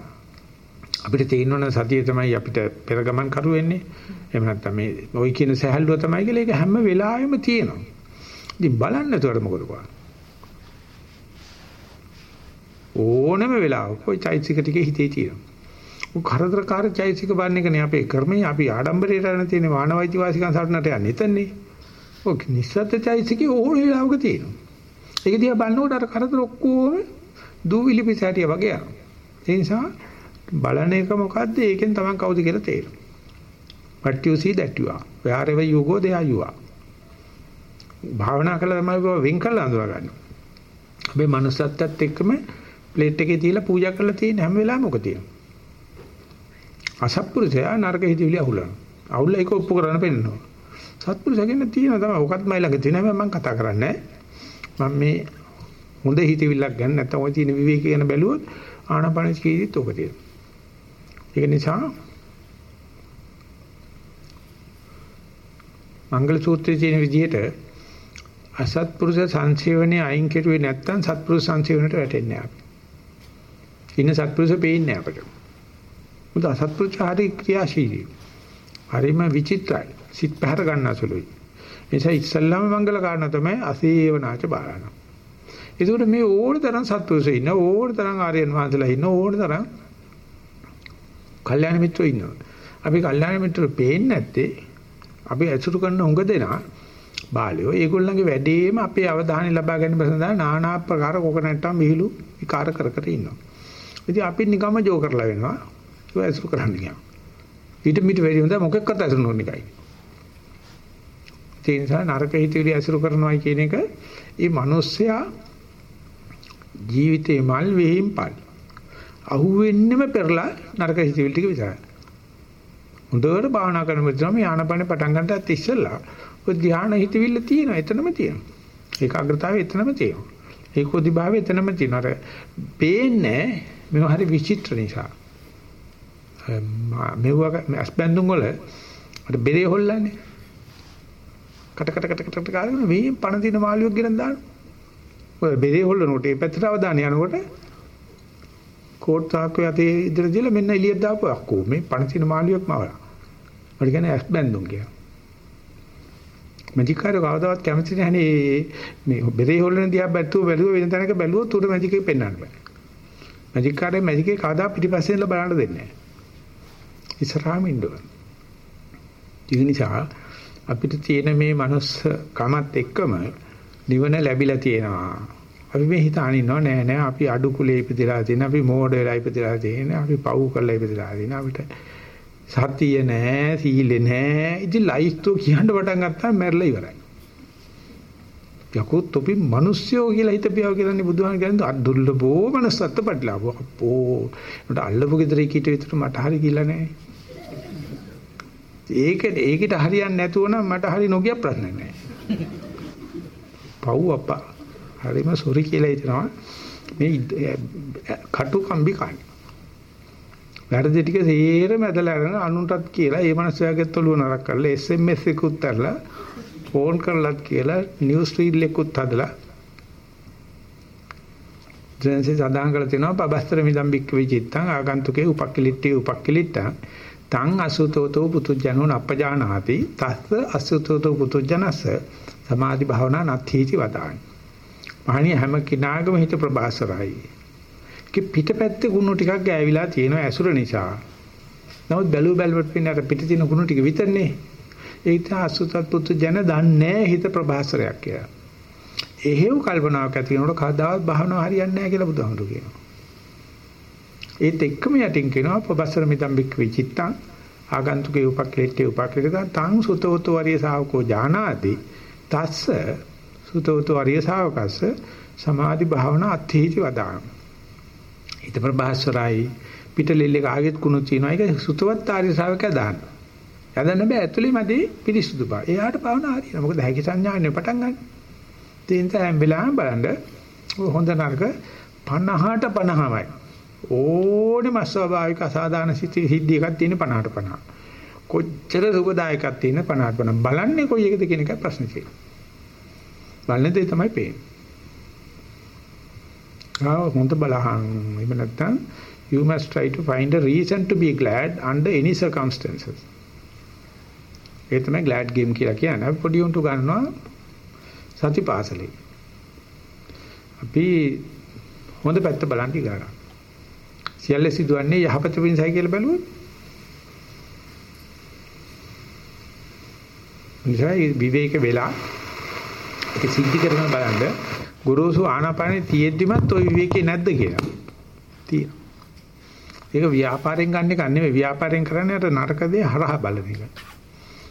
අපිට තේරෙනවා සතිය තමයි අපිට පෙර ගමන් කරු වෙන්නේ. එහෙම නැත්නම් මේ ওই කියන සහැල්ලුව තමයි කියලා ඒක හැම වෙලාවෙම තියෙනවා. ඉතින් බලන්න එතකොට මොකද කරන්නේ? ඕනම වෙලාවක ওই චෛතසික ටිකේ හිතේ තියෙනවා. ඔය කරදරකාර චෛතසික බාන්න එකනේ අපේ කර්මයේ අපි ආඩම්බරයට යන තියෙන මානවයිති වාසිකම් සටනට යන්නේ එතනනේ. ඔය නිස්සද්ද චෛතසිකේ ඕන වෙලාවක තියෙනවා. ඒක දිහා බලනකොට අර කරදර ඔක්කොම දූවිලි පිටාටිය වගේ යනවා. ඒ නිසා බලන එක මොකද්ද? ඒකෙන් තමයි කවුද කියලා තේරෙනවා. What you see that you are. Wherever you go there you are. භාවනා කළා තමයි වෙන් කළා අඳුර ගන්න. මේ manussත්වයට එක්කම ප්ලේට් එකේ තියලා පූජා කරලා තියෙන හැම වෙලාවෙම මොකද තියෙන්නේ? අසත්පුරුෂයා නරක හිතවිලි අහුලනවා. අහුල්ල ඒක ඔප්පු කරන්න පෙන්නනවා. සත්පුරුෂයාගෙන තියෙන තමයි ඔකත් මයි ළඟ තියෙන හැබැයි මම කතා කරන්නේ මම මේ හොඳ හිතවිල්ලක් ගන්න නැත්නම් ඔය තියෙන විවේක ගැන බැලුවොත් ආනාපාන කීදිත් ඔක තියෙනවා. ඒක නිසා මංගල සූත්‍රයේ තියෙන විදිහට අසත්පුරුෂ සංසේවනයේ අයින් කෙරුවේ නැත්නම් සත්පුරුෂ සංසේවනයට වැටෙන්නේ නැහැ. ඉන්න සත්පුරුෂ පේන්නේ අපට. මුද අසත්පුරුෂ හරි ක්‍රියාශීලී. හරිම විචිත්‍රයි. සිත් පැහැර ගන්නසලුයි. එනිසා ඉස්සල්ලාම මංගල කාරණා තමයි අසේවනාච බාරණ. ඒකට මේ ඕන තරම් සත්පුරුෂය ඉන්න ඕන තරම් ආර්යයන් වහන්සේලා ඉන්න ඕන තරම් කල්යාණ මිත්‍රෝ ඉන්නවා. අපි කල්යාණ මිත්‍රෝ පේන්නේ නැත්තේ අපි ඇසුරු කරන උඟ දෙනා බාලයෝ ඒගොල්ලන්ගේ වැඩේම අපේ අවධානය ලබා ගැනීම සඳහා নানা ආකාර කොකනට්ටම් මිහිලු විකාර කර කර ඉන්නවා. ඉතින් අපි නිකම්ම ජෝ කරලා වෙනවා. ඒක ඇසුරු කරන්න ගියා. ඊට මිට වැඩි හොඳ මොකෙක්වත් ඇසුරු නොවන එකයි. ඒ නිසා නරක හිතවිලි ඇසුරු කරනවායි කියන එක ඒ මිනිස්සයා ජීවිතේ මල් වෙහිම් පල්. අහුවෙන්නෙම පෙරලා නරක හිතවිලි ටික විතරයි. හොඳට භාවනා කරන විදිහම යානපනේ පටන් ගන්නටත් ඉස්සෙල්ලා ඔය ධානා හිතවිල්ල තියෙනවා එතනම තියෙනවා. ඒකාග්‍රතාවය එතනම තියෙනවා. ඒකෝදි භාවය එතනම තියෙනවා. අර පේන්නේ මේව හරි විචිත්‍ර නිසා. මෙව්ව අස්බැඳුන් වල අර බෙරේ හොල්ලන්නේ. කට කට කට කට කාගෙන මේ පණ දින මාළුවෙක් ගෙනත් දානවා. ඔය බෙරේ හොල්ලනකොට ඒ පැත්තට අවධානය යනකොට කෝට් තාක්කුව යතේ ඉදිරිය දිලා මෙන්න එළියට දාපුවා. අක්කෝ මේ පණ දින මාළුවෙක් මවලා. මට කියන්නේ අස්බැඳුන් කියලා. මැජික් කාර්ය කවදාවත් කැමති නැහැ මේ බෙරේ හොල්ලන දිහා බැලුව බැලුව වෙන තැනක බැලුවොත් උඩ මැජික් එක පෙන්වන්න බෑ. මැජික් කාර්යය මැජික් එක කවදා පිටිපස්සෙන් ඉඳලා බලන්න දෙන්නේ නැහැ. ඉස්සරහාම ඉන්න ඕන. ඒ නිසා අපිට තියෙන මේ මනුස්ස කමත් එක්කම නිවන ලැබිලා තියෙනවා. අපි මේ හිත අනින්නව නෑ නෑ අපි අඩු කුලේ ඉපදලා තියෙන අපි මෝඩ වෙලා ඉපදලා තියෙන අපි පව් කරලා ඉපදලා තියෙන අපිට සතිය නෑ සීලෙ නෑ ඉතින් ලයිස්තු කියන්න පටන් ගත්තාම මැරලා ඉවරයි යකෝ තොපි මිනිස්සයෝ කියලා හිතපියව කියලානේ බුදුහාම කියන්නේ. අදුර්ලභෝ මනසත්ත පටලාව අපෝ. මට අල්ලපු ගෙදර කීට විතර මට හරි කියලා නෑ. ඒක ඒකට හරියන්නේ නැතුව නම් මට හරි නොගිය ප්‍රශ්න නෑ. පව් අප්පා. හරිම සොරි කියලා හිතනවා. මේ කටු කම්බි කන්නේ වැරදි ටික සේරම ඇදලා අරගෙන අනුන්ටත් කියලා ඒ මනුස්සයාගෙත් ඔළුව නරක කරලා SMS එකකුත් අරලා ෆෝන් කරලාත් කියලා නිවුස් ෆීඩ් එකකුත් හදලා දැන්සේ සදාන් කරලා තිනවා පබස්තර මිදම් බික්ක විචිත්තං ආගන්තුකේ උපක්කලිට්ටි උපක්කලිට්ටං තං අසුතෝතෝ පුතුජනෝ නප්පජානාති තස්ස අසුතෝතෝ පුතුජනස සමාධි භාවනා නත්ථීති වදායි. මහණිය හැම කිනාගම හිත ප්‍රබාසරයි. කි පිටපැත්තේ ගුණ ටිකක් ගෑවිලා තියෙනවා ඇසුර නිසා. නමුත් බැලු බැලුවට පින්න අර පිට තියෙන ගුණ ටික විතරනේ. ඒක අසුතත් පුතු ජන දන්නේ හිත ප්‍රබාසරයක් කියලා. එහෙව් කල්පනාවක් ඇති වෙනකොට කවදාවත් භාවනාව හරියන්නේ නැහැ කියලා බුදුහාමුදුරු කියනවා. ඒත් එක්කම යටින් කියනවා ප්‍රබස්සර මිදම් බික් විචිත්තං ආගන්තුකේ උපක්ලේට්ටේ උපක්ලේටක තං සුතවතු වරිය ශාවකෝ ජානාති තස්ස සුතවතු වරිය ශාවකස්ස සමාධි භාවනා අත්ථීති වදාන. හිත ප්‍රබස්සරයි පිටලෙල්ලේ කාගෙත් කුණු තියනවා ඒක සුතවත් ආර්ය ශාවකයා දාන්න. යදන්න බෑ ඇතුලේ මැදේ පිරිසුදු බව. එයාට භාවනා හරියනවා. මොකද හැකි සංඥාන්නේ පටන් ගන්න. තේන්ත හැම වෙලාවෙම බලන්න හොඳ නරක 50ට 50මයි. ඕනෙම ස්වභාවික අසාධාරණ සිද්ධි එකක් තියෙන 50ට 50. කොච්චර සුබදායකක් තියෙන 50ට 50. බලන්නේ කොයි එකද කියන එකයි ප්‍රශ්නේ තියෙන්නේ. බලන්නේ දේ තමයි පේන්නේ. ආ හොඳ බලහන්. එහෙම නැත්නම් you must try to find a reason to be glad under any circumstances. ඒ තමයි glad game කියලා කියන්නේ. අපි පොඩි උන්ට ගන්නවා සතිපාසලේ. අපි හොඳ පැත්ත බලන් ඉගෙන ගන්න. සියල්ල සිදුවන්නේ යහපත පිණිසයි කියලා බැලුවොත් නිසා විවේක වෙලා ඒක සිද්ධි කරගෙන බලන්න ගුරුසු ආනාපානේ තියෙද්දිමත් ওই විවේකේ නැද්ද කියලා. තියෙනවා. ඒක ව්‍යාපාරයෙන් ගන්න එක නෙමෙයි ව්‍යාපාරයෙන් කරන්නේ අර නරක දේ හරහා බලන එක.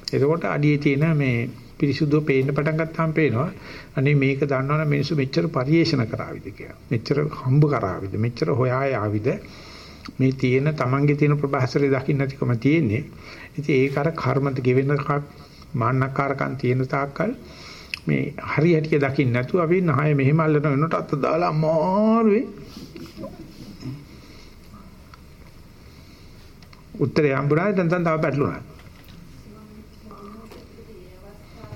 එතකොට අඩියේ තියෙන මේ පිරිසුදුව පේන්න පටන් ගත්තාම පේනවා අනේ මේක දන්නවනම් මිනිස්සු මෙච්චර පරිේෂණ කරාවිද කියලා. මෙච්චර හම්බ කරාවිද? මෙච්චර හොයා යාවිද? මේ තියෙන Tamange තියෙන ප්‍රභාසරේ දකින්න නැතිකම තියෙන්නේ. ඉතින් ඒක අර කර්මන්ත ගෙවෙන මාන්නකාරකම් තියෙන තාක්කල් මේ හරි හැටිය දකින්න නැතුව අපි නහය මෙහෙම අල්ලන වෙනකොට අත දාලා අමාරුවේ උත්තරේ හම්බුණා දැන් තව පැටලුණා.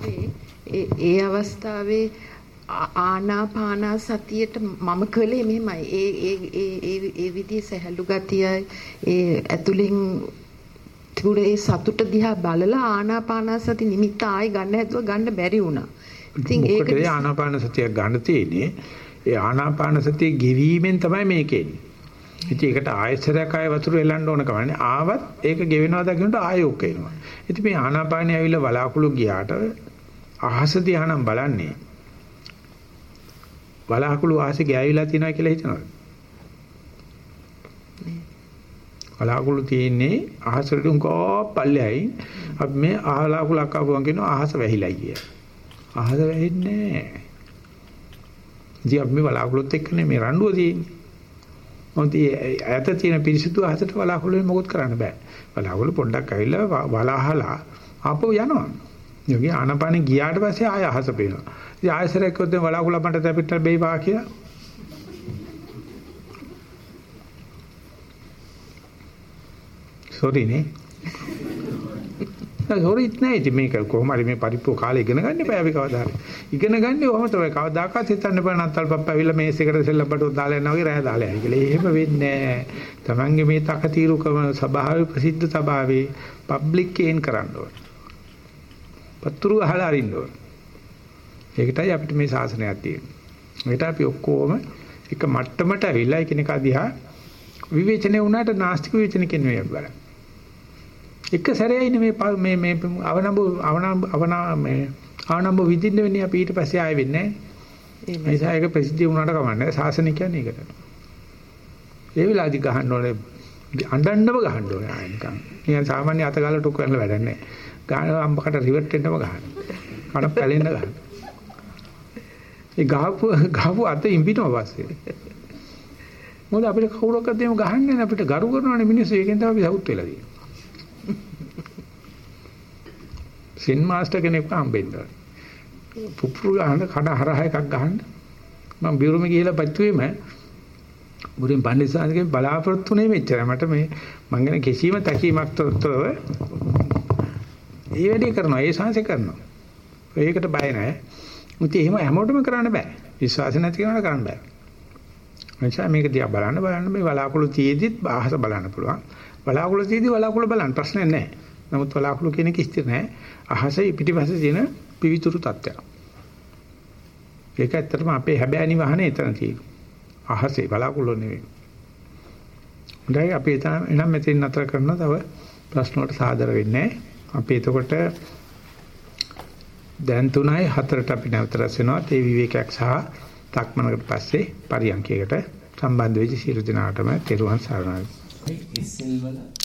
ඒ අවස්ථාවේ ආනාපාන සතියට මම කළේ මෙහෙමයි. ඒ ඒ ඒ ඒ ඒ විදිහේ සහැල්ලු ගතිය ඒ ඇතුලින් තිබුණ ඒ සතුට දිහා බලලා ආනාපාන සති නිමිත්ත ආයි ගන්න හැදුවා ගන්න බැරි වුණා. ඉතින් ඒක ආනාපාන සතිය ගන්න තියෙන්නේ ඒ ආනාපාන සතිය ගෙවීමෙන් තමයි මේකෙන්නේ. ඉතින් ඒකට ආයසරයක් ආය වතුර එලන්න ඕන කමන්නේ. ආවත් ඒක ගෙවෙනවා දකින්නට ආයෙ ඔක එනවා. ඉතින් මේ ආනාපානිය ඇවිල්ලා බලාකුළු ගියාට අහස දිහා නම් බලන්නේ බලාකුළු ආසෙ ගෑවිලා තියෙනවා කියලා හිතනවද? බලාකුළු තියෙන්නේ අහසට උංගෝ පල්ලෙයි. අපි මේ අහලාකුලක් ආපුවම කියනවා අහස වැහිලා කිය. අහස වැහින්නේ නැහැ. ඉතින් අපි මේ බලාකුළුත් එක්කනේ මේ රණ්ඩුව තියෙන්නේ. මොකද ඈත තියෙන පිරිසිදු අහසට බලාකුළුෙන් මොකොත් කරන්න බෑ. බලාකුළු පොඩ්ඩක් ඇවිල්ලා වලාහලා ආපහු යනවා. යෝගී ආනපානෙ ගියාට පස්සේ ආය අහස පේනවා. ඉතින් ආයසරයක් ඔද්ද වලාකුළු මට දැපිට බේවා කියලා. සෝරි නේ. සෝරිත් නෑ ඉතින් මේක කොහොම හරි මේ පරිප්පු කාලේ ඉගෙන ගන්න එපා අපි කවදා හරි. ඉගෙන ගන්නේ ඔහම තමයි. කවදාකවත් හිතන්න බෑ නත්තල් පප්පා ඇවිල්ලා මේස් එකට සෙල්ලම්බට දාලා යනවා වගේ රෑ දාලා යයි කියලා. එහෙම වෙන්නේ නෑ. Tamange මේ තකතිරුකම ස්වභාවය ප්‍රසිද්ධ ස්වභාවේ පබ්ලික් කේන් කරන්න ඕනේ. පතුරු අහලා අරින්න ඕන. ඒකටයි අපිට මේ ශාසනයක් තියෙන්නේ. ඒකට අපි ඔක්කොම එක මට්ටමට ඇවිල්ලා එකිනෙකා දිහා විවේචනය වුණාට නාස්තික විවේචන කියන්නේ අපි බලන්න. එක සැරේයි මේ මේ මේ අවනම්බ අවනම්බ අවනා මේ ආනම්බ විදින්න වෙන්නේ අපි ඊට පස්සේ ආයෙ වෙන්නේ එහෙමයි. නිසා ඒක ප්‍රසිද්ධිය වුණාට කමන්නේ ශාසනික කියන්නේ ඒකට. ඒ වෙලාවදි ගහන්න ඕනේ අඬන්නම ගහන්න ඕනේ ආයෙ නිකන්. නිකන් සාමාන්‍ය අත ගාලා ටුක් කරලා වැඩක් නැහැ. ගහන අම්බකට රිවර්ට් වෙන්නම ගහන්න. කඩ පැලෙන්න ගහන්න. ඒ ගහපු ගහපු අත ඉඹිනවා පස්සේ. මොකද අපිට කවුරක්වත් එහෙම ගහන්නේ නැහැ අපිට ගරු කරනවානේ මිනිස්සු ඒකෙන් තමයි අපි සවුත් වෙලා තියෙන්නේ. සින් මාස්ටර් කෙනෙක් හම්බෙන්න ඕනේ. පුපුරු ගහන කඩ හරහා එකක් ගහන්න. මම බිරුම ගිහිලා පච්චුවේම බුරින් පණ්ඩිතසාන්ගෙන් බලාපොරොත්තුනේ මෙච්චර. මට මේ මං ගැන කිසිම තැකීමක් තොරව ඒ වැඩේ කරනවා. ඒ සංසය කරනවා. ඒකට බය නැහැ. මුති එහෙම හැමෝටම කරන්න බෑ. විශ්වාස නැති කෙනාට කරන්න බෑ. එනිසා මේක දිහා බලන්න බලන්න මේ බලාකුළු තියේදිත් ආහස බලන්න පුළුවන්. බලාකුළු තියේදි බලාකුළු බලන්න ප්‍රශ්නයක් නැහැ. නමුත් බලාකුළු කියන එක ස්ථිර නැහැ. අහසේ පිටිපස්සේ තියෙන පිවිතුරු තත්ත්වයක්. ඒක ඇත්තටම අපේ හැබෑනි වහනේ එතන තියෙනවා. අහසේ බලාකුළු නෙවෙයි. හොඳයි අපි එතන එනම් මෙතෙන් නතර කරනවා තව ප්‍රශ්න වලට සාදර වෙන්නේ අපි එතකොට දැන් 3යි 4ට අපි නැවත රැස් වෙනවා තේ විවේකයක් සහ තක්මනකට පස්සේ පරියන්කයකට සම්බන්ධ වෙච්ච සියලු දෙනාටම තෙරුවන් සරණයි.